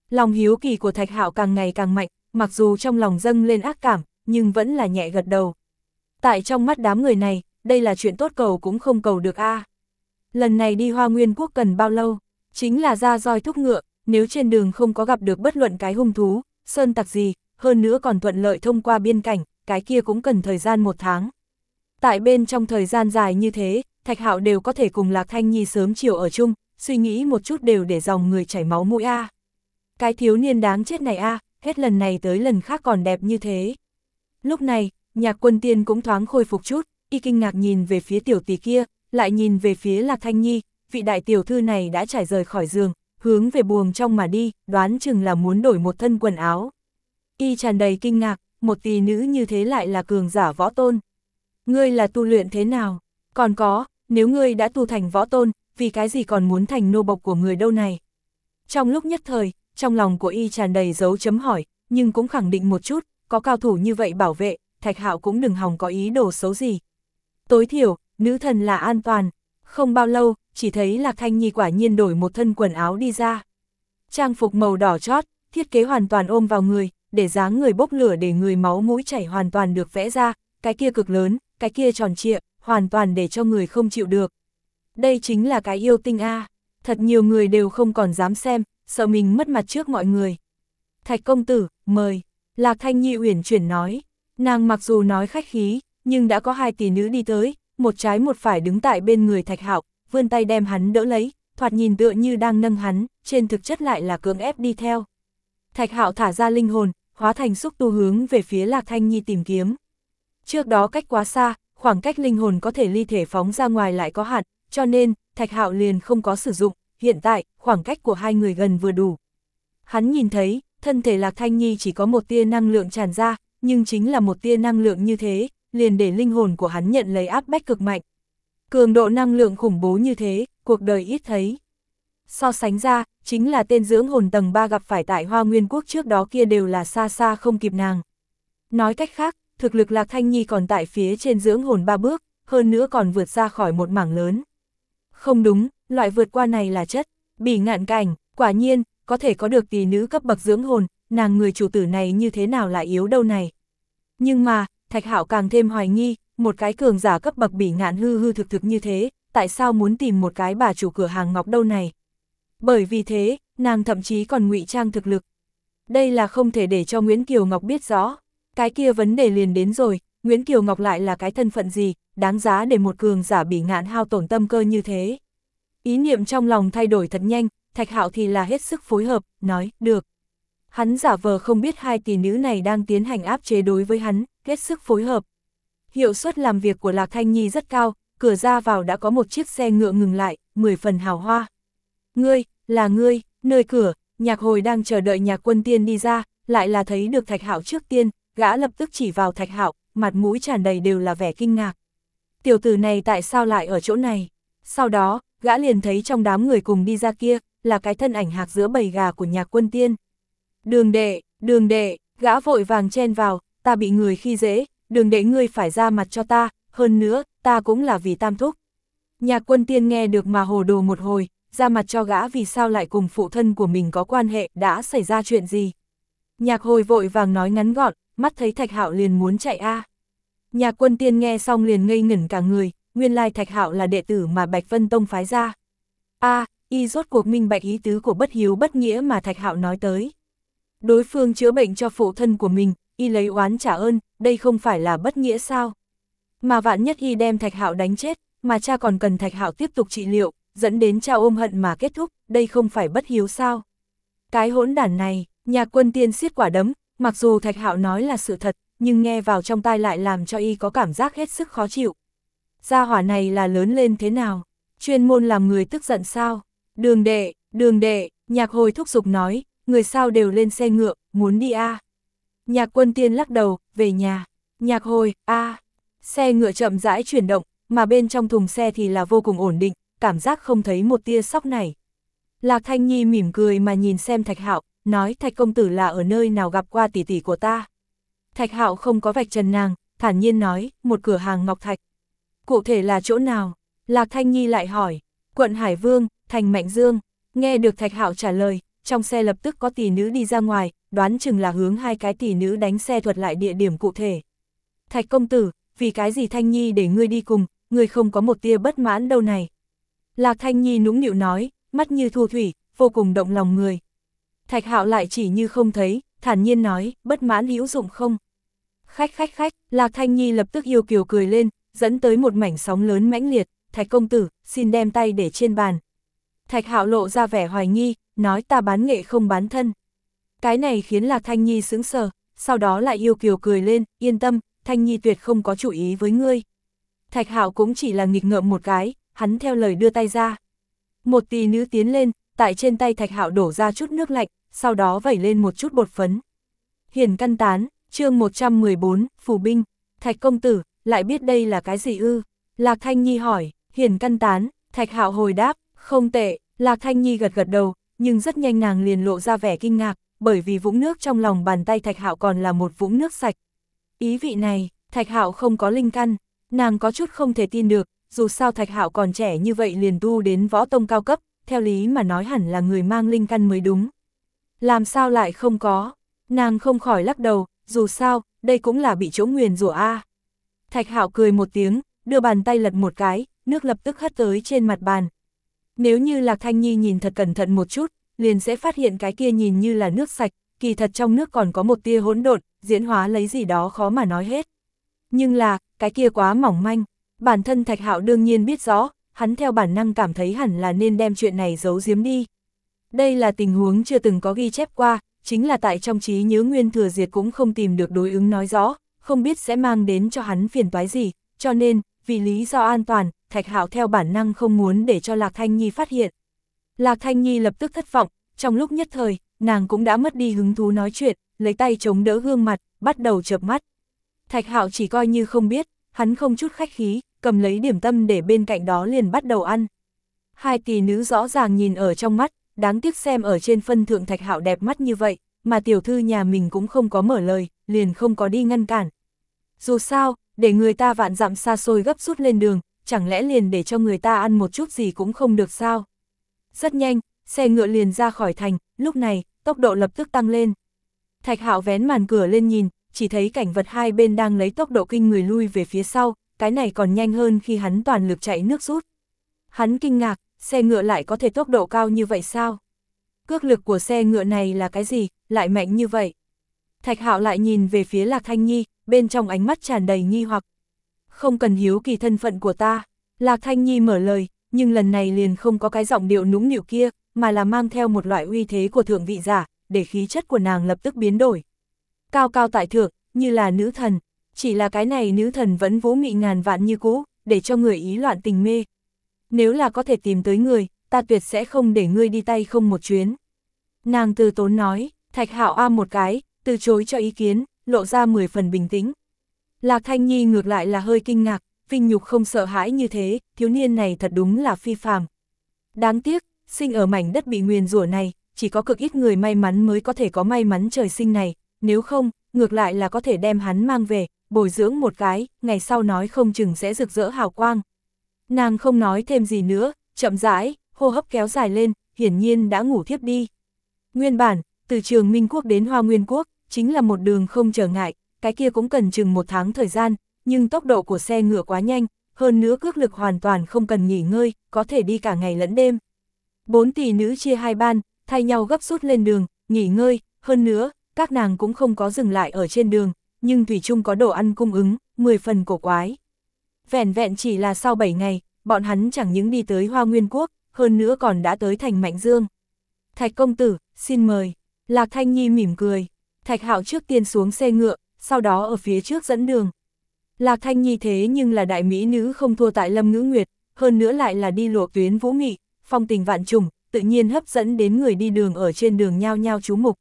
Lòng hiếu kỳ của Thạch Hạo càng ngày càng mạnh, mặc dù trong lòng dâng lên ác cảm, nhưng vẫn là nhẹ gật đầu. Tại trong mắt đám người này, đây là chuyện tốt cầu cũng không cầu được a. Lần này đi Hoa Nguyên Quốc cần bao lâu? Chính là ra roi thúc ngựa, nếu trên đường không có gặp được bất luận cái hung thú, sơn tặc gì, hơn nữa còn thuận lợi thông qua biên cảnh, cái kia cũng cần thời gian một tháng. Tại bên trong thời gian dài như thế, Thạch Hạo đều có thể cùng Lạc Thanh Nhi sớm chiều ở chung, suy nghĩ một chút đều để dòng người chảy máu mũi a. Cái thiếu niên đáng chết này a, hết lần này tới lần khác còn đẹp như thế. Lúc này, nhạc quân tiên cũng thoáng khôi phục chút, y kinh ngạc nhìn về phía tiểu tỷ kia, lại nhìn về phía Lạc Thanh Nhi, vị đại tiểu thư này đã trải rời khỏi giường, hướng về buồng trong mà đi, đoán chừng là muốn đổi một thân quần áo. Y tràn đầy kinh ngạc, một tỷ nữ như thế lại là cường giả võ tôn. Ngươi là tu luyện thế nào? Còn có, nếu ngươi đã tu thành võ tôn, vì cái gì còn muốn thành nô bộc của người đâu này? Trong lúc nhất thời, trong lòng của y tràn đầy dấu chấm hỏi, nhưng cũng khẳng định một chút, có cao thủ như vậy bảo vệ, Thạch Hạo cũng đừng hòng có ý đồ xấu gì. Tối thiểu, nữ thần là an toàn. Không bao lâu, chỉ thấy Lạc Thanh Nhi quả nhiên đổi một thân quần áo đi ra. Trang phục màu đỏ chót, thiết kế hoàn toàn ôm vào người, để dáng người bốc lửa để người máu mũi chảy hoàn toàn được vẽ ra, cái kia cực lớn, cái kia tròn trịa, hoàn toàn để cho người không chịu được. Đây chính là cái yêu tinh A, thật nhiều người đều không còn dám xem, sợ mình mất mặt trước mọi người. Thạch công tử, mời, Lạc Thanh Nhi uyển chuyển nói, nàng mặc dù nói khách khí, nhưng đã có hai tỷ nữ đi tới, một trái một phải đứng tại bên người Thạch Hạo, vươn tay đem hắn đỡ lấy, thoạt nhìn tựa như đang nâng hắn, trên thực chất lại là cưỡng ép đi theo. Thạch Hạo thả ra linh hồn, hóa thành xúc tu hướng về phía Lạc Thanh Nhi tìm kiếm. Trước đó cách quá xa, khoảng cách linh hồn có thể ly thể phóng ra ngoài lại có hạn, cho nên, Thạch Hạo liền không có sử dụng, hiện tại, khoảng cách của hai người gần vừa đủ. Hắn nhìn thấy, thân thể Lạc Thanh Nhi chỉ có một tia năng lượng tràn ra, nhưng chính là một tia năng lượng như thế, liền để linh hồn của hắn nhận lấy áp bách cực mạnh. Cường độ năng lượng khủng bố như thế, cuộc đời ít thấy. So sánh ra, chính là tên dưỡng hồn tầng 3 gặp phải tại Hoa Nguyên Quốc trước đó kia đều là xa xa không kịp nàng. Nói cách khác, thực lực Lạc Thanh Nhi còn tại phía trên dưỡng hồn ba bước, hơn nữa còn vượt ra khỏi một mảng lớn. Không đúng, loại vượt qua này là chất, bỉ ngạn cảnh, quả nhiên, có thể có được tỷ nữ cấp bậc dưỡng hồn, nàng người chủ tử này như thế nào lại yếu đâu này. Nhưng mà, Thạch Hạo càng thêm hoài nghi, một cái cường giả cấp bậc bị ngạn hư hư thực thực như thế, tại sao muốn tìm một cái bà chủ cửa hàng ngọc đâu này. Bởi vì thế, nàng thậm chí còn ngụy trang thực lực. Đây là không thể để cho Nguyễn Kiều Ngọc biết rõ. Cái kia vấn đề liền đến rồi, Nguyễn Kiều Ngọc lại là cái thân phận gì, đáng giá để một cường giả bị ngạn hao tổn tâm cơ như thế. Ý niệm trong lòng thay đổi thật nhanh, Thạch Hạo thì là hết sức phối hợp, nói, được. Hắn giả vờ không biết hai tỷ nữ này đang tiến hành áp chế đối với hắn, kết sức phối hợp. Hiệu suất làm việc của Lạc Thanh Nhi rất cao, cửa ra vào đã có một chiếc xe ngựa ngừng lại, 10 phần hào hoa. Ngươi, là ngươi, nơi cửa, nhạc hồi đang chờ đợi nhạc quân tiên đi ra, lại là thấy được thạch hạo trước tiên, gã lập tức chỉ vào thạch hạo, mặt mũi tràn đầy đều là vẻ kinh ngạc. Tiểu tử này tại sao lại ở chỗ này? Sau đó, gã liền thấy trong đám người cùng đi ra kia, là cái thân ảnh hạc giữa bầy gà của nhạc quân tiên. Đường đệ, đường đệ, gã vội vàng chen vào, ta bị người khi dễ, đừng để ngươi phải ra mặt cho ta, hơn nữa, ta cũng là vì tam thúc. Nhạc quân tiên nghe được mà hồ đồ một hồi, ra mặt cho gã vì sao lại cùng phụ thân của mình có quan hệ, đã xảy ra chuyện gì. Nhạc hồi vội vàng nói ngắn gọn, mắt thấy thạch hạo liền muốn chạy a. Nhạc quân tiên nghe xong liền ngây ngẩn cả người, nguyên lai thạch hạo là đệ tử mà Bạch Vân Tông phái ra. a y rốt cuộc minh bạch ý tứ của bất hiếu bất nghĩa mà thạch hạo nói tới. Đối phương chữa bệnh cho phụ thân của mình, y lấy oán trả ơn, đây không phải là bất nghĩa sao? Mà vạn nhất y đem thạch hạo đánh chết, mà cha còn cần thạch hạo tiếp tục trị liệu, dẫn đến cha ôm hận mà kết thúc, đây không phải bất hiếu sao? Cái hỗn đản này, nhà quân tiên siết quả đấm, mặc dù thạch hạo nói là sự thật, nhưng nghe vào trong tai lại làm cho y có cảm giác hết sức khó chịu. Gia hỏa này là lớn lên thế nào? Chuyên môn làm người tức giận sao? Đường đệ, đường đệ, nhạc hồi thúc giục nói, người sao đều lên xe ngựa, muốn đi a à. Nhạc quân tiên lắc đầu, về nhà. Nhạc hồi, a à. Xe ngựa chậm rãi chuyển động, mà bên trong thùng xe thì là vô cùng ổn định, cảm giác không thấy một tia sóc này. Lạc Thanh Nhi mỉm cười mà nhìn xem Thạch Hạo, nói Thạch công tử là ở nơi nào gặp qua tỷ tỷ của ta. Thạch Hạo không có vạch trần nàng, thản nhiên nói, một cửa hàng ngọc thạch. Cụ thể là chỗ nào? Lạc Thanh Nhi lại hỏi, quận Hải Vương, thành Mạnh Dương. Nghe được Thạch Hạo trả lời, trong xe lập tức có tỷ nữ đi ra ngoài, đoán chừng là hướng hai cái tỷ nữ đánh xe thuật lại địa điểm cụ thể. Thạch công tử, vì cái gì Thanh Nhi để ngươi đi cùng, ngươi không có một tia bất mãn đâu này. Lạc Thanh Nhi nũng nịu nói, mắt như thu thủy, vô cùng động lòng người. Thạch hạo lại chỉ như không thấy, thản nhiên nói, bất mãn hữu dụng không. Khách khách khách, Lạc Thanh Nhi lập tức yêu kiều cười lên, dẫn tới một mảnh sóng lớn mãnh liệt, Thạch công tử, xin đem tay để trên bàn. Thạch hạo lộ ra vẻ hoài nghi, nói ta bán nghệ không bán thân. Cái này khiến Lạc Thanh Nhi sững sờ, sau đó lại yêu kiều cười lên, yên tâm, Thanh Nhi tuyệt không có chủ ý với ngươi. Thạch Hạo cũng chỉ là nghịch ngợm một cái, hắn theo lời đưa tay ra. Một tỷ nữ tiến lên, tại trên tay Thạch Hạo đổ ra chút nước lạnh, sau đó vẩy lên một chút bột phấn. Hiền căn tán, chương 114, phù binh, Thạch công tử, lại biết đây là cái gì ư? Lạc Thanh Nhi hỏi, hiền căn tán, Thạch Hạo hồi đáp, không tệ, Lạc Thanh Nhi gật gật đầu, nhưng rất nhanh nàng liền lộ ra vẻ kinh ngạc, bởi vì vũng nước trong lòng bàn tay Thạch Hạo còn là một vũng nước sạch. Ý vị này, Thạch Hạo không có linh căn, nàng có chút không thể tin được, dù sao Thạch Hạo còn trẻ như vậy liền tu đến võ tông cao cấp, theo lý mà nói hẳn là người mang linh căn mới đúng. Làm sao lại không có? Nàng không khỏi lắc đầu, dù sao, đây cũng là bị chỗ nguyền rủa a. Thạch Hạo cười một tiếng, đưa bàn tay lật một cái, nước lập tức hất tới trên mặt bàn. Nếu như Lạc Thanh Nhi nhìn thật cẩn thận một chút, liền sẽ phát hiện cái kia nhìn như là nước sạch, kỳ thật trong nước còn có một tia hỗn độn, diễn hóa lấy gì đó khó mà nói hết. Nhưng là, cái kia quá mỏng manh, bản thân Thạch Hạo đương nhiên biết rõ, hắn theo bản năng cảm thấy hẳn là nên đem chuyện này giấu giếm đi. Đây là tình huống chưa từng có ghi chép qua, chính là tại trong trí nhớ Nguyên Thừa Diệt cũng không tìm được đối ứng nói rõ, không biết sẽ mang đến cho hắn phiền toái gì, cho nên, vì lý do an toàn, Thạch Hạo theo bản năng không muốn để cho Lạc Thanh Nhi phát hiện. Lạc Thanh Nhi lập tức thất vọng, trong lúc nhất thời, nàng cũng đã mất đi hứng thú nói chuyện, lấy tay chống đỡ gương mặt, bắt đầu chợp mắt. Thạch Hạo chỉ coi như không biết, hắn không chút khách khí, cầm lấy điểm tâm để bên cạnh đó liền bắt đầu ăn. Hai tỷ nữ rõ ràng nhìn ở trong mắt, đáng tiếc xem ở trên phân thượng Thạch Hạo đẹp mắt như vậy, mà tiểu thư nhà mình cũng không có mở lời, liền không có đi ngăn cản. Dù sao, để người ta vạn dặm xa xôi gấp rút lên đường, chẳng lẽ liền để cho người ta ăn một chút gì cũng không được sao? Rất nhanh, xe ngựa liền ra khỏi thành, lúc này, tốc độ lập tức tăng lên. Thạch hạo vén màn cửa lên nhìn, chỉ thấy cảnh vật hai bên đang lấy tốc độ kinh người lui về phía sau, cái này còn nhanh hơn khi hắn toàn lực chạy nước rút. Hắn kinh ngạc, xe ngựa lại có thể tốc độ cao như vậy sao? Cước lực của xe ngựa này là cái gì, lại mạnh như vậy? Thạch hạo lại nhìn về phía Lạc Thanh Nhi, bên trong ánh mắt tràn đầy nghi hoặc. Không cần hiếu kỳ thân phận của ta, Lạc Thanh Nhi mở lời, nhưng lần này liền không có cái giọng điệu nũng nịu kia, mà là mang theo một loại uy thế của thượng vị giả, để khí chất của nàng lập tức biến đổi. Cao cao tại thượng, như là nữ thần, chỉ là cái này nữ thần vẫn vũ mị ngàn vạn như cũ, để cho người ý loạn tình mê. Nếu là có thể tìm tới người, ta tuyệt sẽ không để ngươi đi tay không một chuyến. Nàng từ tốn nói, thạch hạo a một cái, từ chối cho ý kiến, lộ ra 10 phần bình tĩnh. Lạc Thanh Nhi ngược lại là hơi kinh ngạc, vinh nhục không sợ hãi như thế, thiếu niên này thật đúng là phi phàm. Đáng tiếc, sinh ở mảnh đất bị nguyền rủa này, chỉ có cực ít người may mắn mới có thể có may mắn trời sinh này, nếu không, ngược lại là có thể đem hắn mang về, bồi dưỡng một cái, ngày sau nói không chừng sẽ rực rỡ hào quang. Nàng không nói thêm gì nữa, chậm rãi, hô hấp kéo dài lên, hiển nhiên đã ngủ thiếp đi. Nguyên bản, từ trường Minh Quốc đến Hoa Nguyên Quốc, chính là một đường không trở ngại, cái kia cũng cần chừng một tháng thời gian, nhưng tốc độ của xe ngựa quá nhanh, hơn nữa cước lực hoàn toàn không cần nghỉ ngơi, có thể đi cả ngày lẫn đêm. Bốn tỷ nữ chia hai ban, thay nhau gấp rút lên đường, nghỉ ngơi, hơn nữa, các nàng cũng không có dừng lại ở trên đường, nhưng Thủy chung có đồ ăn cung ứng, 10 phần cổ quái. Vẹn vẹn chỉ là sau 7 ngày, bọn hắn chẳng những đi tới Hoa Nguyên Quốc, hơn nữa còn đã tới thành Mạnh Dương. Thạch công tử, xin mời. Lạc Thanh Nhi mỉm cười. Thạch Hạo trước tiên xuống xe ngựa, sau đó ở phía trước dẫn đường. Lạc Thanh Nhi thế nhưng là đại mỹ nữ không thua tại Lâm Ngữ Nguyệt, hơn nữa lại là đi lộ tuyến vũ mị, phong tình vạn trùng, tự nhiên hấp dẫn đến người đi đường ở trên đường nhao nhao chú mục.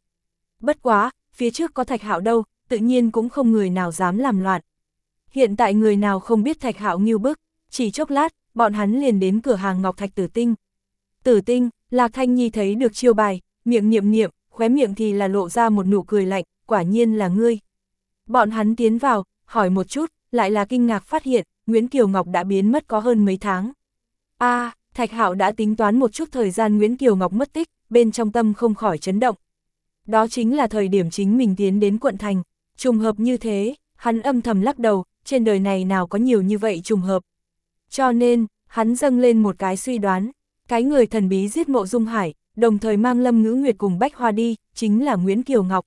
Bất quá, phía trước có Thạch Hạo đâu, tự nhiên cũng không người nào dám làm loạn. Hiện tại người nào không biết Thạch Hạo nghiêu bức, chỉ chốc lát, bọn hắn liền đến cửa hàng Ngọc Thạch Tử Tinh. Tử Tinh, Lạc Thanh Nhi thấy được chiêu bài, miệng niệm niệm, khóe miệng thì là lộ ra một nụ cười lạnh, quả nhiên là ngươi. Bọn hắn tiến vào, hỏi một chút, lại là kinh ngạc phát hiện, Nguyễn Kiều Ngọc đã biến mất có hơn mấy tháng. a à, Thạch Hạo đã tính toán một chút thời gian Nguyễn Kiều Ngọc mất tích, bên trong tâm không khỏi chấn động. Đó chính là thời điểm chính mình tiến đến quận thành, trùng hợp như thế, hắn âm thầm lắc đầu, trên đời này nào có nhiều như vậy trùng hợp. Cho nên, hắn dâng lên một cái suy đoán, cái người thần bí giết mộ Dung Hải, đồng thời mang Lâm Ngữ Nguyệt cùng Bách Hoa đi, chính là Nguyễn Kiều Ngọc.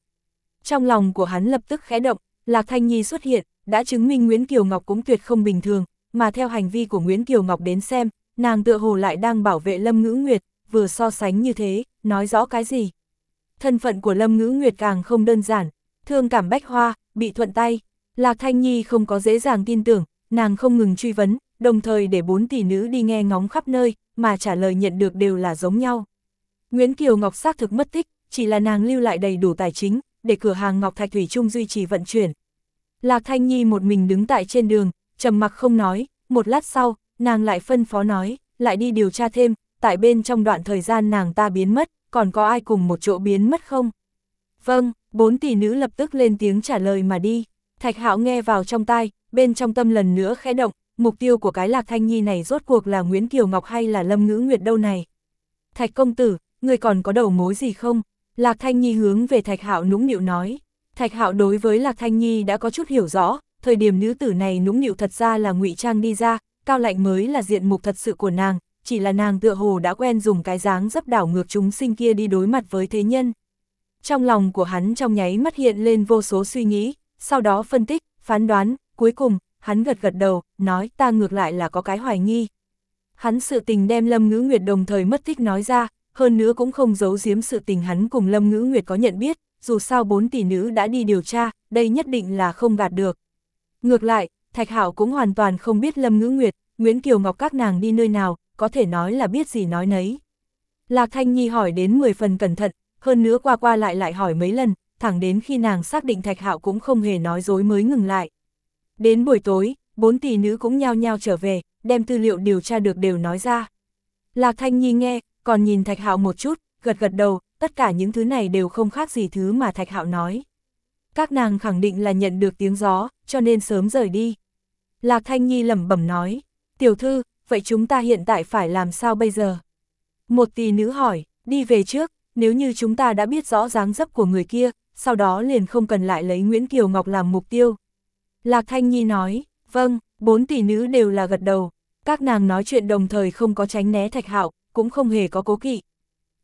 Trong lòng của hắn lập tức khẽ động, Lạc Thanh Nhi xuất hiện, đã chứng minh Nguyễn Kiều Ngọc cũng tuyệt không bình thường, mà theo hành vi của Nguyễn Kiều Ngọc đến xem, nàng tựa hồ lại đang bảo vệ Lâm Ngữ Nguyệt, vừa so sánh như thế, nói rõ cái gì. Thân phận của Lâm Ngữ Nguyệt càng không đơn giản, thương cảm bách hoa, bị thuận tay. Lạc Thanh Nhi không có dễ dàng tin tưởng, nàng không ngừng truy vấn, đồng thời để bốn tỷ nữ đi nghe ngóng khắp nơi, mà trả lời nhận được đều là giống nhau. Nguyễn Kiều Ngọc xác thực mất tích, chỉ là nàng lưu lại đầy đủ tài chính, để cửa hàng Ngọc Thạch Thủy Trung duy trì vận chuyển. Lạc Thanh Nhi một mình đứng tại trên đường, trầm mặc không nói, một lát sau, nàng lại phân phó nói, lại đi điều tra thêm, tại bên trong đoạn thời gian nàng ta biến mất, còn có ai cùng một chỗ biến mất không? Vâng, bốn tỷ nữ lập tức lên tiếng trả lời mà đi. Thạch Hạo nghe vào trong tai, bên trong tâm lần nữa khẽ động, mục tiêu của cái Lạc Thanh Nhi này rốt cuộc là Nguyễn Kiều Ngọc hay là Lâm Ngữ Nguyệt đâu này? Thạch công tử, người còn có đầu mối gì không? Lạc Thanh Nhi hướng về Thạch Hạo nũng nịu nói. Thạch Hạo đối với Lạc Thanh Nhi đã có chút hiểu rõ, thời điểm nữ tử này nũng nịu thật ra là ngụy trang đi ra, cao lạnh mới là diện mục thật sự của nàng, chỉ là nàng tựa hồ đã quen dùng cái dáng dấp đảo ngược chúng sinh kia đi đối mặt với thế nhân. Trong lòng của hắn trong nháy mắt hiện lên vô số suy nghĩ, sau đó phân tích, phán đoán, cuối cùng, hắn gật gật đầu, nói ta ngược lại là có cái hoài nghi. Hắn sự tình đem Lâm Ngữ Nguyệt đồng thời mất tích nói ra, hơn nữa cũng không giấu giếm sự tình hắn cùng Lâm Ngữ Nguyệt có nhận biết, dù sao bốn tỷ nữ đã đi điều tra, đây nhất định là không gạt được. Ngược lại, Thạch Hạo cũng hoàn toàn không biết Lâm Ngữ Nguyệt, Nguyễn Kiều Ngọc các nàng đi nơi nào, có thể nói là biết gì nói nấy. Lạc Thanh Nhi hỏi đến 10 phần cẩn thận, hơn nữa qua qua lại lại hỏi mấy lần, thẳng đến khi nàng xác định Thạch Hạo cũng không hề nói dối mới ngừng lại. Đến buổi tối, bốn tỷ nữ cũng nhao nhao trở về, đem tư liệu điều tra được đều nói ra. Lạc Thanh Nhi nghe, còn nhìn Thạch Hạo một chút, gật gật đầu, tất cả những thứ này đều không khác gì thứ mà Thạch Hạo nói. Các nàng khẳng định là nhận được tiếng gió, cho nên sớm rời đi. Lạc Thanh Nhi lẩm bẩm nói, tiểu thư, vậy chúng ta hiện tại phải làm sao bây giờ? Một tỷ nữ hỏi, đi về trước, nếu như chúng ta đã biết rõ dáng dấp của người kia, sau đó liền không cần lại lấy Nguyễn Kiều Ngọc làm mục tiêu. Lạc Thanh Nhi nói, vâng, bốn tỷ nữ đều là gật đầu, các nàng nói chuyện đồng thời không có tránh né Thạch Hạo, cũng không hề có cố kỵ.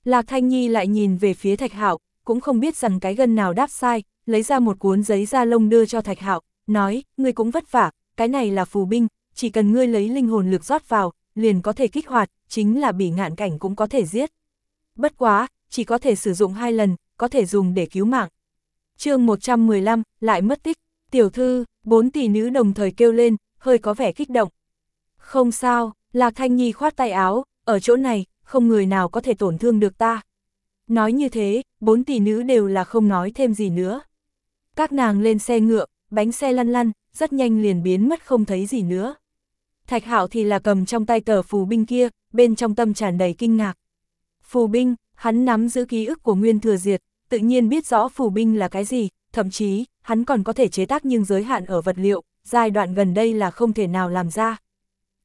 Lạc Thanh Nhi lại nhìn về phía Thạch Hạo, cũng không biết rằng cái gân nào đáp sai, lấy ra một cuốn giấy da lông đưa cho Thạch Hạo, nói, ngươi cũng vất vả, cái này là phù binh, chỉ cần ngươi lấy linh hồn lực rót vào, liền có thể kích hoạt, chính là bỉ ngạn cảnh cũng có thể giết. Bất quá, chỉ có thể sử dụng hai lần, có thể dùng để cứu mạng. chương 115, lại mất tích, tiểu thư, bốn tỷ nữ đồng thời kêu lên, hơi có vẻ kích động. Không sao, Lạc Thanh Nhi khoát tay áo, ở chỗ này, không người nào có thể tổn thương được ta. Nói như thế, bốn tỷ nữ đều là không nói thêm gì nữa. Các nàng lên xe ngựa, bánh xe lăn lăn, rất nhanh liền biến mất không thấy gì nữa. Thạch Hạo thì là cầm trong tay tờ phù binh kia, bên trong tâm tràn đầy kinh ngạc. Phù binh, hắn nắm giữ ký ức của Nguyên Thừa Diệt, tự nhiên biết rõ phù binh là cái gì, thậm chí, hắn còn có thể chế tác nhưng giới hạn ở vật liệu, giai đoạn gần đây là không thể nào làm ra.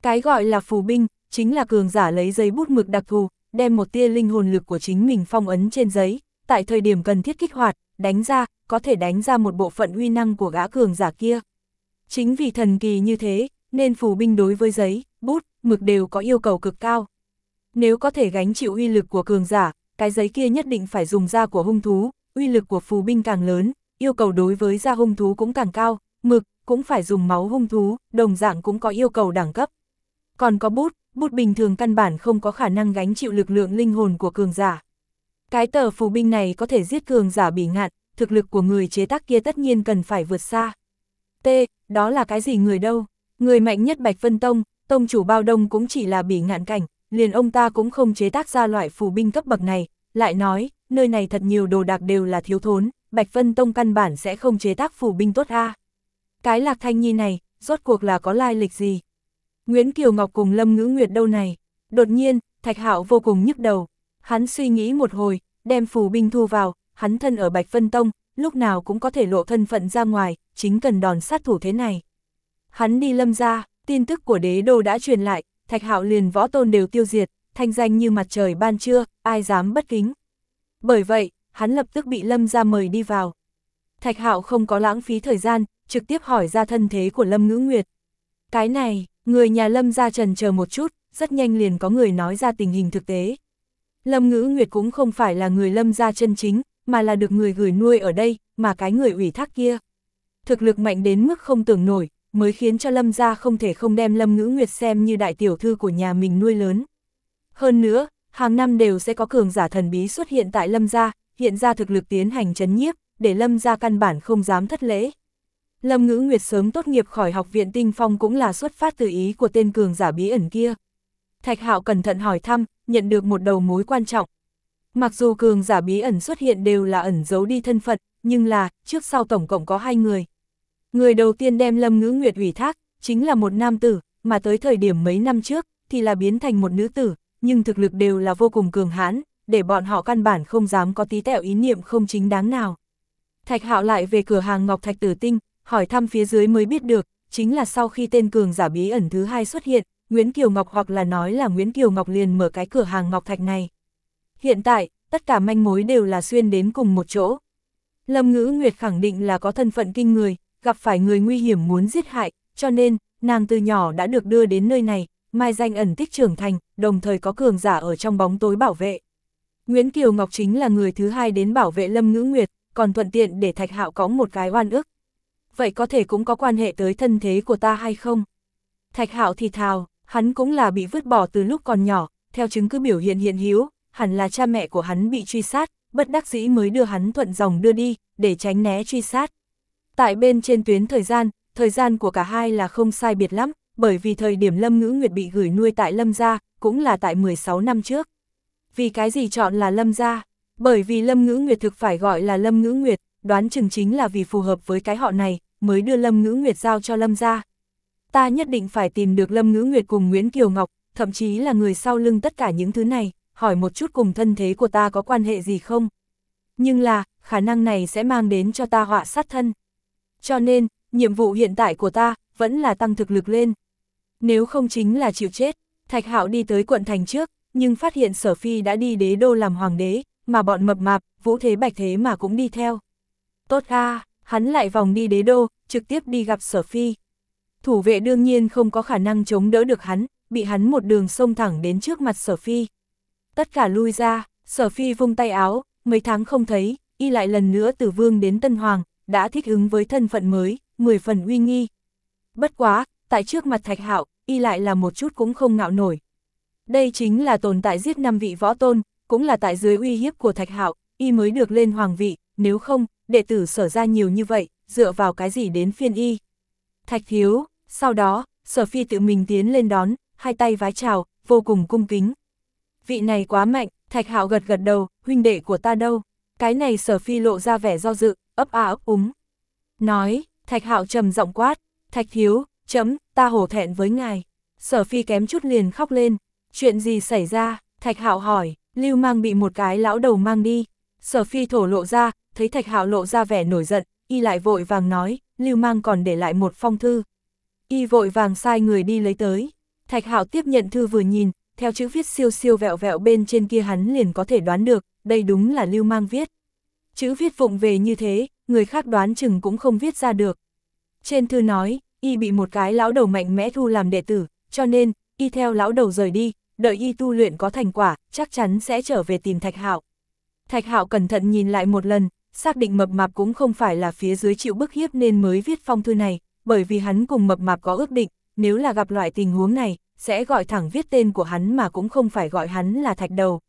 Cái gọi là phù binh, chính là cường giả lấy giấy bút mực đặc thù, đem một tia linh hồn lực của chính mình phong ấn trên giấy, tại thời điểm cần thiết kích hoạt, đánh ra, có thể đánh ra một bộ phận uy năng của gã cường giả kia. Chính vì thần kỳ như thế, nên phù binh đối với giấy, bút, mực đều có yêu cầu cực cao. Nếu có thể gánh chịu uy lực của cường giả, cái giấy kia nhất định phải dùng da của hung thú, uy lực của phù binh càng lớn, yêu cầu đối với da hung thú cũng càng cao, mực cũng phải dùng máu hung thú, đồng dạng cũng có yêu cầu đẳng cấp. Còn có bút, bút bình thường căn bản không có khả năng gánh chịu lực lượng linh hồn của cường giả. Cái tờ phù binh này có thể giết cường giả bị ngạn, thực lực của người chế tác kia tất nhiên cần phải vượt xa. T, đó là cái gì người đâu? Người mạnh nhất Bạch Vân Tông, tông chủ bao đông cũng chỉ là bị ngạn cảnh, liền ông ta cũng không chế tác ra loại phù binh cấp bậc này, lại nói, nơi này thật nhiều đồ đạc đều là thiếu thốn, Bạch Vân Tông căn bản sẽ không chế tác phù binh tốt a. Cái Lạc Thanh Nhi này, rốt cuộc là có lai lịch gì? Nguyễn Kiều Ngọc cùng Lâm Ngữ Nguyệt đâu này? Đột nhiên, Thạch Hạo vô cùng nhức đầu. Hắn suy nghĩ một hồi, đem phù binh thu vào, hắn thân ở Bạch Vân Tông, lúc nào cũng có thể lộ thân phận ra ngoài, chính cần đòn sát thủ thế này. Hắn đi lâm ra, tin tức của đế đô đã truyền lại, Thạch Hạo liền võ tôn đều tiêu diệt, thanh danh như mặt trời ban trưa, ai dám bất kính. Bởi vậy, hắn lập tức bị lâm ra mời đi vào. Thạch Hạo không có lãng phí thời gian, trực tiếp hỏi ra thân thế của Lâm Ngữ Nguyệt. Cái này, người nhà Lâm ra trần chờ một chút, rất nhanh liền có người nói ra tình hình thực tế. Lâm Ngữ Nguyệt cũng không phải là người Lâm ra chân chính, mà là được người gửi nuôi ở đây, mà cái người ủy thác kia. Thực lực mạnh đến mức không tưởng nổi, mới khiến cho Lâm gia không thể không đem Lâm Ngữ Nguyệt xem như đại tiểu thư của nhà mình nuôi lớn. Hơn nữa, hàng năm đều sẽ có cường giả thần bí xuất hiện tại Lâm gia, hiện ra thực lực tiến hành chấn nhiếp, để Lâm gia căn bản không dám thất lễ. Lâm Ngữ Nguyệt sớm tốt nghiệp khỏi học viện Tinh Phong cũng là xuất phát từ ý của tên cường giả bí ẩn kia. Thạch Hạo cẩn thận hỏi thăm, nhận được một đầu mối quan trọng. Mặc dù cường giả bí ẩn xuất hiện đều là ẩn giấu đi thân phận, nhưng là, trước sau tổng cộng có hai người. Người đầu tiên đem Lâm Ngữ Nguyệt ủy thác, chính là một nam tử, mà tới thời điểm mấy năm trước, thì là biến thành một nữ tử, nhưng thực lực đều là vô cùng cường hãn, để bọn họ căn bản không dám có tí tẹo ý niệm không chính đáng nào. Thạch Hạo lại về cửa hàng Ngọc Thạch Tử Tinh, hỏi thăm phía dưới mới biết được, chính là sau khi tên cường giả bí ẩn thứ hai xuất hiện, Nguyễn Kiều Ngọc hoặc là nói là Nguyễn Kiều Ngọc liền mở cái cửa hàng Ngọc Thạch này. Hiện tại, tất cả manh mối đều là xuyên đến cùng một chỗ. Lâm Ngữ Nguyệt khẳng định là có thân phận kinh người, gặp phải người nguy hiểm muốn giết hại, cho nên, nàng từ nhỏ đã được đưa đến nơi này, mai danh ẩn tích trưởng thành, đồng thời có cường giả ở trong bóng tối bảo vệ. Nguyễn Kiều Ngọc chính là người thứ hai đến bảo vệ Lâm Ngữ Nguyệt, còn thuận tiện để Thạch Hạo có một cái oan ức. Vậy có thể cũng có quan hệ tới thân thế của ta hay không? Thạch Hạo thì thào, hắn cũng là bị vứt bỏ từ lúc còn nhỏ, theo chứng cứ biểu hiện hiện hữu hẳn là cha mẹ của hắn bị truy sát, bất đắc dĩ mới đưa hắn thuận dòng đưa đi, để tránh né truy sát. Tại bên trên tuyến thời gian, thời gian của cả hai là không sai biệt lắm, bởi vì thời điểm Lâm Ngữ Nguyệt bị gửi nuôi tại Lâm Gia, cũng là tại 16 năm trước. Vì cái gì chọn là Lâm Gia? Bởi vì Lâm Ngữ Nguyệt thực phải gọi là Lâm Ngữ Nguyệt, đoán chừng chính là vì phù hợp với cái họ này, mới đưa Lâm Ngữ Nguyệt giao cho Lâm Gia. Ta nhất định phải tìm được Lâm Ngữ Nguyệt cùng Nguyễn Kiều Ngọc, thậm chí là người sau lưng tất cả những thứ này, hỏi một chút cùng thân thế của ta có quan hệ gì không. Nhưng là, khả năng này sẽ mang đến cho ta họa sát thân. Cho nên, nhiệm vụ hiện tại của ta, vẫn là tăng thực lực lên. Nếu không chính là chịu chết, Thạch Hạo đi tới quận thành trước, nhưng phát hiện Sở Phi đã đi đế đô làm hoàng đế, mà bọn mập mạp, vũ thế bạch thế mà cũng đi theo. Tốt a hắn lại vòng đi đế đô, trực tiếp đi gặp Sở Phi. Thủ vệ đương nhiên không có khả năng chống đỡ được hắn, bị hắn một đường xông thẳng đến trước mặt Sở Phi. Tất cả lui ra, Sở Phi vung tay áo, mấy tháng không thấy, y lại lần nữa từ vương đến Tân Hoàng, đã thích ứng với thân phận mới, 10 phần uy nghi. Bất quá, tại trước mặt Thạch Hạo, y lại là một chút cũng không ngạo nổi. Đây chính là tồn tại giết năm vị võ tôn, cũng là tại dưới uy hiếp của Thạch Hạo, y mới được lên hoàng vị, nếu không, đệ tử sở ra nhiều như vậy, dựa vào cái gì đến phiên y. Thạch thiếu, sau đó, sở phi tự mình tiến lên đón, hai tay vái chào, vô cùng cung kính. Vị này quá mạnh, thạch hạo gật gật đầu, huynh đệ của ta đâu? Cái này sở phi lộ ra vẻ do dự, ấp a ấp úng. Nói, thạch hạo trầm giọng quát, thạch thiếu, chấm, ta hổ thẹn với ngài. Sở phi kém chút liền khóc lên, chuyện gì xảy ra, thạch hạo hỏi, lưu mang bị một cái lão đầu mang đi. Sở phi thổ lộ ra, thấy thạch hạo lộ ra vẻ nổi giận, y lại vội vàng nói, lưu mang còn để lại một phong thư. Y vội vàng sai người đi lấy tới. Thạch hạo tiếp nhận thư vừa nhìn, theo chữ viết siêu siêu vẹo vẹo bên trên kia hắn liền có thể đoán được, đây đúng là lưu mang viết. Chữ viết vụng về như thế, người khác đoán chừng cũng không viết ra được. Trên thư nói, y bị một cái lão đầu mạnh mẽ thu làm đệ tử, cho nên, y theo lão đầu rời đi, đợi y tu luyện có thành quả, chắc chắn sẽ trở về tìm Thạch Hạo. Thạch Hạo cẩn thận nhìn lại một lần, xác định mập mạp cũng không phải là phía dưới chịu bức hiếp nên mới viết phong thư này, bởi vì hắn cùng mập mạp có ước định, nếu là gặp loại tình huống này, sẽ gọi thẳng viết tên của hắn mà cũng không phải gọi hắn là Thạch Đầu.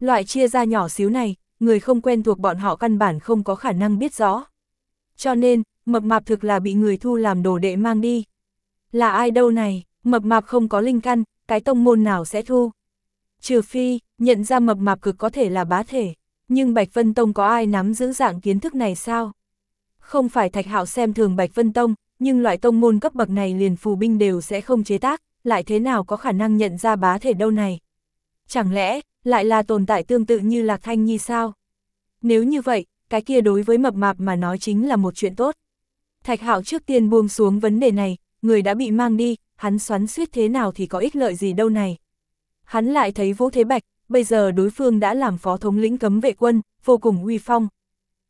Loại chia ra nhỏ xíu này, người không quen thuộc bọn họ căn bản không có khả năng biết rõ. Cho nên, mập mạp thực là bị người thu làm đồ đệ mang đi. Là ai đâu này, mập mạp không có linh căn, cái tông môn nào sẽ thu. Trừ phi, nhận ra mập mạp cực có thể là bá thể, nhưng Bạch Vân Tông có ai nắm giữ dạng kiến thức này sao? Không phải Thạch Hạo xem thường Bạch Vân Tông, nhưng loại tông môn cấp bậc này liền phù binh đều sẽ không chế tác, lại thế nào có khả năng nhận ra bá thể đâu này? Chẳng lẽ, lại là tồn tại tương tự như Lạc Thanh Nhi sao? Nếu như vậy, cái kia đối với mập mạp mà nói chính là một chuyện tốt. Thạch Hạo trước tiên buông xuống vấn đề này, người đã bị mang đi, hắn xoắn suýt thế nào thì có ích lợi gì đâu này. Hắn lại thấy Vũ Thế Bạch, bây giờ đối phương đã làm phó thống lĩnh cấm vệ quân, vô cùng uy phong.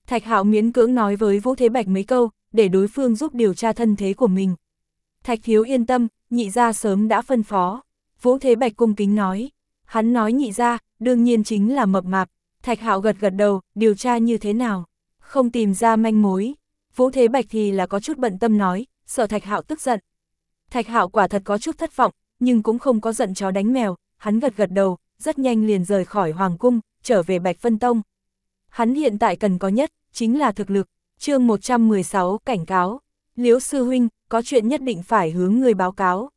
Thạch Hạo miễn cưỡng nói với Vũ Thế Bạch mấy câu, để đối phương giúp điều tra thân thế của mình. Thạch Thiếu yên tâm, nhị gia sớm đã phân phó. Vũ Thế Bạch cung kính nói. Hắn nói nhị gia, đương nhiên chính là mập mạp. Thạch Hạo gật gật đầu, điều tra như thế nào? Không tìm ra manh mối. Vũ Thế Bạch thì là có chút bận tâm nói, sợ Thạch Hạo tức giận. Thạch Hạo quả thật có chút thất vọng, nhưng cũng không có giận chó đánh mèo, hắn gật gật đầu, rất nhanh liền rời khỏi Hoàng Cung, trở về Bạch Vân Tông. Hắn hiện tại cần có nhất, chính là thực lực. chương 116 cảnh cáo. Liễu Sư Huynh, có chuyện nhất định phải hướng người báo cáo.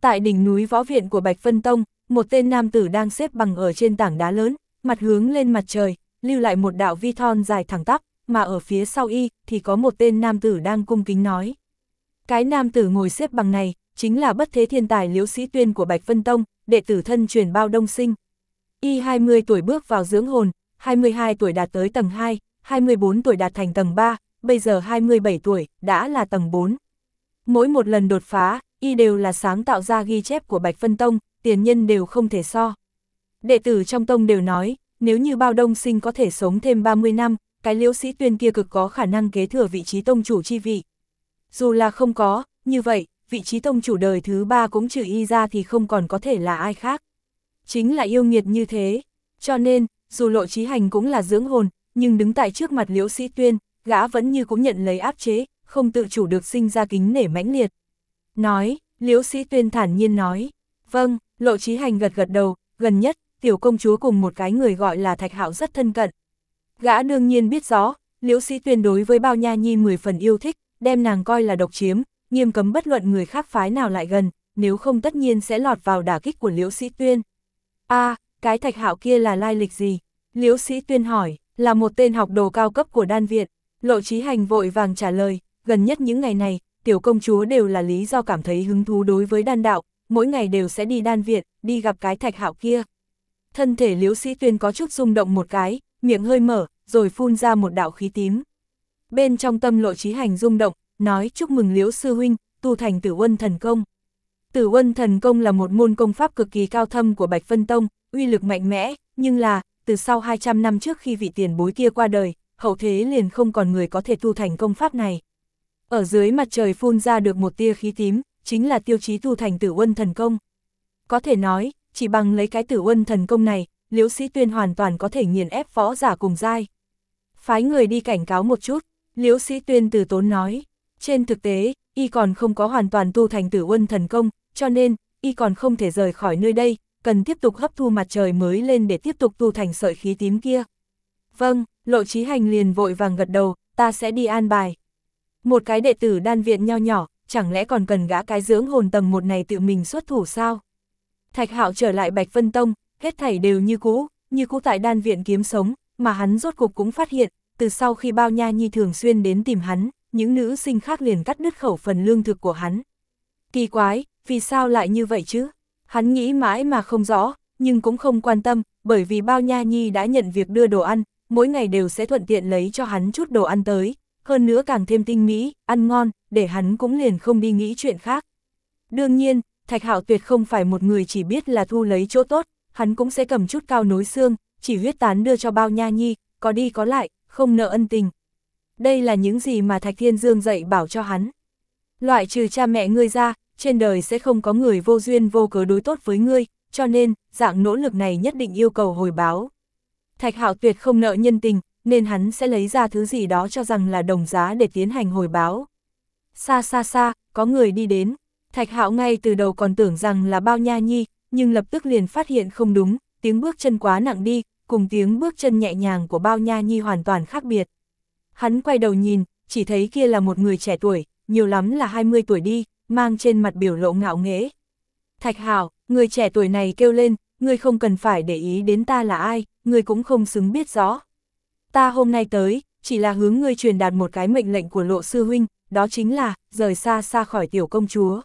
Tại đỉnh núi võ viện của Bạch Vân Tông, một tên nam tử đang xếp bằng ở trên tảng đá lớn, mặt hướng lên mặt trời, lưu lại một đạo vi thon dài thẳng tắp, mà ở phía sau y thì có một tên nam tử đang cung kính nói. Cái nam tử ngồi xếp bằng này, chính là bất thế thiên tài liễu sĩ tuyên của Bạch Vân Tông, đệ tử thân truyền bao đông sinh. Y 20 tuổi bước vào dưỡng hồn, 22 tuổi đạt tới tầng 2, 24 tuổi đạt thành tầng 3, bây giờ 27 tuổi, đã là tầng 4. Mỗi một lần đột phá, Y đều là sáng tạo ra ghi chép của Bạch phân Tông, tiền nhân đều không thể so. Đệ tử trong tông đều nói, nếu như bao đông sinh có thể sống thêm 30 năm, cái liễu sĩ tuyên kia cực có khả năng kế thừa vị trí tông chủ chi vị. Dù là không có, như vậy, vị trí tông chủ đời thứ ba cũng trừ y ra thì không còn có thể là ai khác. Chính là yêu nghiệt như thế, cho nên, dù lộ trí hành cũng là dưỡng hồn, nhưng đứng tại trước mặt liễu sĩ tuyên, gã vẫn như cũng nhận lấy áp chế, không tự chủ được sinh ra kính nể mãnh liệt. Nói, liễu sĩ tuyên thản nhiên nói, vâng, lộ trí hành gật gật đầu, gần nhất, tiểu công chúa cùng một cái người gọi là thạch hạo rất thân cận. Gã đương nhiên biết rõ, liễu sĩ tuyên đối với bao nha nhi 10 phần yêu thích, đem nàng coi là độc chiếm, nghiêm cấm bất luận người khác phái nào lại gần, nếu không tất nhiên sẽ lọt vào đả kích của liễu sĩ tuyên. a à, cái thạch hạo kia là lai lịch gì? Liễu sĩ tuyên hỏi, là một tên học đồ cao cấp của đan viện, lộ trí hành vội vàng trả lời, gần nhất những ngày này, tiểu công chúa đều là lý do cảm thấy hứng thú đối với đan đạo, mỗi ngày đều sẽ đi đan viện, đi gặp cái thạch hạo kia. Thân thể liễu sĩ tuyên có chút rung động một cái, miệng hơi mở, rồi phun ra một đạo khí tím. Bên trong tâm lộ trí hành rung động, nói chúc mừng liễu sư huynh, tu thành tử quân thần công. Tử quân thần công là một môn công pháp cực kỳ cao thâm của Bạch Vân Tông, uy lực mạnh mẽ, nhưng là, từ sau 200 năm trước khi vị tiền bối kia qua đời, hậu thế liền không còn người có thể tu thành công pháp này. Ở dưới mặt trời phun ra được một tia khí tím, chính là tiêu chí tu thành tử quân thần công. Có thể nói, chỉ bằng lấy cái tử quân thần công này, liễu sĩ tuyên hoàn toàn có thể nghiền ép võ giả cùng dai. Phái người đi cảnh cáo một chút, liễu sĩ tuyên từ tốn nói, trên thực tế, y còn không có hoàn toàn tu thành tử quân thần công, cho nên, y còn không thể rời khỏi nơi đây, cần tiếp tục hấp thu mặt trời mới lên để tiếp tục tu thành sợi khí tím kia. Vâng, lộ trí hành liền vội vàng gật đầu, ta sẽ đi an bài. Một cái đệ tử đan viện nho nhỏ, chẳng lẽ còn cần gã cái dưỡng hồn tầng một này tự mình xuất thủ sao? Thạch hạo trở lại Bạch Vân Tông, hết thảy đều như cũ, như cũ tại đan viện kiếm sống, mà hắn rốt cục cũng phát hiện, từ sau khi bao nha nhi thường xuyên đến tìm hắn, những nữ sinh khác liền cắt đứt khẩu phần lương thực của hắn. Kỳ quái, vì sao lại như vậy chứ? Hắn nghĩ mãi mà không rõ, nhưng cũng không quan tâm, bởi vì bao nha nhi đã nhận việc đưa đồ ăn, mỗi ngày đều sẽ thuận tiện lấy cho hắn chút đồ ăn tới, hơn nữa càng thêm tinh mỹ, ăn ngon, để hắn cũng liền không đi nghĩ chuyện khác. Đương nhiên, Thạch Hạo tuyệt không phải một người chỉ biết là thu lấy chỗ tốt, hắn cũng sẽ cầm chút cao nối xương, chỉ huyết tán đưa cho bao nha nhi, có đi có lại, không nợ ân tình. Đây là những gì mà Thạch Thiên Dương dạy bảo cho hắn. Loại trừ cha mẹ ngươi ra, trên đời sẽ không có người vô duyên vô cớ đối tốt với ngươi, cho nên, dạng nỗ lực này nhất định yêu cầu hồi báo. Thạch Hạo tuyệt không nợ nhân tình, nên hắn sẽ lấy ra thứ gì đó cho rằng là đồng giá để tiến hành hồi báo. Xa xa xa, có người đi đến. Thạch Hạo ngay từ đầu còn tưởng rằng là bao nha nhi, nhưng lập tức liền phát hiện không đúng, tiếng bước chân quá nặng đi, cùng tiếng bước chân nhẹ nhàng của bao nha nhi hoàn toàn khác biệt. Hắn quay đầu nhìn, chỉ thấy kia là một người trẻ tuổi, nhiều lắm là 20 tuổi đi, mang trên mặt biểu lộ ngạo nghễ. Thạch hảo người trẻ tuổi này kêu lên, người không cần phải để ý đến ta là ai, người cũng không xứng biết rõ. Ta hôm nay tới, chỉ là hướng ngươi truyền đạt một cái mệnh lệnh của lộ sư huynh, đó chính là, rời xa xa khỏi tiểu công chúa.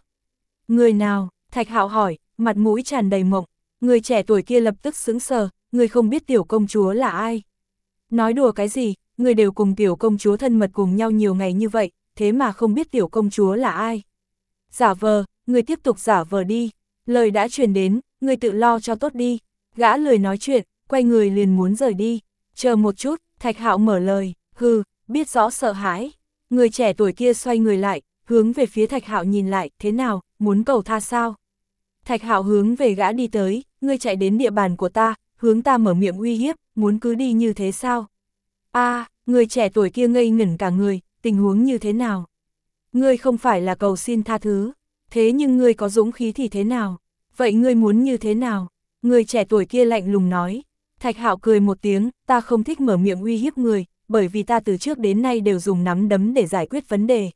Người nào, Thạch Hạo hỏi, mặt mũi tràn đầy mộng, người trẻ tuổi kia lập tức sững sờ, người không biết tiểu công chúa là ai. Nói đùa cái gì, người đều cùng tiểu công chúa thân mật cùng nhau nhiều ngày như vậy, thế mà không biết tiểu công chúa là ai. Giả vờ, người tiếp tục giả vờ đi, lời đã truyền đến, người tự lo cho tốt đi, gã lười nói chuyện, quay người liền muốn rời đi, chờ một chút, Thạch Hạo mở lời, hừ, biết rõ sợ hãi. Người trẻ tuổi kia xoay người lại, hướng về phía Thạch Hạo nhìn lại, thế nào, muốn cầu tha sao? Thạch Hạo hướng về gã đi tới, ngươi chạy đến địa bàn của ta, hướng ta mở miệng uy hiếp, muốn cứ đi như thế sao? A, à, người trẻ tuổi kia ngây ngẩn cả người, tình huống như thế nào? Ngươi không phải là cầu xin tha thứ, thế nhưng ngươi có dũng khí thì thế nào? Vậy ngươi muốn như thế nào? Người trẻ tuổi kia lạnh lùng nói. Thạch Hạo cười một tiếng, ta không thích mở miệng uy hiếp người, bởi vì ta từ trước đến nay đều dùng nắm đấm để giải quyết vấn đề.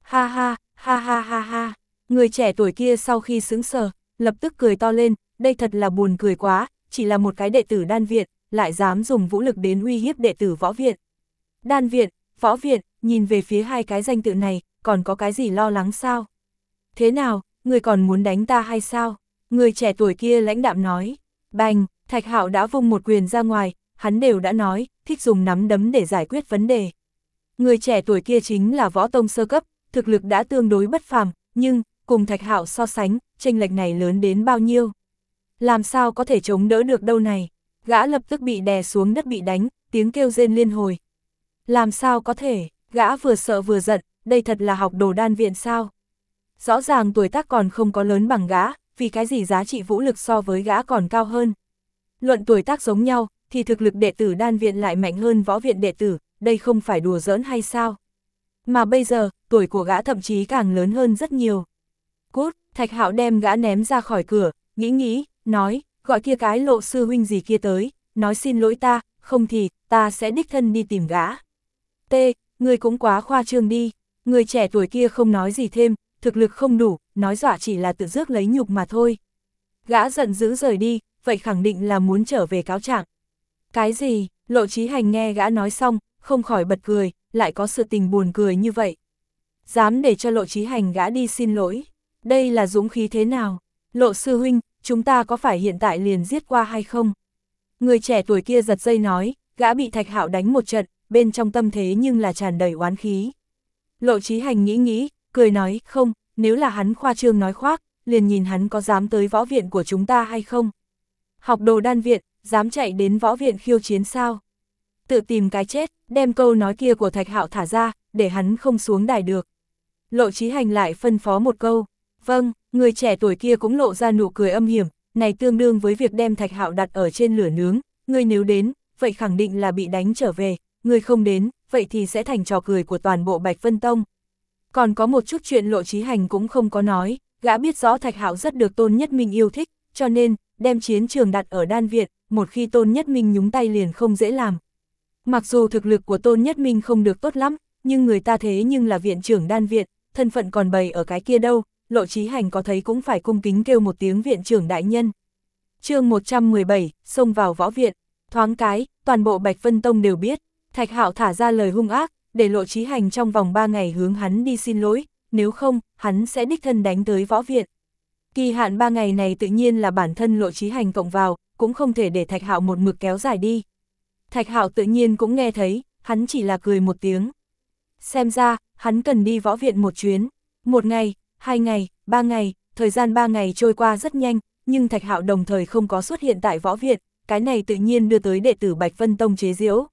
Ha ha, ha ha ha ha, người trẻ tuổi kia sau khi sững sờ, lập tức cười to lên, đây thật là buồn cười quá, chỉ là một cái đệ tử đan viện, lại dám dùng vũ lực đến uy hiếp đệ tử võ viện. Đan viện, võ viện, nhìn về phía hai cái danh tự này, còn có cái gì lo lắng sao? Thế nào, người còn muốn đánh ta hay sao? Người trẻ tuổi kia lãnh đạm nói, bành, Thạch Hạo đã vung một quyền ra ngoài, hắn đều đã nói, thích dùng nắm đấm để giải quyết vấn đề. Người trẻ tuổi kia chính là võ tông sơ cấp, thực lực đã tương đối bất phàm, nhưng, cùng Thạch Hạo so sánh, tranh lệch này lớn đến bao nhiêu. Làm sao có thể chống đỡ được đâu này, gã lập tức bị đè xuống đất bị đánh, tiếng kêu rên liên hồi. Làm sao có thể, gã vừa sợ vừa giận, đây thật là học đồ đan viện sao. Rõ ràng tuổi tác còn không có lớn bằng gã, vì cái gì giá trị vũ lực so với gã còn cao hơn. Luận tuổi tác giống nhau, thì thực lực đệ tử đan viện lại mạnh hơn võ viện đệ tử, đây không phải đùa giỡn hay sao? Mà bây giờ, tuổi của gã thậm chí càng lớn hơn rất nhiều. Cút, Thạch Hạo đem gã ném ra khỏi cửa, nghĩ nghĩ, nói, gọi kia cái lộ sư huynh gì kia tới, nói xin lỗi ta, không thì, ta sẽ đích thân đi tìm gã. Người cũng quá khoa trương đi, người trẻ tuổi kia không nói gì thêm, thực lực không đủ, nói dọa chỉ là tự dước lấy nhục mà thôi. Gã giận dữ rời đi, vậy khẳng định là muốn trở về cáo trạng. Cái gì, lộ trí hành nghe gã nói xong, không khỏi bật cười, lại có sự tình buồn cười như vậy. Dám để cho lộ trí hành gã đi xin lỗi, đây là dũng khí thế nào? Lộ sư huynh, chúng ta có phải hiện tại liền giết qua hay không? Người trẻ tuổi kia giật dây nói, gã bị thạch hạo đánh một trận, bên trong tâm thế nhưng là tràn đầy oán khí. Lộ trí hành nghĩ nghĩ, cười nói, không, nếu là hắn khoa trương nói khoác, liền nhìn hắn có dám tới võ viện của chúng ta hay không. Học đồ đan viện, dám chạy đến võ viện khiêu chiến sao? Tự tìm cái chết, đem câu nói kia của Thạch Hạo thả ra, để hắn không xuống đài được. Lộ trí hành lại phân phó một câu, vâng, người trẻ tuổi kia cũng lộ ra nụ cười âm hiểm, này tương đương với việc đem Thạch Hạo đặt ở trên lửa nướng, người nếu đến, vậy khẳng định là bị đánh trở về, người không đến, vậy thì sẽ thành trò cười của toàn bộ Bạch Vân Tông. Còn có một chút chuyện lộ trí hành cũng không có nói, gã biết rõ Thạch Hạo rất được Tôn Nhất Minh yêu thích, cho nên, đem chiến trường đặt ở đan viện, một khi Tôn Nhất Minh nhúng tay liền không dễ làm. Mặc dù thực lực của Tôn Nhất Minh không được tốt lắm, nhưng người ta thế nhưng là viện trưởng đan viện, thân phận còn bày ở cái kia đâu, lộ trí hành có thấy cũng phải cung kính kêu một tiếng viện trưởng đại nhân. chương 117, xông vào võ viện, thoáng cái, toàn bộ Bạch Vân Tông đều biết, Thạch Hạo thả ra lời hung ác, để lộ trí hành trong vòng 3 ngày hướng hắn đi xin lỗi, nếu không, hắn sẽ đích thân đánh tới võ viện. Kỳ hạn 3 ngày này tự nhiên là bản thân lộ trí hành cộng vào, cũng không thể để Thạch Hạo một mực kéo dài đi. Thạch Hạo tự nhiên cũng nghe thấy, hắn chỉ là cười một tiếng. Xem ra, hắn cần đi võ viện một chuyến, một ngày, hai ngày, ba ngày, thời gian ba ngày trôi qua rất nhanh, nhưng Thạch Hạo đồng thời không có xuất hiện tại võ viện, cái này tự nhiên đưa tới đệ tử Bạch Vân Tông chế diễu.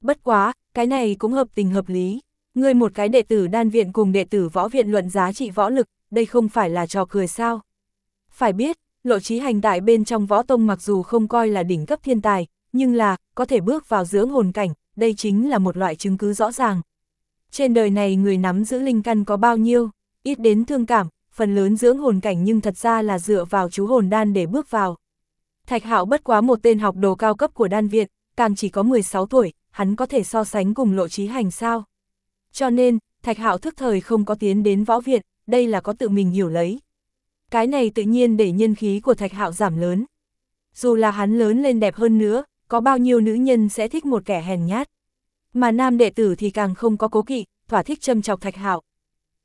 Bất quá, cái này cũng hợp tình hợp lý. Người một cái đệ tử đan viện cùng đệ tử võ viện luận giá trị võ lực, đây không phải là trò cười sao. Phải biết, lộ trí hành tại bên trong võ tông mặc dù không coi là đỉnh cấp thiên tài, nhưng là, có thể bước vào dưỡng hồn cảnh, đây chính là một loại chứng cứ rõ ràng. Trên đời này người nắm giữ linh căn có bao nhiêu, ít đến thương cảm, phần lớn dưỡng hồn cảnh nhưng thật ra là dựa vào chú hồn đan để bước vào. Thạch Hạo bất quá một tên học đồ cao cấp của đan viện, càng chỉ có 16 tuổi, hắn có thể so sánh cùng lộ trí hành sao. Cho nên, Thạch Hạo thức thời không có tiến đến võ viện, đây là có tự mình hiểu lấy. Cái này tự nhiên để nhân khí của Thạch Hạo giảm lớn. Dù là hắn lớn lên đẹp hơn nữa, có bao nhiêu nữ nhân sẽ thích một kẻ hèn nhát. Mà nam đệ tử thì càng không có cố kỵ, thỏa thích châm chọc Thạch Hạo.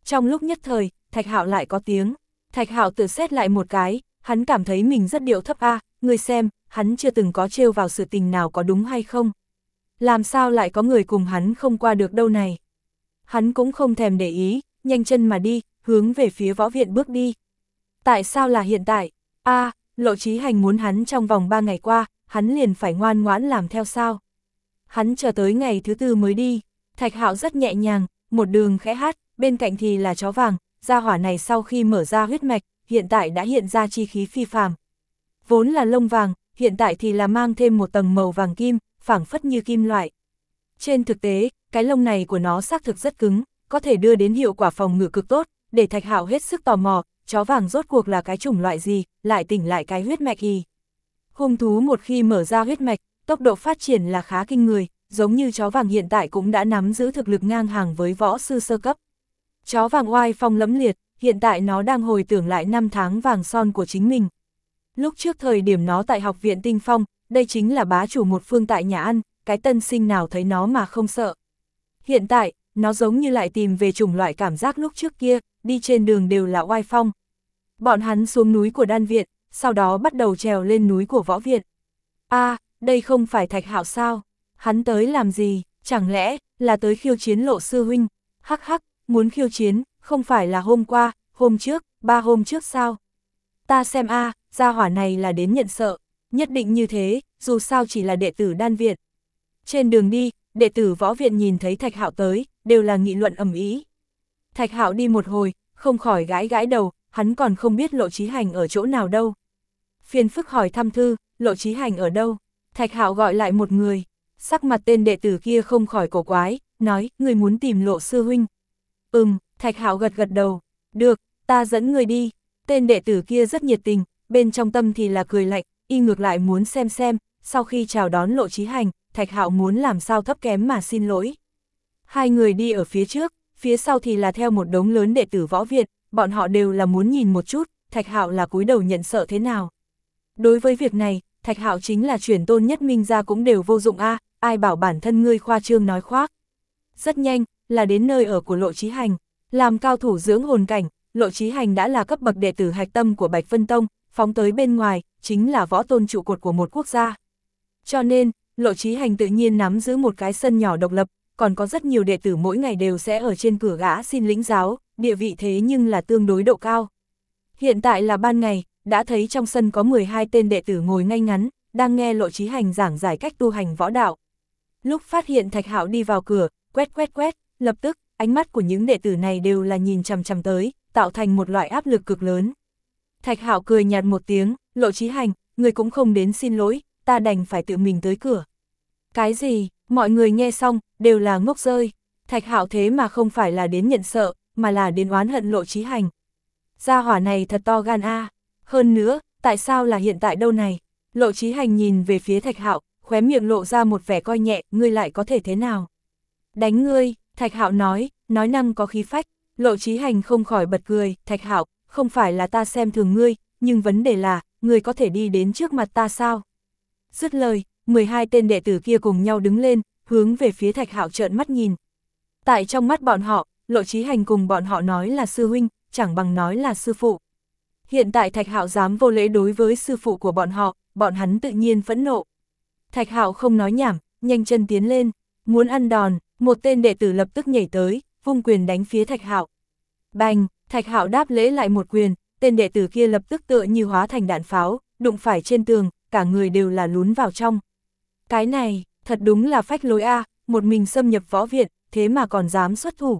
Trong lúc nhất thời, Thạch Hạo lại có tiếng. Thạch Hạo tự xét lại một cái, hắn cảm thấy mình rất điệu thấp a, người xem, hắn chưa từng có trêu vào sự tình nào có đúng hay không. Làm sao lại có người cùng hắn không qua được đâu này. Hắn cũng không thèm để ý, nhanh chân mà đi, hướng về phía võ viện bước đi. Tại sao là hiện tại? a lộ trí hành muốn hắn trong vòng 3 ngày qua, hắn liền phải ngoan ngoãn làm theo sao. Hắn chờ tới ngày thứ tư mới đi, thạch hạo rất nhẹ nhàng, một đường khẽ hát, bên cạnh thì là chó vàng, gia hỏa này sau khi mở ra huyết mạch, hiện tại đã hiện ra chi khí phi phàm. Vốn là lông vàng, hiện tại thì là mang thêm một tầng màu vàng kim, phảng phất như kim loại. Trên thực tế, cái lông này của nó xác thực rất cứng, có thể đưa đến hiệu quả phòng ngự cực tốt, để Thạch Hạo hết sức tò mò, chó vàng rốt cuộc là cái chủng loại gì, lại tỉnh lại cái huyết mạch gì. Hung thú một khi mở ra huyết mạch, tốc độ phát triển là khá kinh người, giống như chó vàng hiện tại cũng đã nắm giữ thực lực ngang hàng với võ sư sơ cấp. Chó vàng oai phong lẫm liệt, hiện tại nó đang hồi tưởng lại năm tháng vàng son của chính mình. Lúc trước thời điểm nó tại học viện Tinh Phong, đây chính là bá chủ một phương tại nhà ăn, cái tân sinh nào thấy nó mà không sợ. Hiện tại, nó giống như lại tìm về chủng loại cảm giác lúc trước kia, đi trên đường đều là oai phong. Bọn hắn xuống núi của đan viện, sau đó bắt đầu trèo lên núi của võ viện. a à, đây không phải thạch hạo sao? Hắn tới làm gì? Chẳng lẽ là tới khiêu chiến lộ sư huynh? Hắc hắc, muốn khiêu chiến, không phải là hôm qua, hôm trước, ba hôm trước sao? Ta xem a gia hỏa này là đến nhận sợ, nhất định như thế, dù sao chỉ là đệ tử đan viện. Trên đường đi, đệ tử võ viện nhìn thấy Thạch Hạo tới, đều là nghị luận ầm ý. Thạch Hạo đi một hồi, không khỏi gãi gãi đầu, hắn còn không biết lộ trí hành ở chỗ nào đâu. Phiền phức hỏi thăm thư, lộ trí hành ở đâu? Thạch Hạo gọi lại một người, sắc mặt tên đệ tử kia không khỏi cổ quái, nói, người muốn tìm lộ sư huynh. Ừm, Thạch Hạo gật gật đầu, được, ta dẫn người đi. Tên đệ tử kia rất nhiệt tình, bên trong tâm thì là cười lạnh, y ngược lại muốn xem xem, sau khi chào đón lộ trí hành, Thạch Hạo muốn làm sao thấp kém mà xin lỗi. Hai người đi ở phía trước, phía sau thì là theo một đống lớn đệ tử võ viện, bọn họ đều là muốn nhìn một chút, Thạch Hạo là cúi đầu nhận sợ thế nào. Đối với việc này, Thạch Hạo chính là chuyển tôn nhất minh ra cũng đều vô dụng a, ai bảo bản thân ngươi khoa trương nói khoác. Rất nhanh, là đến nơi ở của Lộ Chí Hành, làm cao thủ dưỡng hồn cảnh, Lộ Chí Hành đã là cấp bậc đệ tử hạch tâm của Bạch Vân Tông, phóng tới bên ngoài, chính là võ tôn trụ cột của một quốc gia. Cho nên, Lộ Chí Hành tự nhiên nắm giữ một cái sân nhỏ độc lập, còn có rất nhiều đệ tử mỗi ngày đều sẽ ở trên cửa gã xin lĩnh giáo, địa vị thế nhưng là tương đối độ cao. Hiện tại là ban ngày, đã thấy trong sân có 12 tên đệ tử ngồi ngay ngắn, đang nghe lộ trí hành giảng giải cách tu hành võ đạo. Lúc phát hiện Thạch Hạo đi vào cửa, quét quét quét, lập tức, ánh mắt của những đệ tử này đều là nhìn chằm chằm tới, tạo thành một loại áp lực cực lớn. Thạch Hạo cười nhạt một tiếng, lộ trí hành, người cũng không đến xin lỗi, ta đành phải tự mình tới cửa. Cái gì, mọi người nghe xong, đều là ngốc rơi. Thạch Hạo thế mà không phải là đến nhận sợ, mà là đến oán hận lộ trí hành. Gia hỏa này thật to gan a. Hơn nữa, tại sao là hiện tại đâu này? Lộ trí hành nhìn về phía thạch hạo, khóe miệng lộ ra một vẻ coi nhẹ, ngươi lại có thể thế nào? Đánh ngươi, Thạch Hạo nói, nói năng có khí phách, lộ trí hành không khỏi bật cười, Thạch Hạo, không phải là ta xem thường ngươi, nhưng vấn đề là, người có thể đi đến trước mặt ta sao? Dứt lời, 12 tên đệ tử kia cùng nhau đứng lên, hướng về phía Thạch Hạo trợn mắt nhìn. Tại trong mắt bọn họ, lộ trí hành cùng bọn họ nói là sư huynh, chẳng bằng nói là sư phụ. Hiện tại Thạch Hạo dám vô lễ đối với sư phụ của bọn họ, bọn hắn tự nhiên phẫn nộ. Thạch Hạo không nói nhảm, nhanh chân tiến lên, muốn ăn đòn, một tên đệ tử lập tức nhảy tới, vung quyền đánh phía Thạch Hạo. Bành, Thạch Hạo đáp lễ lại một quyền, tên đệ tử kia lập tức tựa như hóa thành đạn pháo, đụng phải trên tường, cả người đều là lún vào trong. Cái này, thật đúng là phách lối a, một mình xâm nhập võ viện, thế mà còn dám xuất thủ.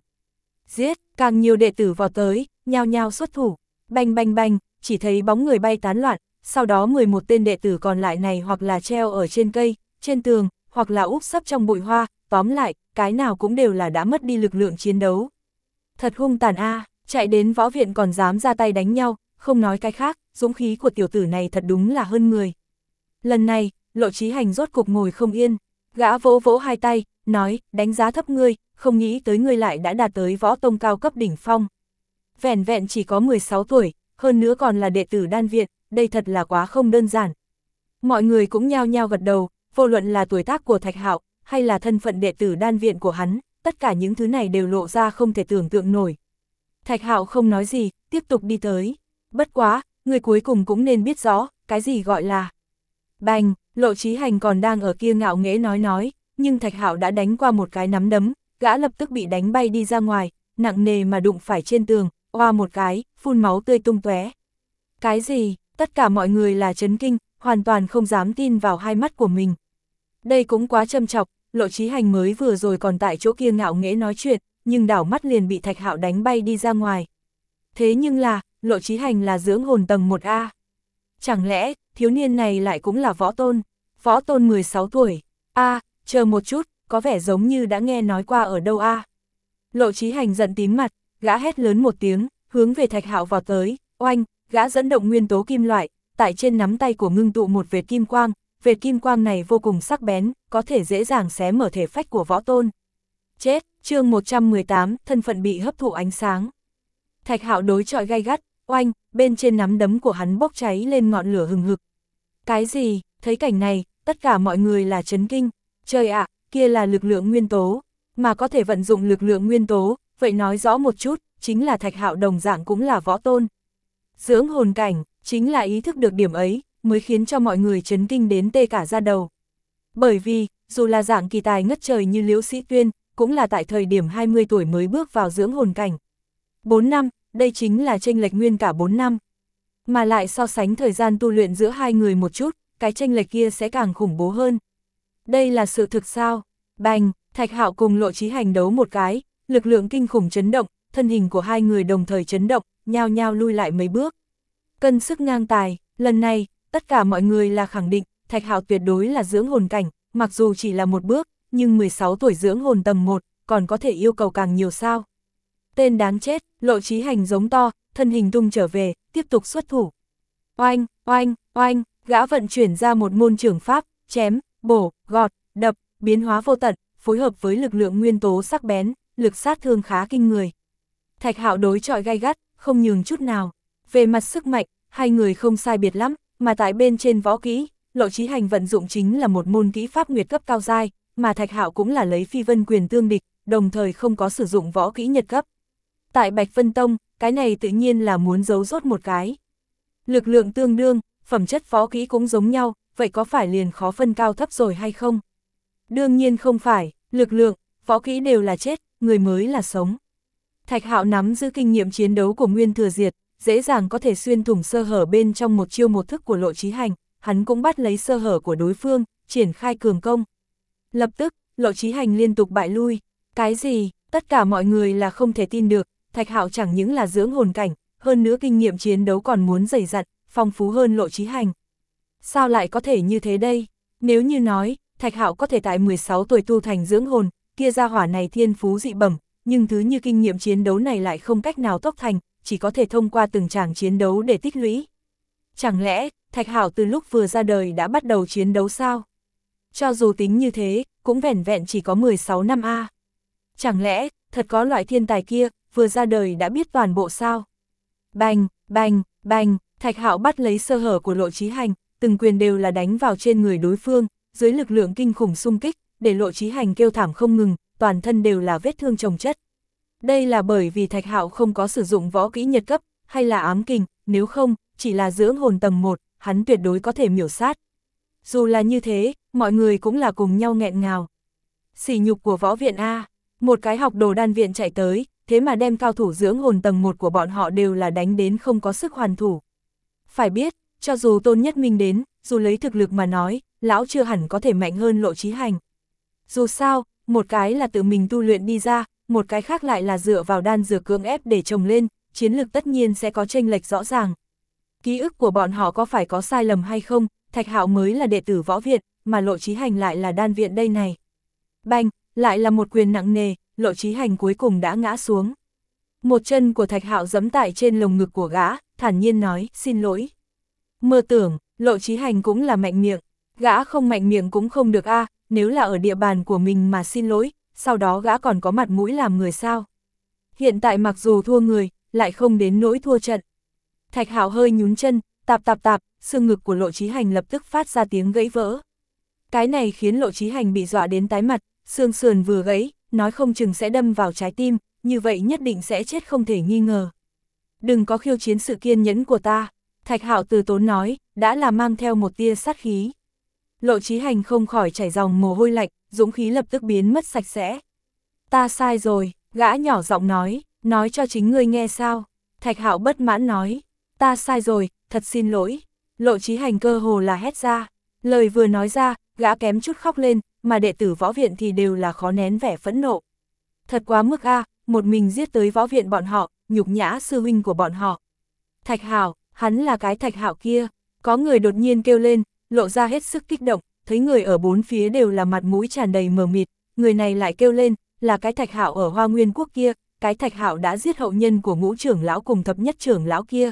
Giết, càng nhiều đệ tử vào tới, nhao nhao xuất thủ, banh banh banh, chỉ thấy bóng người bay tán loạn, sau đó 11 tên đệ tử còn lại này hoặc là treo ở trên cây, trên tường, hoặc là úp sấp trong bụi hoa, tóm lại, cái nào cũng đều là đã mất đi lực lượng chiến đấu. Thật hung tàn a, chạy đến võ viện còn dám ra tay đánh nhau, không nói cái khác, dũng khí của tiểu tử này thật đúng là hơn người. Lần này, lộ trí hành rốt cục ngồi không yên, gã vỗ vỗ hai tay, nói, đánh giá thấp ngươi, không nghĩ tới ngươi lại đã đạt tới võ tông cao cấp đỉnh phong. Vẹn vẹn chỉ có 16 tuổi, hơn nữa còn là đệ tử đan viện, đây thật là quá không đơn giản. Mọi người cũng nhao nhao gật đầu, vô luận là tuổi tác của Thạch Hạo hay là thân phận đệ tử đan viện của hắn, tất cả những thứ này đều lộ ra không thể tưởng tượng nổi. Thạch Hạo không nói gì, tiếp tục đi tới. Bất quá, người cuối cùng cũng nên biết rõ, cái gì gọi là. Bành, lộ trí hành còn đang ở kia ngạo nghễ nói nói, nhưng Thạch Hạo đã đánh qua một cái nắm đấm, gã lập tức bị đánh bay đi ra ngoài, nặng nề mà đụng phải trên tường, oa một cái, phun máu tươi tung tóe. Cái gì, tất cả mọi người là chấn kinh, hoàn toàn không dám tin vào hai mắt của mình. Đây cũng quá châm chọc, lộ trí hành mới vừa rồi còn tại chỗ kia ngạo nghễ nói chuyện, nhưng đảo mắt liền bị thạch hạo đánh bay đi ra ngoài. Thế nhưng là, lộ trí hành là dưỡng hồn tầng 1A. Chẳng lẽ, thiếu niên này lại cũng là võ tôn, võ tôn 16 tuổi, a chờ một chút, có vẻ giống như đã nghe nói qua ở đâu a Lộ trí hành giận tím mặt, gã hét lớn một tiếng, hướng về thạch hạo vào tới, oanh, gã dẫn động nguyên tố kim loại, tại trên nắm tay của ngưng tụ một vệt kim quang, vệt kim quang này vô cùng sắc bén, có thể dễ dàng xé mở thể phách của võ tôn. Chết, chương 118, thân phận bị hấp thụ ánh sáng. Thạch hạo đối trọi gay gắt, oanh, bên trên nắm đấm của hắn bốc cháy lên ngọn lửa hừng hực. Cái gì, thấy cảnh này, tất cả mọi người là chấn kinh, trời ạ, kia là lực lượng nguyên tố, mà có thể vận dụng lực lượng nguyên tố, vậy nói rõ một chút, chính là thạch hạo đồng dạng cũng là võ tôn. Dưỡng hồn cảnh, chính là ý thức được điểm ấy, mới khiến cho mọi người chấn kinh đến tê cả ra đầu. Bởi vì, dù là dạng kỳ tài ngất trời như Liễu Sĩ Tuyên, cũng là tại thời điểm 20 tuổi mới bước vào dưỡng hồn cảnh. 4 năm, đây chính là tranh lệch nguyên cả 4 năm. Mà lại so sánh thời gian tu luyện giữa hai người một chút, cái tranh lệch kia sẽ càng khủng bố hơn. Đây là sự thực sao? Bành, Thạch Hạo cùng Lộ Chí Hành đấu một cái, lực lượng kinh khủng chấn động, thân hình của hai người đồng thời chấn động, nhao nhao lui lại mấy bước. Cân sức ngang tài, lần này, tất cả mọi người là khẳng định, Thạch Hạo tuyệt đối là dưỡng hồn cảnh, mặc dù chỉ là một bước, nhưng 16 tuổi dưỡng hồn tầm 1, còn có thể yêu cầu càng nhiều sao. Tên đáng chết, lộ trí hành giống to, thân hình tung trở về, tiếp tục xuất thủ. Oanh, oanh, oanh, gã vận chuyển ra một môn trưởng pháp, chém, bổ, gọt, đập, biến hóa vô tận, phối hợp với lực lượng nguyên tố sắc bén, lực sát thương khá kinh người. Thạch hạo đối trọi gai gắt, không nhường chút nào. Về mặt sức mạnh, hai người không sai biệt lắm, mà tại bên trên võ kỹ, lộ trí hành vận dụng chính là một môn kỹ pháp nguyệt cấp cao dai, mà Thạch Hạo cũng là lấy phi vân quyền tương địch, đồng thời không có sử dụng võ kỹ nhật cấp. Tại Bạch Vân Tông, cái này tự nhiên là muốn giấu rốt một cái. Lực lượng tương đương, phẩm chất võ kỹ cũng giống nhau, vậy có phải liền khó phân cao thấp rồi hay không? Đương nhiên không phải, lực lượng, võ kỹ đều là chết, người mới là sống. Thạch Hạo nắm giữ kinh nghiệm chiến đấu của Nguyên Thừa Diệt, dễ dàng có thể xuyên thủng sơ hở bên trong một chiêu một thức của lộ trí hành, hắn cũng bắt lấy sơ hở của đối phương, triển khai cường công. Lập tức, lộ trí hành liên tục bại lui. Cái gì, tất cả mọi người là không thể tin được, Thạch Hạo chẳng những là dưỡng hồn cảnh, hơn nữa kinh nghiệm chiến đấu còn muốn dày dặn, phong phú hơn lộ trí hành. Sao lại có thể như thế đây? Nếu như nói, Thạch Hạo có thể tại 16 tuổi tu thành dưỡng hồn, kia ra hỏa này thiên phú dị bẩm, nhưng thứ như kinh nghiệm chiến đấu này lại không cách nào tốc thành, chỉ có thể thông qua từng tràng chiến đấu để tích lũy. Chẳng lẽ, Thạch Hạo từ lúc vừa ra đời đã bắt đầu chiến đấu sao? Cho dù tính như thế, cũng vẻn vẹn chỉ có 16 năm A. Chẳng lẽ, thật có loại thiên tài kia, vừa ra đời đã biết toàn bộ sao? Bành, bành, bành, Thạch Hạo bắt lấy sơ hở của lộ trí hành, từng quyền đều là đánh vào trên người đối phương, dưới lực lượng kinh khủng xung kích, để lộ trí hành kêu thảm không ngừng, toàn thân đều là vết thương trồng chất. Đây là bởi vì Thạch Hạo không có sử dụng võ kỹ nhật cấp, hay là ám kình, nếu không, chỉ là dưỡng hồn tầng 1, hắn tuyệt đối có thể miểu sát. Dù là như thế, mọi người cũng là cùng nhau nghẹn ngào. Sỉ nhục của võ viện A, một cái học đồ đan viện chạy tới, thế mà đem cao thủ dưỡng hồn tầng 1 của bọn họ đều là đánh đến không có sức hoàn thủ. Phải biết, cho dù Tôn Nhất Minh đến, dù lấy thực lực mà nói, lão chưa hẳn có thể mạnh hơn lộ trí hành. Dù sao, một cái là tự mình tu luyện đi ra, một cái khác lại là dựa vào đan dược cưỡng ép để trồng lên, chiến lược tất nhiên sẽ có tranh lệch rõ ràng. Ký ức của bọn họ có phải có sai lầm hay không, Thạch Hạo mới là đệ tử võ viện, mà lộ Chí hành lại là đan viện đây này. Banh, lại là một quyền nặng nề, lộ Chí hành cuối cùng đã ngã xuống. Một chân của Thạch Hạo giẫm tại trên lồng ngực của gã, thản nhiên nói, xin lỗi. Mơ tưởng, lộ Chí hành cũng là mạnh miệng, gã không mạnh miệng cũng không được a nếu là ở địa bàn của mình mà xin lỗi, sau đó gã còn có mặt mũi làm người sao. Hiện tại mặc dù thua người, lại không đến nỗi thua trận. Thạch Hạo hơi nhún chân, tạp tạp tạp, xương ngực của lộ trí hành lập tức phát ra tiếng gãy vỡ. Cái này khiến lộ trí hành bị dọa đến tái mặt, xương sườn vừa gãy, nói không chừng sẽ đâm vào trái tim, như vậy nhất định sẽ chết không thể nghi ngờ. Đừng có khiêu chiến sự kiên nhẫn của ta, Thạch Hạo từ tốn nói, đã là mang theo một tia sát khí. Lộ trí hành không khỏi chảy dòng mồ hôi lạnh, dũng khí lập tức biến mất sạch sẽ. Ta sai rồi, gã nhỏ giọng nói, nói cho chính ngươi nghe sao. Thạch Hạo bất mãn nói, ta sai rồi, thật xin lỗi. Lộ trí hành cơ hồ là hét ra. Lời vừa nói ra, gã kém chút khóc lên, mà đệ tử võ viện thì đều là khó nén vẻ phẫn nộ. Thật quá mức a, một mình giết tới võ viện bọn họ, nhục nhã sư huynh của bọn họ. Thạch Hảo, hắn là cái Thạch Hảo kia, có người đột nhiên kêu lên, lộ ra hết sức kích động, thấy người ở bốn phía đều là mặt mũi tràn đầy mờ mịt, người này lại kêu lên, là cái Thạch Hảo ở Hoa Nguyên quốc kia, cái Thạch Hảo đã giết hậu nhân của ngũ trưởng lão cùng thập nhất trưởng lão kia.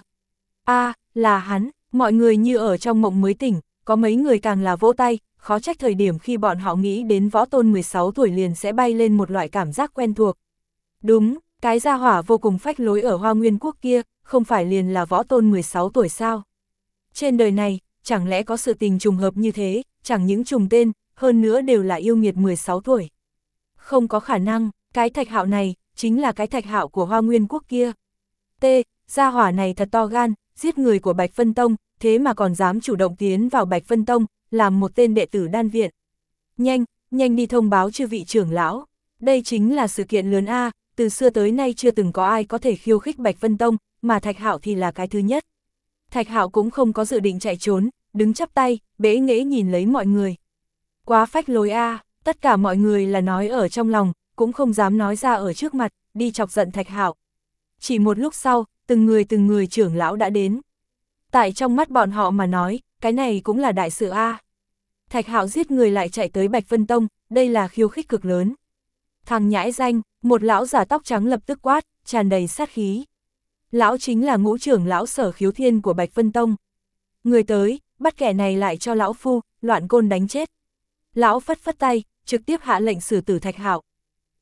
A, là hắn, mọi người như ở trong mộng mới tỉnh, có mấy người càng là vỗ tay, khó trách thời điểm khi bọn họ nghĩ đến võ tôn 16 tuổi liền sẽ bay lên một loại cảm giác quen thuộc. Đúng, cái gia hỏa vô cùng phách lối ở Hoa Nguyên Quốc kia, không phải liền là võ tôn 16 tuổi sao? Trên đời này, chẳng lẽ có sự tình trùng hợp như thế, chẳng những trùng tên, hơn nữa đều là yêu nghiệt 16 tuổi. Không có khả năng, cái thạch hạo này, chính là cái thạch hạo của Hoa Nguyên Quốc kia. T, gia hỏa này thật to gan, giết người của Bạch Phân Tông, thế mà còn dám chủ động tiến vào Bạch Phân Tông, làm một tên đệ tử đan viện. Nhanh, nhanh đi thông báo chư vị trưởng lão. Đây chính là sự kiện lớn A, từ xưa tới nay chưa từng có ai có thể khiêu khích Bạch Vân Tông, mà Thạch Hạo thì là cái thứ nhất. Thạch Hạo cũng không có dự định chạy trốn, đứng chắp tay, bế nghễ nhìn lấy mọi người. Quá phách lối A, tất cả mọi người là nói ở trong lòng, cũng không dám nói ra ở trước mặt, đi chọc giận Thạch Hạo. Chỉ một lúc sau, từng người từng người trưởng lão đã đến. Tại trong mắt bọn họ mà nói, cái này cũng là đại sự A. Thạch Hạo giết người lại chạy tới Bạch Vân Tông, đây là khiêu khích cực lớn. Thằng nhãi danh, một lão giả tóc trắng lập tức quát, tràn đầy sát khí. Lão chính là ngũ trưởng lão sở khiếu thiên của Bạch Vân Tông. Người tới, bắt kẻ này lại cho lão phu, loạn côn đánh chết. Lão phất phất tay, trực tiếp hạ lệnh xử tử Thạch Hạo.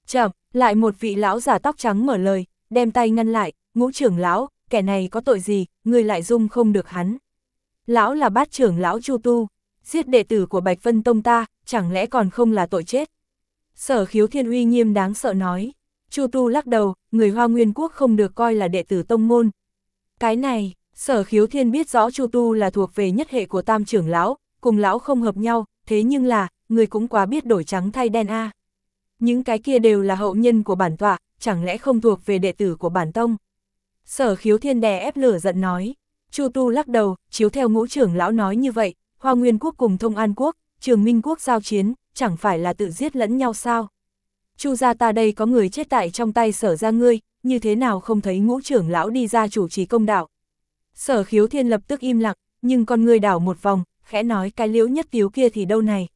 Chậm, lại một vị lão giả tóc trắng mở lời, đem tay ngăn lại, ngũ trưởng lão, kẻ này có tội gì, người lại dung không được hắn. Lão là bát trưởng lão Chu Tu, giết đệ tử của Bạch Vân Tông ta, chẳng lẽ còn không là tội chết. Sở khiếu thiên uy nghiêm đáng sợ nói. Chu Tu lắc đầu, người Hoa Nguyên Quốc không được coi là đệ tử tông môn. Cái này, sở khiếu thiên biết rõ Chu Tu là thuộc về nhất hệ của tam trưởng lão, cùng lão không hợp nhau, thế nhưng là, người cũng quá biết đổi trắng thay đen a. Những cái kia đều là hậu nhân của bản tọa, chẳng lẽ không thuộc về đệ tử của bản tông. Sở khiếu thiên đè ép lửa giận nói. Chu Tu lắc đầu, chiếu theo ngũ trưởng lão nói như vậy, Hoa Nguyên Quốc cùng Thông An Quốc, Trường Minh Quốc giao chiến, chẳng phải là tự giết lẫn nhau sao? Chu gia ta đây có người chết tại trong tay sở ra ngươi, như thế nào không thấy ngũ trưởng lão đi ra chủ trì công đạo. Sở khiếu thiên lập tức im lặng, nhưng con ngươi đảo một vòng, khẽ nói cái liễu nhất tiếu kia thì đâu này.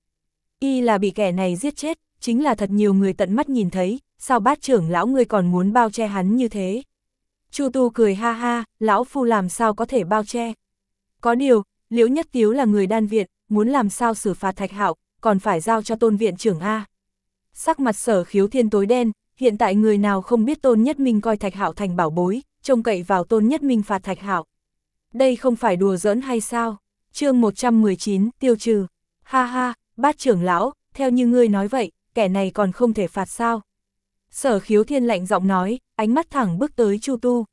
Y là bị kẻ này giết chết, chính là thật nhiều người tận mắt nhìn thấy, sao bát trưởng lão ngươi còn muốn bao che hắn như thế. Chu Tu cười ha ha, lão phu làm sao có thể bao che. Có điều, liễu nhất tiếu là người đan viện, muốn làm sao xử phạt thạch hạo, còn phải giao cho tôn viện trưởng A. Sắc mặt sở khiếu thiên tối đen, hiện tại người nào không biết tôn nhất minh coi thạch hạo thành bảo bối, trông cậy vào tôn nhất minh phạt thạch hạo. Đây không phải đùa giỡn hay sao? chương 119, tiêu trừ. Ha ha, bát trưởng lão, theo như ngươi nói vậy, kẻ này còn không thể phạt sao? Sở khiếu thiên lạnh giọng nói, ánh mắt thẳng bước tới Chu Tu.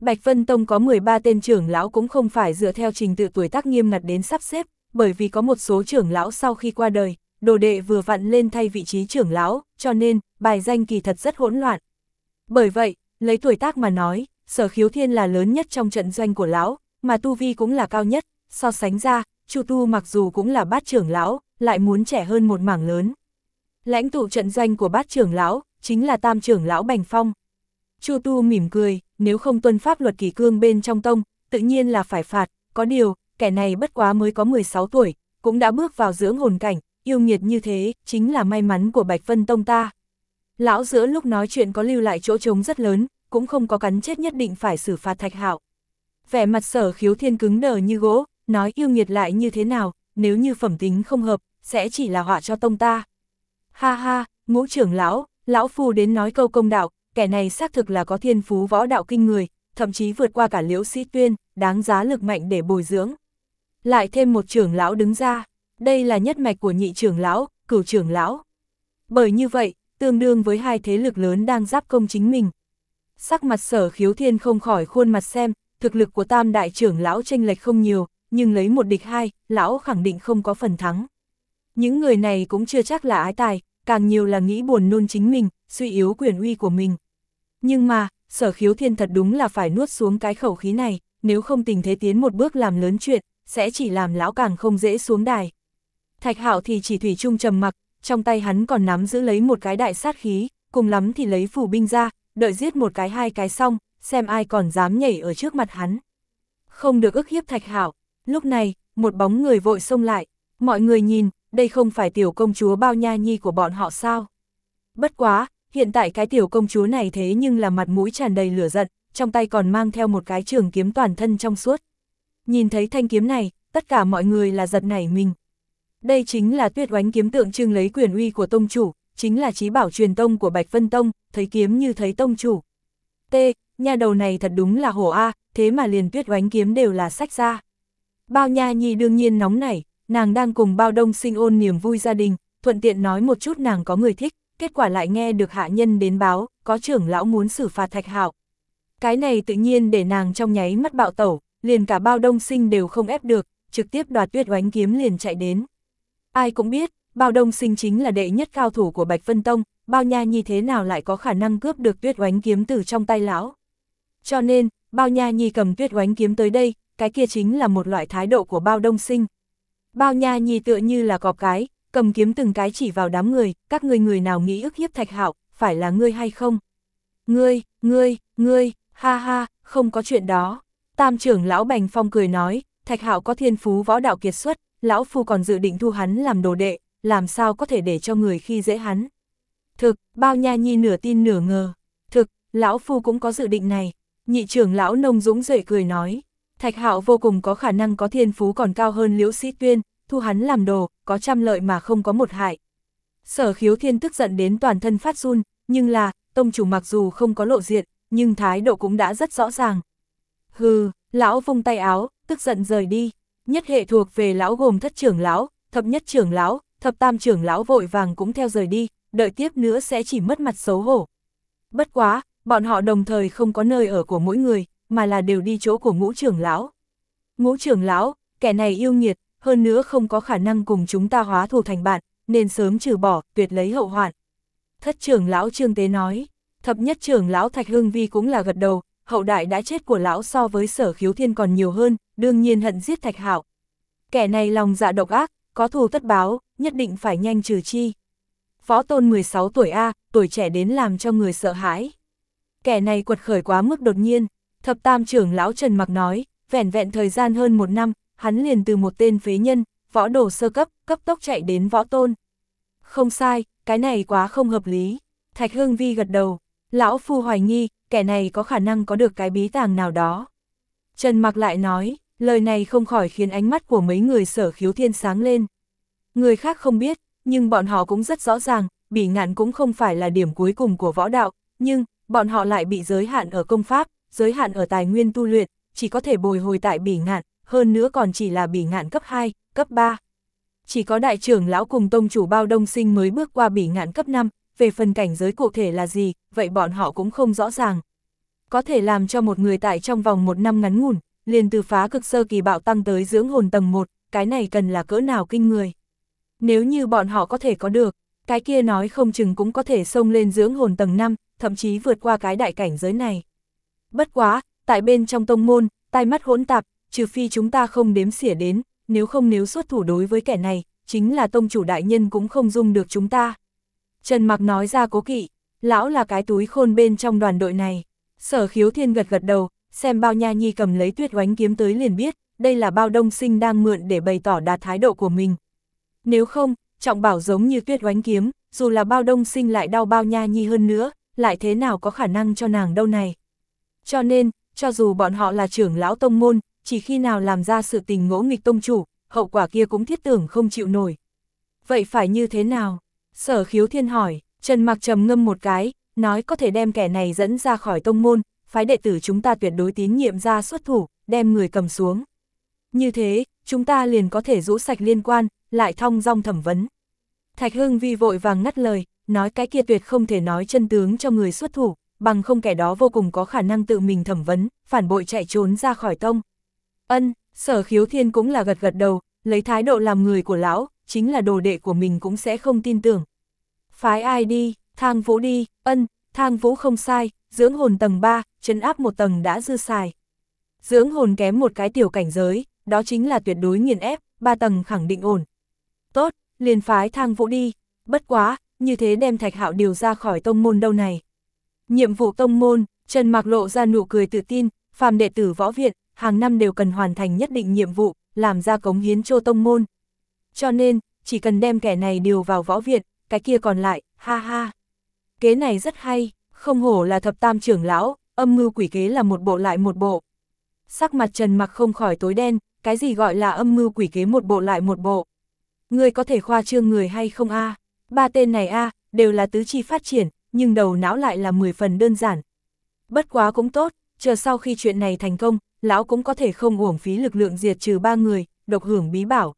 Bạch Vân Tông có 13 tên trưởng lão cũng không phải dựa theo trình tự tuổi tác nghiêm ngặt đến sắp xếp, bởi vì có một số trưởng lão sau khi qua đời, đồ đệ vừa vặn lên thay vị trí trưởng lão, cho nên, bài danh kỳ thật rất hỗn loạn. Bởi vậy, lấy tuổi tác mà nói, sở khiếu thiên là lớn nhất trong trận doanh của lão, mà tu vi cũng là cao nhất, so sánh ra, Chu Tu mặc dù cũng là bát trưởng lão, lại muốn trẻ hơn một mảng lớn. Lãnh tụ trận doanh của bát trưởng lão, chính là tam trưởng lão Bành Phong. Chu Tu mỉm cười, nếu không tuân pháp luật kỷ cương bên trong tông, tự nhiên là phải phạt, có điều, kẻ này bất quá mới có 16 tuổi, cũng đã bước vào dưỡng hồn cảnh, yêu nghiệt như thế, chính là may mắn của Bạch Vân Tông ta. Lão giữa lúc nói chuyện có lưu lại chỗ trống rất lớn, cũng không có cắn chết nhất định phải xử phạt thạch hạo. Vẻ mặt sở khiếu thiên cứng đờ như gỗ, nói yêu nghiệt lại như thế nào, nếu như phẩm tính không hợp, sẽ chỉ là họa cho tông ta. Ha ha, ngũ trưởng lão, lão phu đến nói câu công đạo, kẻ này xác thực là có thiên phú võ đạo kinh người, thậm chí vượt qua cả liễu sĩ tuyên, đáng giá lực mạnh để bồi dưỡng. Lại thêm một trưởng lão đứng ra, đây là nhất mạch của nhị trưởng lão, cửu trưởng lão. Bởi như vậy, tương đương với hai thế lực lớn đang giáp công chính mình. Sắc mặt sở khiếu thiên không khỏi khuôn mặt xem, thực lực của tam đại trưởng lão tranh lệch không nhiều, nhưng lấy một địch hai, lão khẳng định không có phần thắng. Những người này cũng chưa chắc là ái tài, càng nhiều là nghĩ buồn nôn chính mình, suy yếu quyền uy của mình. Nhưng mà, sở khiếu thiên thật đúng là phải nuốt xuống cái khẩu khí này, nếu không tình thế tiến một bước làm lớn chuyện, sẽ chỉ làm lão càng không dễ xuống đài. Thạch hạo thì chỉ thủy chung trầm mặc, trong tay hắn còn nắm giữ lấy một cái đại sát khí, cùng lắm thì lấy phủ binh ra, đợi giết một cái hai cái xong, xem ai còn dám nhảy ở trước mặt hắn. Không được ức hiếp thạch hạo, lúc này, một bóng người vội xông lại, mọi người nhìn, đây không phải tiểu công chúa bao nha nhi của bọn họ sao. Bất quá, hiện tại cái tiểu công chúa này thế nhưng là mặt mũi tràn đầy lửa giận, trong tay còn mang theo một cái trường kiếm toàn thân trong suốt. Nhìn thấy thanh kiếm này, tất cả mọi người là giật nảy mình. Đây chính là tuyết oánh kiếm tượng trưng lấy quyền uy của tông chủ, chính là trí bảo truyền tông của Bạch Vân Tông, thấy kiếm như thấy tông chủ. T, nha đầu này thật đúng là hổ A, thế mà liền tuyết oánh kiếm đều là sách ra. Bao nha nhi đương nhiên nóng nảy, nàng đang cùng bao đông sinh ôn niềm vui gia đình, thuận tiện nói một chút nàng có người thích, kết quả lại nghe được hạ nhân đến báo, có trưởng lão muốn xử phạt thạch hạo. Cái này tự nhiên để nàng trong nháy mắt bạo tẩu, liền cả bao đông sinh đều không ép được, trực tiếp đoạt tuyết oánh kiếm liền chạy đến. Ai cũng biết, bao đông sinh chính là đệ nhất cao thủ của Bạch Vân Tông, bao nha nhi thế nào lại có khả năng cướp được tuyết oánh kiếm từ trong tay lão. Cho nên, bao nha nhi cầm tuyết oánh kiếm tới đây, cái kia chính là một loại thái độ của bao đông sinh. Bao nha nhi tựa như là cọp cái, cầm kiếm từng cái chỉ vào đám người, các người người nào nghĩ ức hiếp thạch hạo, phải là ngươi hay không? Ngươi, ngươi, ngươi, ha ha, không có chuyện đó. Tam trưởng lão Bành Phong cười nói, thạch hạo có thiên phú võ đạo kiệt xuất, lão phu còn dự định thu hắn làm đồ đệ, làm sao có thể để cho người khi dễ hắn. Thực, bao nha nhi nửa tin nửa ngờ. Thực, lão phu cũng có dự định này. Nhị trưởng lão nông dũng rể cười nói. Thạch hạo vô cùng có khả năng có thiên phú còn cao hơn liễu sĩ tuyên, thu hắn làm đồ, có trăm lợi mà không có một hại. Sở khiếu thiên tức giận đến toàn thân phát run, nhưng là, tông chủ mặc dù không có lộ diện, nhưng thái độ cũng đã rất rõ ràng. Hừ, lão vung tay áo, tức giận rời đi. Nhất hệ thuộc về lão gồm thất trưởng lão, thập nhất trưởng lão, thập tam trưởng lão vội vàng cũng theo rời đi, đợi tiếp nữa sẽ chỉ mất mặt xấu hổ. Bất quá, bọn họ đồng thời không có nơi ở của mỗi người, mà là đều đi chỗ của ngũ trưởng lão. Ngũ trưởng lão, kẻ này yêu nghiệt, hơn nữa không có khả năng cùng chúng ta hóa thù thành bạn, nên sớm trừ bỏ, tuyệt lấy hậu hoạn. Thất trưởng lão Trương Tế nói, thập nhất trưởng lão Thạch Hưng Vi cũng là gật đầu, hậu đại đã chết của lão so với sở khiếu thiên còn nhiều hơn, đương nhiên hận giết Thạch Hạo. Kẻ này lòng dạ độc ác, có thù tất báo, nhất định phải nhanh trừ chi. phó tôn 16 tuổi A, tuổi trẻ đến làm cho người sợ hãi. Kẻ này quật khởi quá mức đột nhiên, thập tam trưởng lão Trần Mặc nói, vẻn vẹn thời gian hơn một năm, hắn liền từ một tên phế nhân, võ đồ sơ cấp, cấp tốc chạy đến võ tôn. Không sai, cái này quá không hợp lý. Thạch Hương Vi gật đầu, lão phu hoài nghi, kẻ này có khả năng có được cái bí tàng nào đó. Trần Mặc lại nói, lời này không khỏi khiến ánh mắt của mấy người sở khiếu thiên sáng lên. Người khác không biết, nhưng bọn họ cũng rất rõ ràng, bỉ ngạn cũng không phải là điểm cuối cùng của võ đạo, nhưng, bọn họ lại bị giới hạn ở công pháp, giới hạn ở tài nguyên tu luyện, chỉ có thể bồi hồi tại bỉ ngạn, hơn nữa còn chỉ là bỉ ngạn cấp 2, cấp 3. Chỉ có đại trưởng lão cùng tông chủ bao đông sinh mới bước qua bỉ ngạn cấp 5, về phần cảnh giới cụ thể là gì, vậy bọn họ cũng không rõ ràng. Có thể làm cho một người tại trong vòng một năm ngắn ngủn, liền từ phá cực sơ kỳ bạo tăng tới dưỡng hồn tầng 1, cái này cần là cỡ nào kinh người. Nếu như bọn họ có thể có được, cái kia nói không chừng cũng có thể xông lên dưỡng hồn tầng 5, thậm chí vượt qua cái đại cảnh giới này. Bất quá, tại bên trong tông môn, tai mắt hỗn tạp, trừ phi chúng ta không đếm xỉa đến, nếu không nếu xuất thủ đối với kẻ này, chính là tông chủ đại nhân cũng không dung được chúng ta. Trần Mặc nói ra cố kỵ, lão là cái túi khôn bên trong đoàn đội này. Sở khiếu thiên gật gật đầu, xem bao nha nhi cầm lấy tuyết oánh kiếm tới liền biết, đây là bao đông sinh đang mượn để bày tỏ đạt thái độ của mình. Nếu không, trọng bảo giống như tuyết oánh kiếm, dù là bao đông sinh lại đau bao nha nhi hơn nữa, lại thế nào có khả năng cho nàng đâu này. Cho nên, cho dù bọn họ là trưởng lão tông môn, chỉ khi nào làm ra sự tình ngỗ nghịch tông chủ, hậu quả kia cũng thiết tưởng không chịu nổi. Vậy phải như thế nào? Sở khiếu thiên hỏi, Trần Mặc trầm ngâm một cái, nói có thể đem kẻ này dẫn ra khỏi tông môn, phái đệ tử chúng ta tuyệt đối tín nhiệm ra xuất thủ, đem người cầm xuống. Như thế, chúng ta liền có thể rũ sạch liên quan, lại thong dong thẩm vấn. Thạch Hưng Vi vội vàng ngắt lời, nói cái kia tuyệt không thể nói chân tướng cho người xuất thủ, bằng không kẻ đó vô cùng có khả năng tự mình thẩm vấn, phản bội chạy trốn ra khỏi tông. Ân, sở khiếu thiên cũng là gật gật đầu, lấy thái độ làm người của lão, chính là đồ đệ của mình cũng sẽ không tin tưởng. Phái ai đi, thang vũ đi, ân, thang vũ không sai, dưỡng hồn tầng 3, chấn áp một tầng đã dư xài. Dưỡng hồn kém một cái tiểu cảnh giới, đó chính là tuyệt đối nghiền ép, ba tầng khẳng định ổn. Tốt, liền phái thang vũ đi, bất quá, như thế đem thạch hạo điều ra khỏi tông môn đâu này. Nhiệm vụ tông môn, Trần Mạc lộ ra nụ cười tự tin, phàm đệ tử võ viện, hàng năm đều cần hoàn thành nhất định nhiệm vụ, làm ra cống hiến cho tông môn. Cho nên, chỉ cần đem kẻ này điều vào võ viện, cái kia còn lại, ha ha. Kế này rất hay, không hổ là thập tam trưởng lão, âm mưu quỷ kế là một bộ lại một bộ. Sắc mặt Trần mặc không khỏi tối đen, cái gì gọi là âm mưu quỷ kế một bộ lại một bộ. Người có thể khoa trương người hay không a Ba tên này a đều là tứ chi phát triển, nhưng đầu não lại là 10 phần đơn giản. Bất quá cũng tốt, chờ sau khi chuyện này thành công, lão cũng có thể không uổng phí lực lượng diệt trừ ba người, độc hưởng bí bảo.